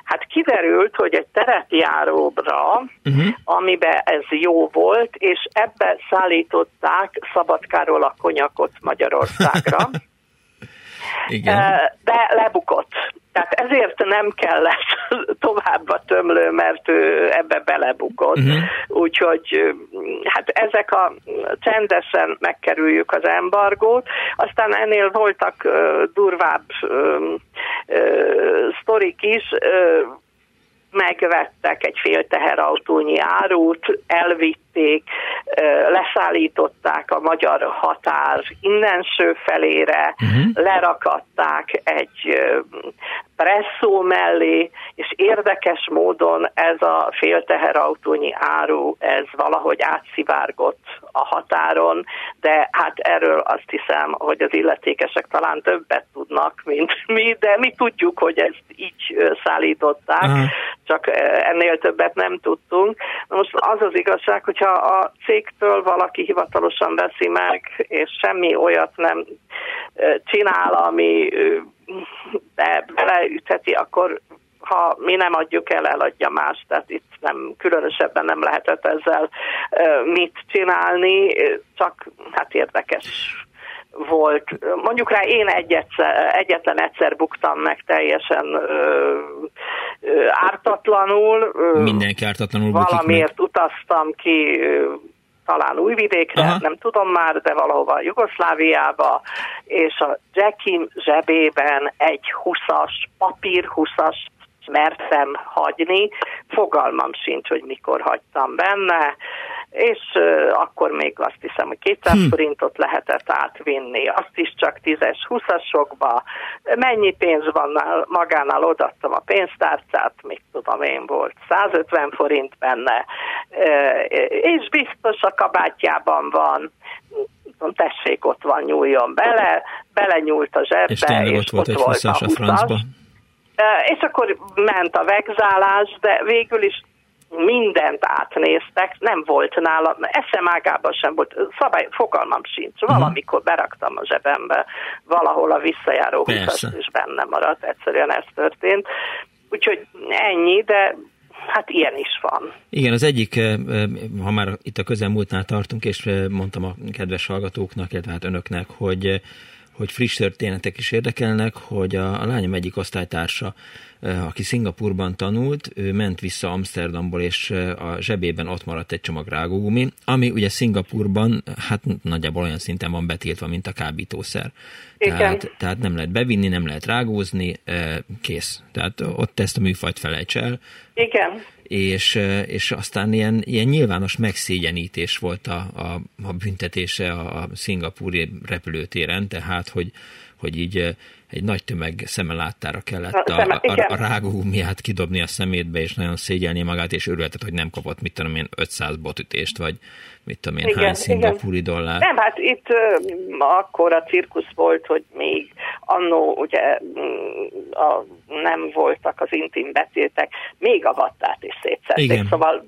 Speaker 13: Hát kiderült, hogy egy terepjáróbra, uh-huh. amiben ez jó volt, és ebbe szállították Szabadkáról a konyakot Magyarországra.
Speaker 1: Igen.
Speaker 13: De lebukott. Tehát ezért nem kellett tovább a tömlő, mert ő ebbe belebukott. Uh-huh. Úgyhogy hát ezek a csendesen megkerüljük az embargót. Aztán ennél voltak uh, durvább uh, uh, sztorik is. Uh, megvettek egy fél teherautónyi árut, elvitték, leszállították a magyar határ innenső felére, uh-huh. lerakatták egy presszó mellé, és érdekes módon ez a félteherautónyi áru, ez valahogy átszivárgott a határon, de hát erről azt hiszem, hogy az illetékesek talán többet tudnak, mint mi, de mi tudjuk, hogy ezt így szállították, uh-huh. csak ennél többet nem tudtunk. Most az az igazság, hogyha a cégtől valaki hivatalosan veszi meg, és semmi olyat nem csinál, ami beleütheti, akkor ha mi nem adjuk el, eladja más, tehát itt nem, különösebben nem lehetett ezzel mit csinálni, csak hát érdekes volt. Mondjuk rá én egyszer, egyetlen egyszer buktam meg teljesen ö, ö, ártatlanul.
Speaker 1: Mindenki ártatlanul
Speaker 13: Valamiért meg. utaztam ki talán Újvidékre, Aha. nem tudom már, de valahova Jugoszláviába, és a Jackim zsebében egy 20-as, papír 20-as mertem hagyni, fogalmam sincs, hogy mikor hagytam benne, és akkor még azt hiszem, hogy 200 hm. forintot lehetett átvinni, azt is csak 10-es, 20-asokba. Mennyi pénz van magánál, odaadtam a pénztárcát, mit tudom én volt, 150 forint benne, és biztos a kabátjában van, tessék, ott van, nyúljon bele, belenyúlt a zsebbe,
Speaker 1: és, és ott volt, ott volt a 20
Speaker 13: És akkor ment a vegzálás, de végül is mindent átnéztek, nem volt nála, eszemágában sem volt, szabály, fogalmam sincs. Valamikor beraktam a zsebembe, valahol a visszajáró és benne maradt, egyszerűen ez történt. Úgyhogy ennyi, de hát ilyen is van.
Speaker 1: Igen, az egyik, eh, eh, ha már itt a közelmúltnál tartunk, és eh, mondtam a kedves hallgatóknak, illetve hát önöknek, hogy hogy friss történetek is érdekelnek, hogy a, a lányom egyik osztálytársa, eh, aki Szingapurban tanult, ő ment vissza Amsterdamból, és eh, a zsebében ott maradt egy csomag rágógumi, ami ugye Szingapurban hát nagyjából olyan szinten van betiltva, mint a kábítószer.
Speaker 13: Igen.
Speaker 1: Tehát, tehát nem lehet bevinni, nem lehet rágózni, eh, kész. Tehát ott ezt a műfajt felejts el,
Speaker 13: Igen.
Speaker 1: És, és aztán ilyen, ilyen nyilvános megszégyenítés volt a, a, a büntetése a, a szingapúri repülőtéren, tehát hogy, hogy így egy nagy tömeg szeme láttára kellett
Speaker 13: A
Speaker 1: a, a, a, rágógumiát kidobni a szemétbe, és nagyon szégyelni magát, és örülhetett, hogy nem kapott, mit tudom én, 500 botütést, vagy mit tudom én, hány szingapúri dollár.
Speaker 13: Nem, hát itt akkor a cirkusz volt, hogy még annó ugye mm, a, nem voltak az intim betétek, még a vattát is szétszették.
Speaker 1: Igen.
Speaker 13: Szóval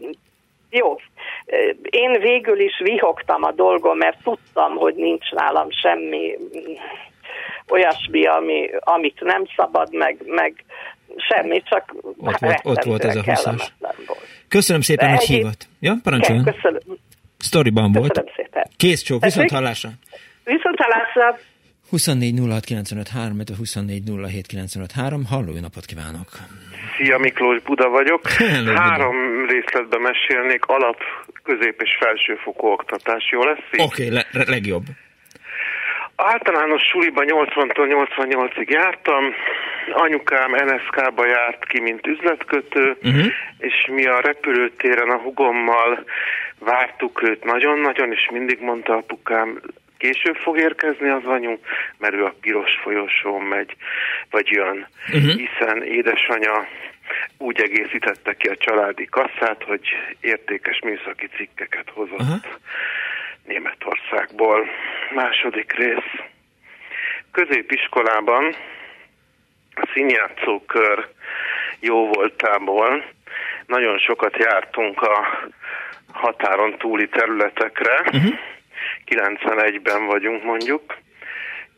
Speaker 13: jó, én végül is vihogtam a dolgon, mert tudtam, hogy nincs nálam semmi mm, olyasmi, ami, amit nem szabad, meg, meg semmi, csak
Speaker 1: Ott volt, ott volt ez a
Speaker 13: rettentően
Speaker 1: huszas.
Speaker 13: kellemetlen volt.
Speaker 1: Köszönöm szépen,
Speaker 13: De
Speaker 1: hogy hívott. Ja, parancsoljon.
Speaker 13: Köszönöm.
Speaker 1: Sztoriban volt.
Speaker 13: Köszönöm szépen.
Speaker 1: Kész csók, viszont hallásra.
Speaker 13: Viszont hallásra.
Speaker 1: 24 06 95 3, 24 07 95 3. Halló, jó napot kívánok!
Speaker 14: Szia Miklós, Buda vagyok.
Speaker 1: Hello, Buda.
Speaker 14: Három részletben mesélnék, alap, közép és felsőfokú oktatás. Jó lesz így?
Speaker 1: Oké, okay, le, legjobb.
Speaker 14: Általános suliba 80-tól 88-ig jártam, anyukám NSK-ba járt ki, mint üzletkötő,
Speaker 1: Uh-huh.
Speaker 14: és mi a repülőtéren a hugommal vártuk őt nagyon-nagyon, és mindig mondta apukám, később fog érkezni az anyu, mert ő a piros folyosón megy, vagy jön.
Speaker 1: Mhm.
Speaker 14: Hiszen édesanya úgy egészítette ki a családi kasszát, hogy értékes műszaki cikkeket hozott
Speaker 1: Aha.
Speaker 14: Németországból. Második rész. Középiskolában a színjátszókör jó voltából nagyon sokat jártunk a határon túli területekre.
Speaker 1: Uh-huh.
Speaker 14: 91-ben vagyunk mondjuk,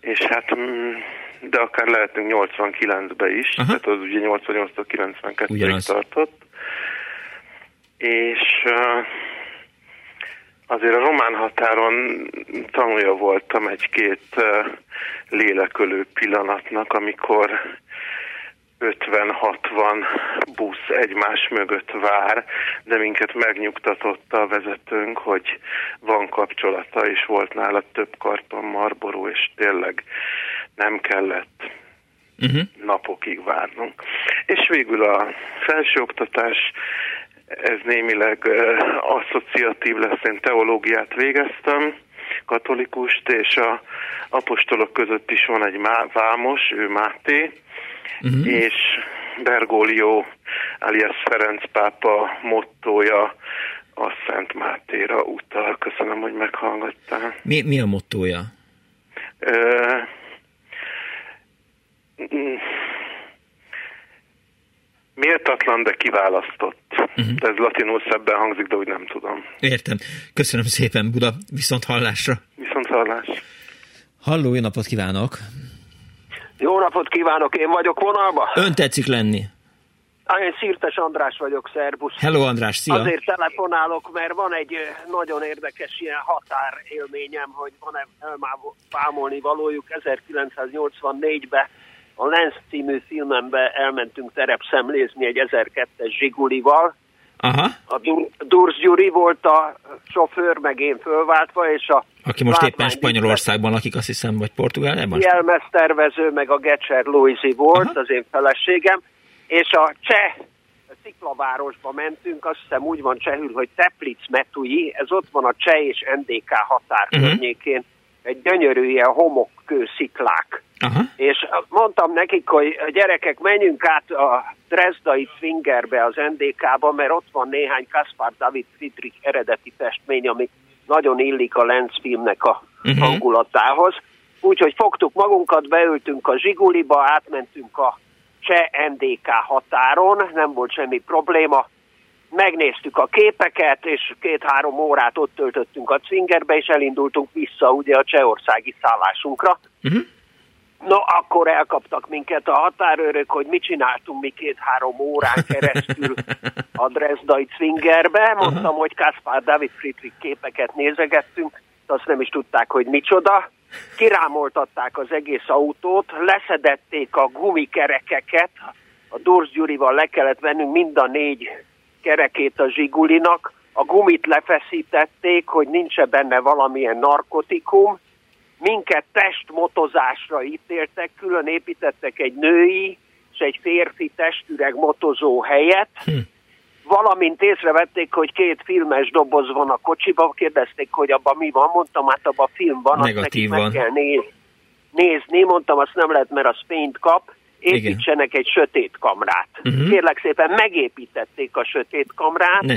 Speaker 14: és hát mm, de akár lehetünk 89-be is,
Speaker 1: Aha.
Speaker 14: tehát az ugye 88-tól 92-ig
Speaker 1: Ugyanaz.
Speaker 14: tartott. És azért a román határon tanulja voltam egy-két lélekölő pillanatnak, amikor 50-60 busz egymás mögött vár, de minket megnyugtatott a vezetőnk, hogy van kapcsolata, és volt nála több karton marboró, és tényleg nem kellett
Speaker 1: Uh-huh.
Speaker 14: napokig várnunk. És végül a felsőoktatás, ez némileg uh, asszociatív lesz, én teológiát végeztem, katolikust, és a apostolok között is van egy vámos, ő Máté,
Speaker 1: Uh-huh.
Speaker 14: és Bergoglio alias Ferenc pápa mottója a Szent Mátéra utal. Köszönöm, hogy meghallgattál.
Speaker 1: Mi, mi a mottója?
Speaker 14: Ö, méltatlan, de kiválasztott. Uh-huh. Ez latinul szebben hangzik, de úgy nem tudom.
Speaker 1: Értem. Köszönöm szépen, Buda. Viszont hallásra.
Speaker 14: Viszont hallás.
Speaker 1: Halló, jó napot kívánok!
Speaker 15: Jó napot kívánok, én vagyok vonalba.
Speaker 1: Ön tetszik lenni.
Speaker 15: Én Szirtes András vagyok, szerbusz.
Speaker 1: Hello, András, szia!
Speaker 15: Azért telefonálok, mert van egy nagyon érdekes ilyen határélményem, hogy van-e elmámolni valójuk. 1984-ben a Lenz című filmembe elmentünk terepszemlézni egy 1002-es Zsigulival.
Speaker 1: Aha,
Speaker 15: A Dur- Dursz Gyuri volt a sofőr, meg én fölváltva, és a
Speaker 1: aki most éppen Spanyolországban lakik, azt hiszem, vagy Portugáliában?
Speaker 15: jelmeztervező, meg a Gecser Louisi volt, az én feleségem, és a cseh Sziklavárosba mentünk, azt hiszem úgy van csehül, hogy Teplic Metui, ez ott van a cseh és NDK határ
Speaker 1: Mhm.
Speaker 15: környékén, egy gyönyörű ilyen homokkő sziklák.
Speaker 1: Aha.
Speaker 15: És mondtam nekik, hogy a gyerekek, menjünk át a Dresdai Zwingerbe, az NDK-ba, mert ott van néhány Kaspar David Friedrich eredeti festmény, ami nagyon illik a Lenz filmnek a
Speaker 1: Mhm.
Speaker 15: hangulatához. Úgyhogy fogtuk magunkat, beültünk a Zsiguliba, átmentünk a cseh NDK határon, nem volt semmi probléma, megnéztük a képeket, és két-három órát ott töltöttünk a Cvingerbe, és elindultunk vissza ugye a csehországi szállásunkra.
Speaker 1: Uh-huh.
Speaker 15: No, akkor elkaptak minket a határőrök, hogy mit csináltunk mi két-három órán keresztül a Dresdai Cvingerbe. Mondtam, uh-huh. hogy Kaspar David Friedrich képeket nézegettünk, azt nem is tudták, hogy micsoda. Kirámoltatták az egész autót, leszedették a gumikerekeket, a Dors Gyurival le kellett vennünk mind a négy kerekét a zsigulinak, a gumit lefeszítették, hogy nincs -e benne valamilyen narkotikum, minket testmotozásra ítéltek, külön építettek egy női és egy férfi testüreg motozó helyet, hm. valamint észrevették, hogy két filmes doboz van a kocsiba, kérdezték, hogy abban mi van, mondtam, hát abban film van,
Speaker 1: Negatív
Speaker 15: azt nekik meg kell néz, nézni, mondtam, azt nem lehet, mert az fényt kap, építsenek egy sötét kamrát.
Speaker 1: Mhm.
Speaker 15: Kérlek szépen, megépítették a sötét kamrát,
Speaker 1: Ne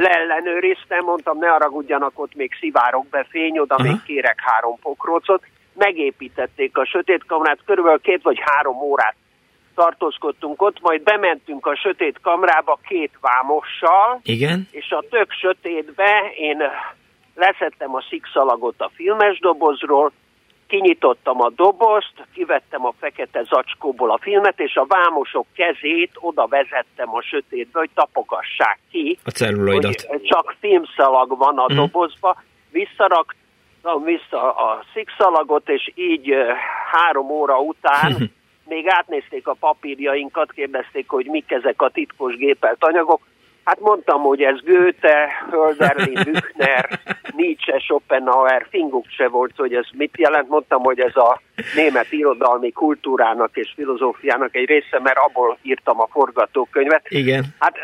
Speaker 15: leellenőriztem, mondtam, ne haragudjanak, ott még szivárok be fény, oda
Speaker 1: Aha.
Speaker 15: még kérek három pokrócot. Megépítették a sötét kamrát, körülbelül két vagy három órát tartózkodtunk ott, majd bementünk a sötét kamrába két vámossal,
Speaker 1: Igen?
Speaker 15: és a tök sötétbe én leszettem a szikszalagot a filmes dobozról, kinyitottam a dobozt, kivettem a fekete zacskóból a filmet, és a vámosok kezét oda vezettem a sötétbe, hogy tapogassák ki,
Speaker 1: A celluloidat.
Speaker 15: csak filmszalag van a
Speaker 1: Mhm.
Speaker 15: dobozba, visszaraktam vissza a szikszalagot, és így három óra után még átnézték a papírjainkat, kérdezték, hogy mik ezek a titkos gépelt anyagok. Hát mondtam, hogy ez Goethe, Hölderlin, Büchner, Nietzsche, Schopenhauer, finguk se volt, hogy ez mit jelent. Mondtam, hogy ez a német irodalmi kultúrának és filozófiának egy része, mert abból írtam a forgatókönyvet.
Speaker 1: Igen.
Speaker 15: Hát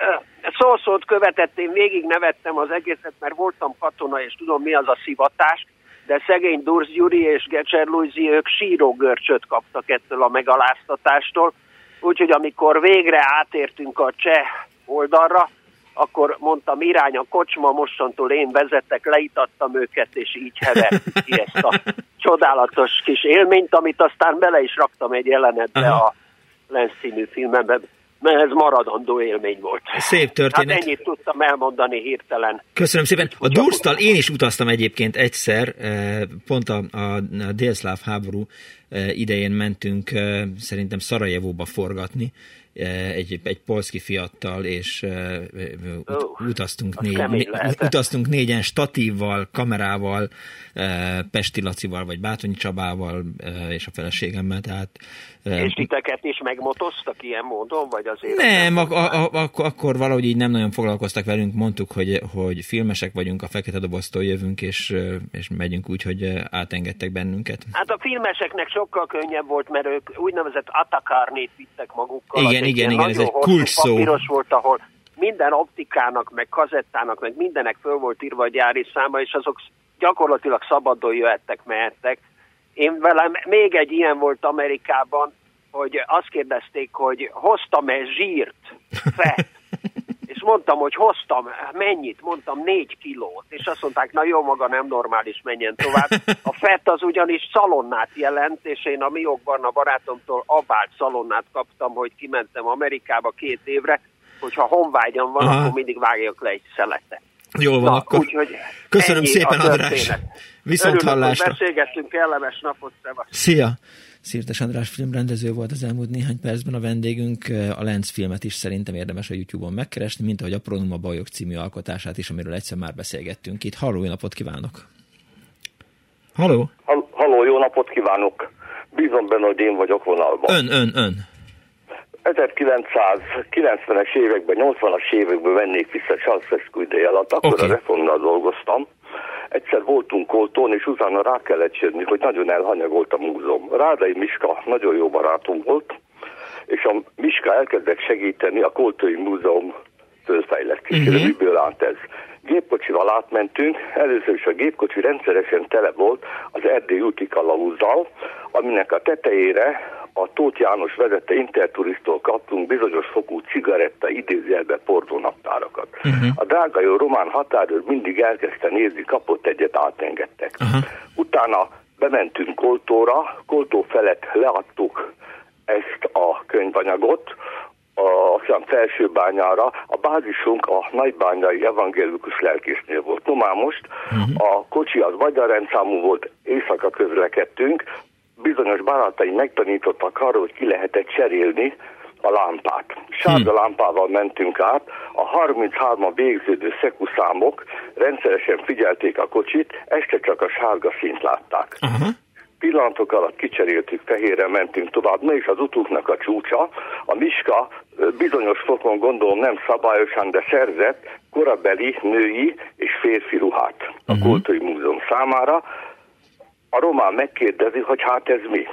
Speaker 15: szó-szót követett, én végig nevettem az egészet, mert voltam katona, és tudom mi az a szivatás, de szegény Dursz Gyuri és Gecser Luizi, ők sírógörcsöt kaptak ettől a megaláztatástól. Úgyhogy amikor végre átértünk a cseh oldalra, akkor mondtam irány a kocsma, mostantól én vezettek, leítattam őket, és így hevert ki ezt a csodálatos kis élményt, amit aztán bele is raktam egy jelenetbe
Speaker 1: Aha.
Speaker 15: a Lenz című filmemben, mert ez maradandó élmény volt.
Speaker 1: Szép történet.
Speaker 15: Hát ennyit tudtam elmondani hirtelen.
Speaker 1: Köszönöm szépen. A Durstal én is utaztam egyébként egyszer, eh, pont a, a, délszláv háború eh, idején mentünk eh, szerintem Szarajevóba forgatni, egy, egy polszki fiattal, és eh, ut- utaztunk,
Speaker 15: az
Speaker 1: négy, né, utaztunk négyen statívval, kamerával, eh, Pesti Lacival, vagy Bátonyi Csabával, eh, és a feleségemmel, tehát eh,
Speaker 15: És titeket is megmotoztak ilyen módon, vagy azért?
Speaker 1: nem, ak- a- a- ak- akkor valahogy így nem nagyon foglalkoztak velünk, mondtuk, hogy, hogy filmesek vagyunk, a fekete doboztól jövünk, és, és megyünk úgy, hogy átengedtek bennünket.
Speaker 15: Hát a filmeseknek sokkal könnyebb volt, mert ők úgynevezett atakárnét vittek magukkal.
Speaker 1: Igen, igen, igen, ez egy kulcs szó.
Speaker 15: Papíros volt, ahol minden optikának, meg kazettának, meg mindenek föl volt írva a gyári száma, és azok gyakorlatilag szabadon jöhettek, mehettek. Én velem még egy ilyen volt Amerikában, hogy azt kérdezték, hogy hoztam-e zsírt, fett, és mondtam, hogy hoztam, mennyit? Mondtam, négy kilót. És azt mondták, na jó, maga nem normális, menjen tovább. A fett az ugyanis szalonnát jelent, és én a Miokban a barátomtól abált szalonnát kaptam, hogy kimentem Amerikába két évre, hogyha honvágyam van,
Speaker 1: Aha.
Speaker 15: akkor mindig vágjak le egy szeletet.
Speaker 1: Jól van,
Speaker 15: Na,
Speaker 1: akkor.
Speaker 15: úgyhogy
Speaker 1: Köszönöm szépen,
Speaker 15: a
Speaker 1: András. Viszont
Speaker 15: Örülök,
Speaker 1: hallásra.
Speaker 15: beszélgettünk, kellemes napot, szevasz.
Speaker 1: Szia! Szirtes András filmrendező volt az elmúlt néhány percben a vendégünk. A Lenz filmet is szerintem érdemes a YouTube-on megkeresni, mint ahogy a Pronuma Bajok című alkotását is, amiről egyszer már beszélgettünk itt. Halló, jó napot kívánok! Halló?
Speaker 16: Hall- Halló, jó napot kívánok! Bízom benne, hogy én vagyok vonalban.
Speaker 1: Ön, ön, ön.
Speaker 16: 1990-es években, 80-as években vennék vissza Ceausescu ideje alatt, akkor
Speaker 1: Oké.
Speaker 16: a reformnál dolgoztam. Egyszer voltunk Koltón, és utána rá kellett jönni, hogy nagyon elhanyagolt a múzeum. Rádai Miska nagyon jó barátom volt, és a Miska elkezdett segíteni a Koltói Múzeum fölfejlesztésére.
Speaker 17: Mhm.
Speaker 16: Miből állt ez? Gépkocsival átmentünk, először is a gépkocsi rendszeresen tele volt az Erdély úti kalauzzel, aminek a tetejére a Tóth János vezette interturisztól kaptunk bizonyos fokú cigaretta idézőjelbe portónaptárakat.
Speaker 1: Mhm.
Speaker 16: A drága jó román határőr mindig elkezdte nézni, kapott egyet, átengedtek. Utána bementünk Koltóra, Koltó felett leadtuk ezt a könyvanyagot, a aztán felsőbányára, a bázisunk a nagybányai evangélikus lelkésznél volt. No már most a kocsi az magyar rendszámú volt, éjszaka közlekedtünk, bizonyos barátai megtanítottak arra, hogy ki lehetett cserélni a lámpát. Sárga lámpával mentünk át, a 33-a végződő szekuszámok rendszeresen figyelték a kocsit, este csak a sárga színt látták.
Speaker 1: Aha.
Speaker 16: Pillanatok alatt kicseréltük, fehérre mentünk tovább. Na és az utunknak a csúcsa, a Miska bizonyos fokon gondolom nem szabályosan, de szerzett korabeli női és férfi ruhát a uh-huh. Kultúri Múzeum számára. A román megkérdezi, hogy hát ez mi?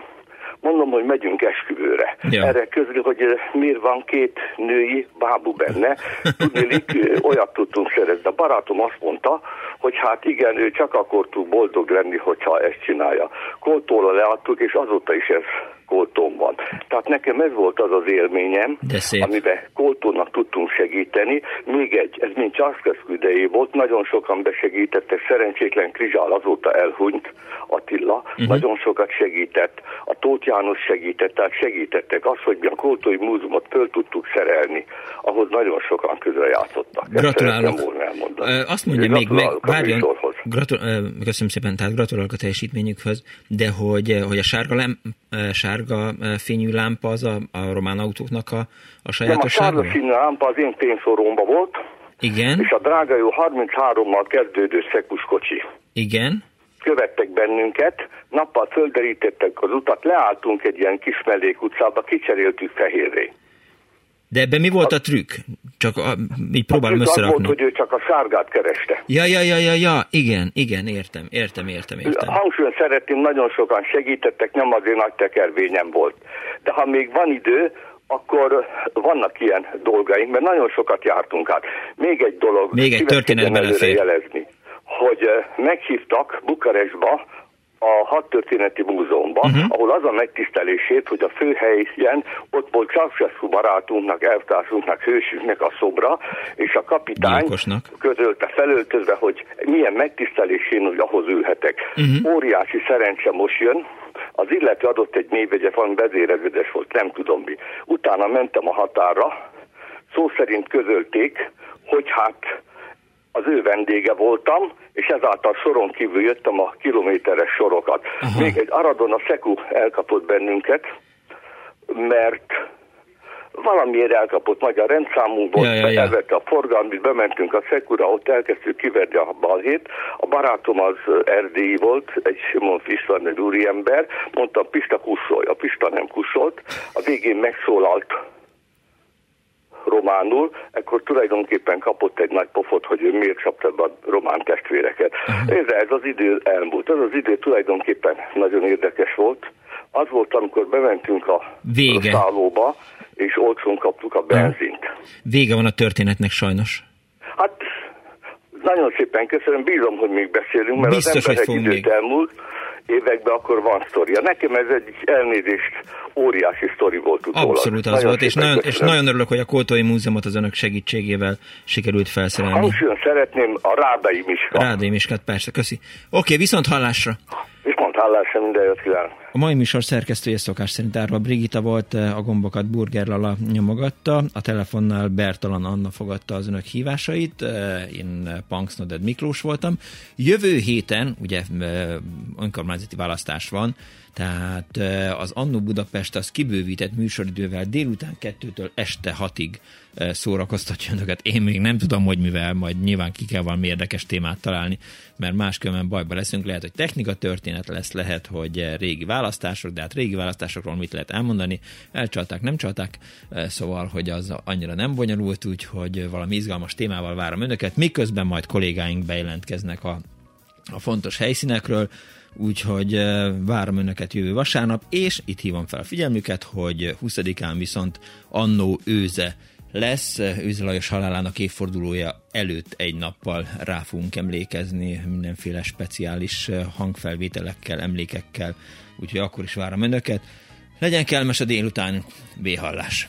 Speaker 16: Mondom, hogy megyünk esküvőre.
Speaker 1: Ja.
Speaker 16: Erre közül, hogy ö, miért van két női bábú benne. Tudnélik, ö, olyat tudtunk szerezni. A barátom azt mondta, hogy hát igen, ő csak akkor tud boldog lenni, hogyha ezt csinálja. Koltóra leadtuk, és azóta is ez koltón van. Tehát nekem ez volt az az élményem, amiben koltónak tudtunk segíteni. Még egy, ez mind Császkeszkü idejé volt, nagyon sokan besegítettek, szerencsétlen Krizsál azóta elhunyt, Attila, uh-huh. nagyon sokat segített, a Tóth János segített, tehát segítettek. Az, hogy mi a Koltói Múzeumot föl tudtuk szerelni, ahhoz nagyon sokan közre játszottak.
Speaker 1: Gratulálok. Azt mondja még, meg, várjon, gratul, köszönöm szépen, tehát gratulálok a teljesítményükhöz, de hogy, hogy a sárga, lem, ö, sárga ö, fényű lámpa az a, a román autóknak a, a
Speaker 16: Nem, a
Speaker 1: sajátossága?
Speaker 16: sárga színű lámpa az én pénzoromba volt,
Speaker 1: Igen,
Speaker 16: és a drága jó 33-mal kezdődő szekuskocsi.
Speaker 1: igen,
Speaker 16: követtek bennünket, nappal földerítettek az utat, leálltunk egy ilyen kis mellékutcába, kicseréltük fehérré.
Speaker 1: De ebben mi volt a trükk? Csak a, így próbálom
Speaker 16: volt,
Speaker 1: összerakni.
Speaker 16: hogy ő csak a sárgát kereste.
Speaker 1: Ja, ja, ja, ja, ja, igen, igen, értem, értem, értem, értem.
Speaker 16: Hangsúlyon szeretném, nagyon sokan segítettek, nem azért nagy tekervényem volt. De ha még van idő, akkor vannak ilyen dolgaink, mert nagyon sokat jártunk át. Még egy dolog,
Speaker 1: Még egy történet
Speaker 16: előre jelezni, hogy eh, meghívtak Bukarestba a Hadtörténeti Múzeumba,
Speaker 1: Mhm.
Speaker 16: uh-huh. ahol az a megtisztelését, hogy a főhelyen ott volt Ceausescu barátunknak, elvtársunknak, hősünknek a szobra, és a kapitány
Speaker 1: Gyilkosnak.
Speaker 16: közölte felöltözve, hogy milyen megtisztelésén, hogy ahhoz ülhetek. Uh-huh. Óriási szerencse most jön, az illető adott egy névjegyet, van vezéreződes volt, nem tudom mi. Utána mentem a határra, szó szerint közölték, hogy hát az ő vendége voltam, és ezáltal soron kívül jöttem a kilométeres sorokat. Aha. Még egy Aradon a Szeku elkapott bennünket, mert valamiért elkapott magyar rendszámunkból,
Speaker 1: Ja, ja, ja.
Speaker 16: elvette a forgalmit, bementünk a Szekura, ott elkezdtük kiverni a balhét. A barátom az erdélyi volt, egy Simon Fischer, egy úriember, mondtam, Pista kussolj, a Pista nem kussolt, a végén megszólalt románul, ekkor tulajdonképpen kapott egy nagy pofot, hogy ő miért csapta be a román testvéreket. Uh-huh. Ez az idő elmúlt. Ez az idő tulajdonképpen nagyon érdekes volt. Az volt, amikor bementünk a
Speaker 1: Vége.
Speaker 16: szállóba, és olcsón kaptuk a benzint.
Speaker 1: Vége van a történetnek sajnos.
Speaker 16: Hát nagyon szépen köszönöm, bízom, hogy még beszélünk, mert
Speaker 1: Biztos,
Speaker 16: az
Speaker 1: hogy
Speaker 16: ember egy
Speaker 1: fogunk
Speaker 16: időt elmúlt, években akkor van sztoria. Nekem ez egy elnézést óriási sztori volt utólag.
Speaker 1: Abszolút az
Speaker 16: Nagyon
Speaker 1: volt, és nagyon, és
Speaker 16: köszönöm.
Speaker 1: nagyon örülök, hogy a Koltói Múzeumot az önök segítségével sikerült felszerelni.
Speaker 16: Hangsúlyon szeretném a Rádai Miska.
Speaker 1: Rádai Miskát, persze, köszi. Oké, viszont hallásra.
Speaker 16: Viszont hallásra minden jót kívánok.
Speaker 1: A mai műsor szerkesztője szokás szerint Árva Brigitta volt, a gombokat Burger Lala nyomogatta, a telefonnál Bertalan Anna fogadta az önök hívásait, én Punksnoded Miklós voltam. Jövő héten, ugye önkormányzati választás van, tehát az Annó Budapest az kibővített műsoridővel délután kettőtől este hatig szórakoztatja önöket. Én még nem tudom, hogy mivel, majd nyilván ki kell valami érdekes témát találni, mert máskülönben bajba leszünk. Lehet, hogy technika történet lesz, lehet, hogy régi választások, de hát régi választásokról mit lehet elmondani? Elcsalták, nem csalták, szóval, hogy az annyira nem bonyolult, úgyhogy valami izgalmas témával várom önöket, miközben majd kollégáink bejelentkeznek a, a fontos helyszínekről, úgyhogy eh, várom önöket jövő vasárnap, és itt hívom fel a figyelmüket, hogy 20-án viszont Annó őze lesz, Őze Lajos halálának évfordulója előtt egy nappal rá fogunk emlékezni mindenféle speciális eh, hangfelvételekkel, emlékekkel, úgyhogy akkor is várom önöket. Legyen kellemes a délután, B hallás!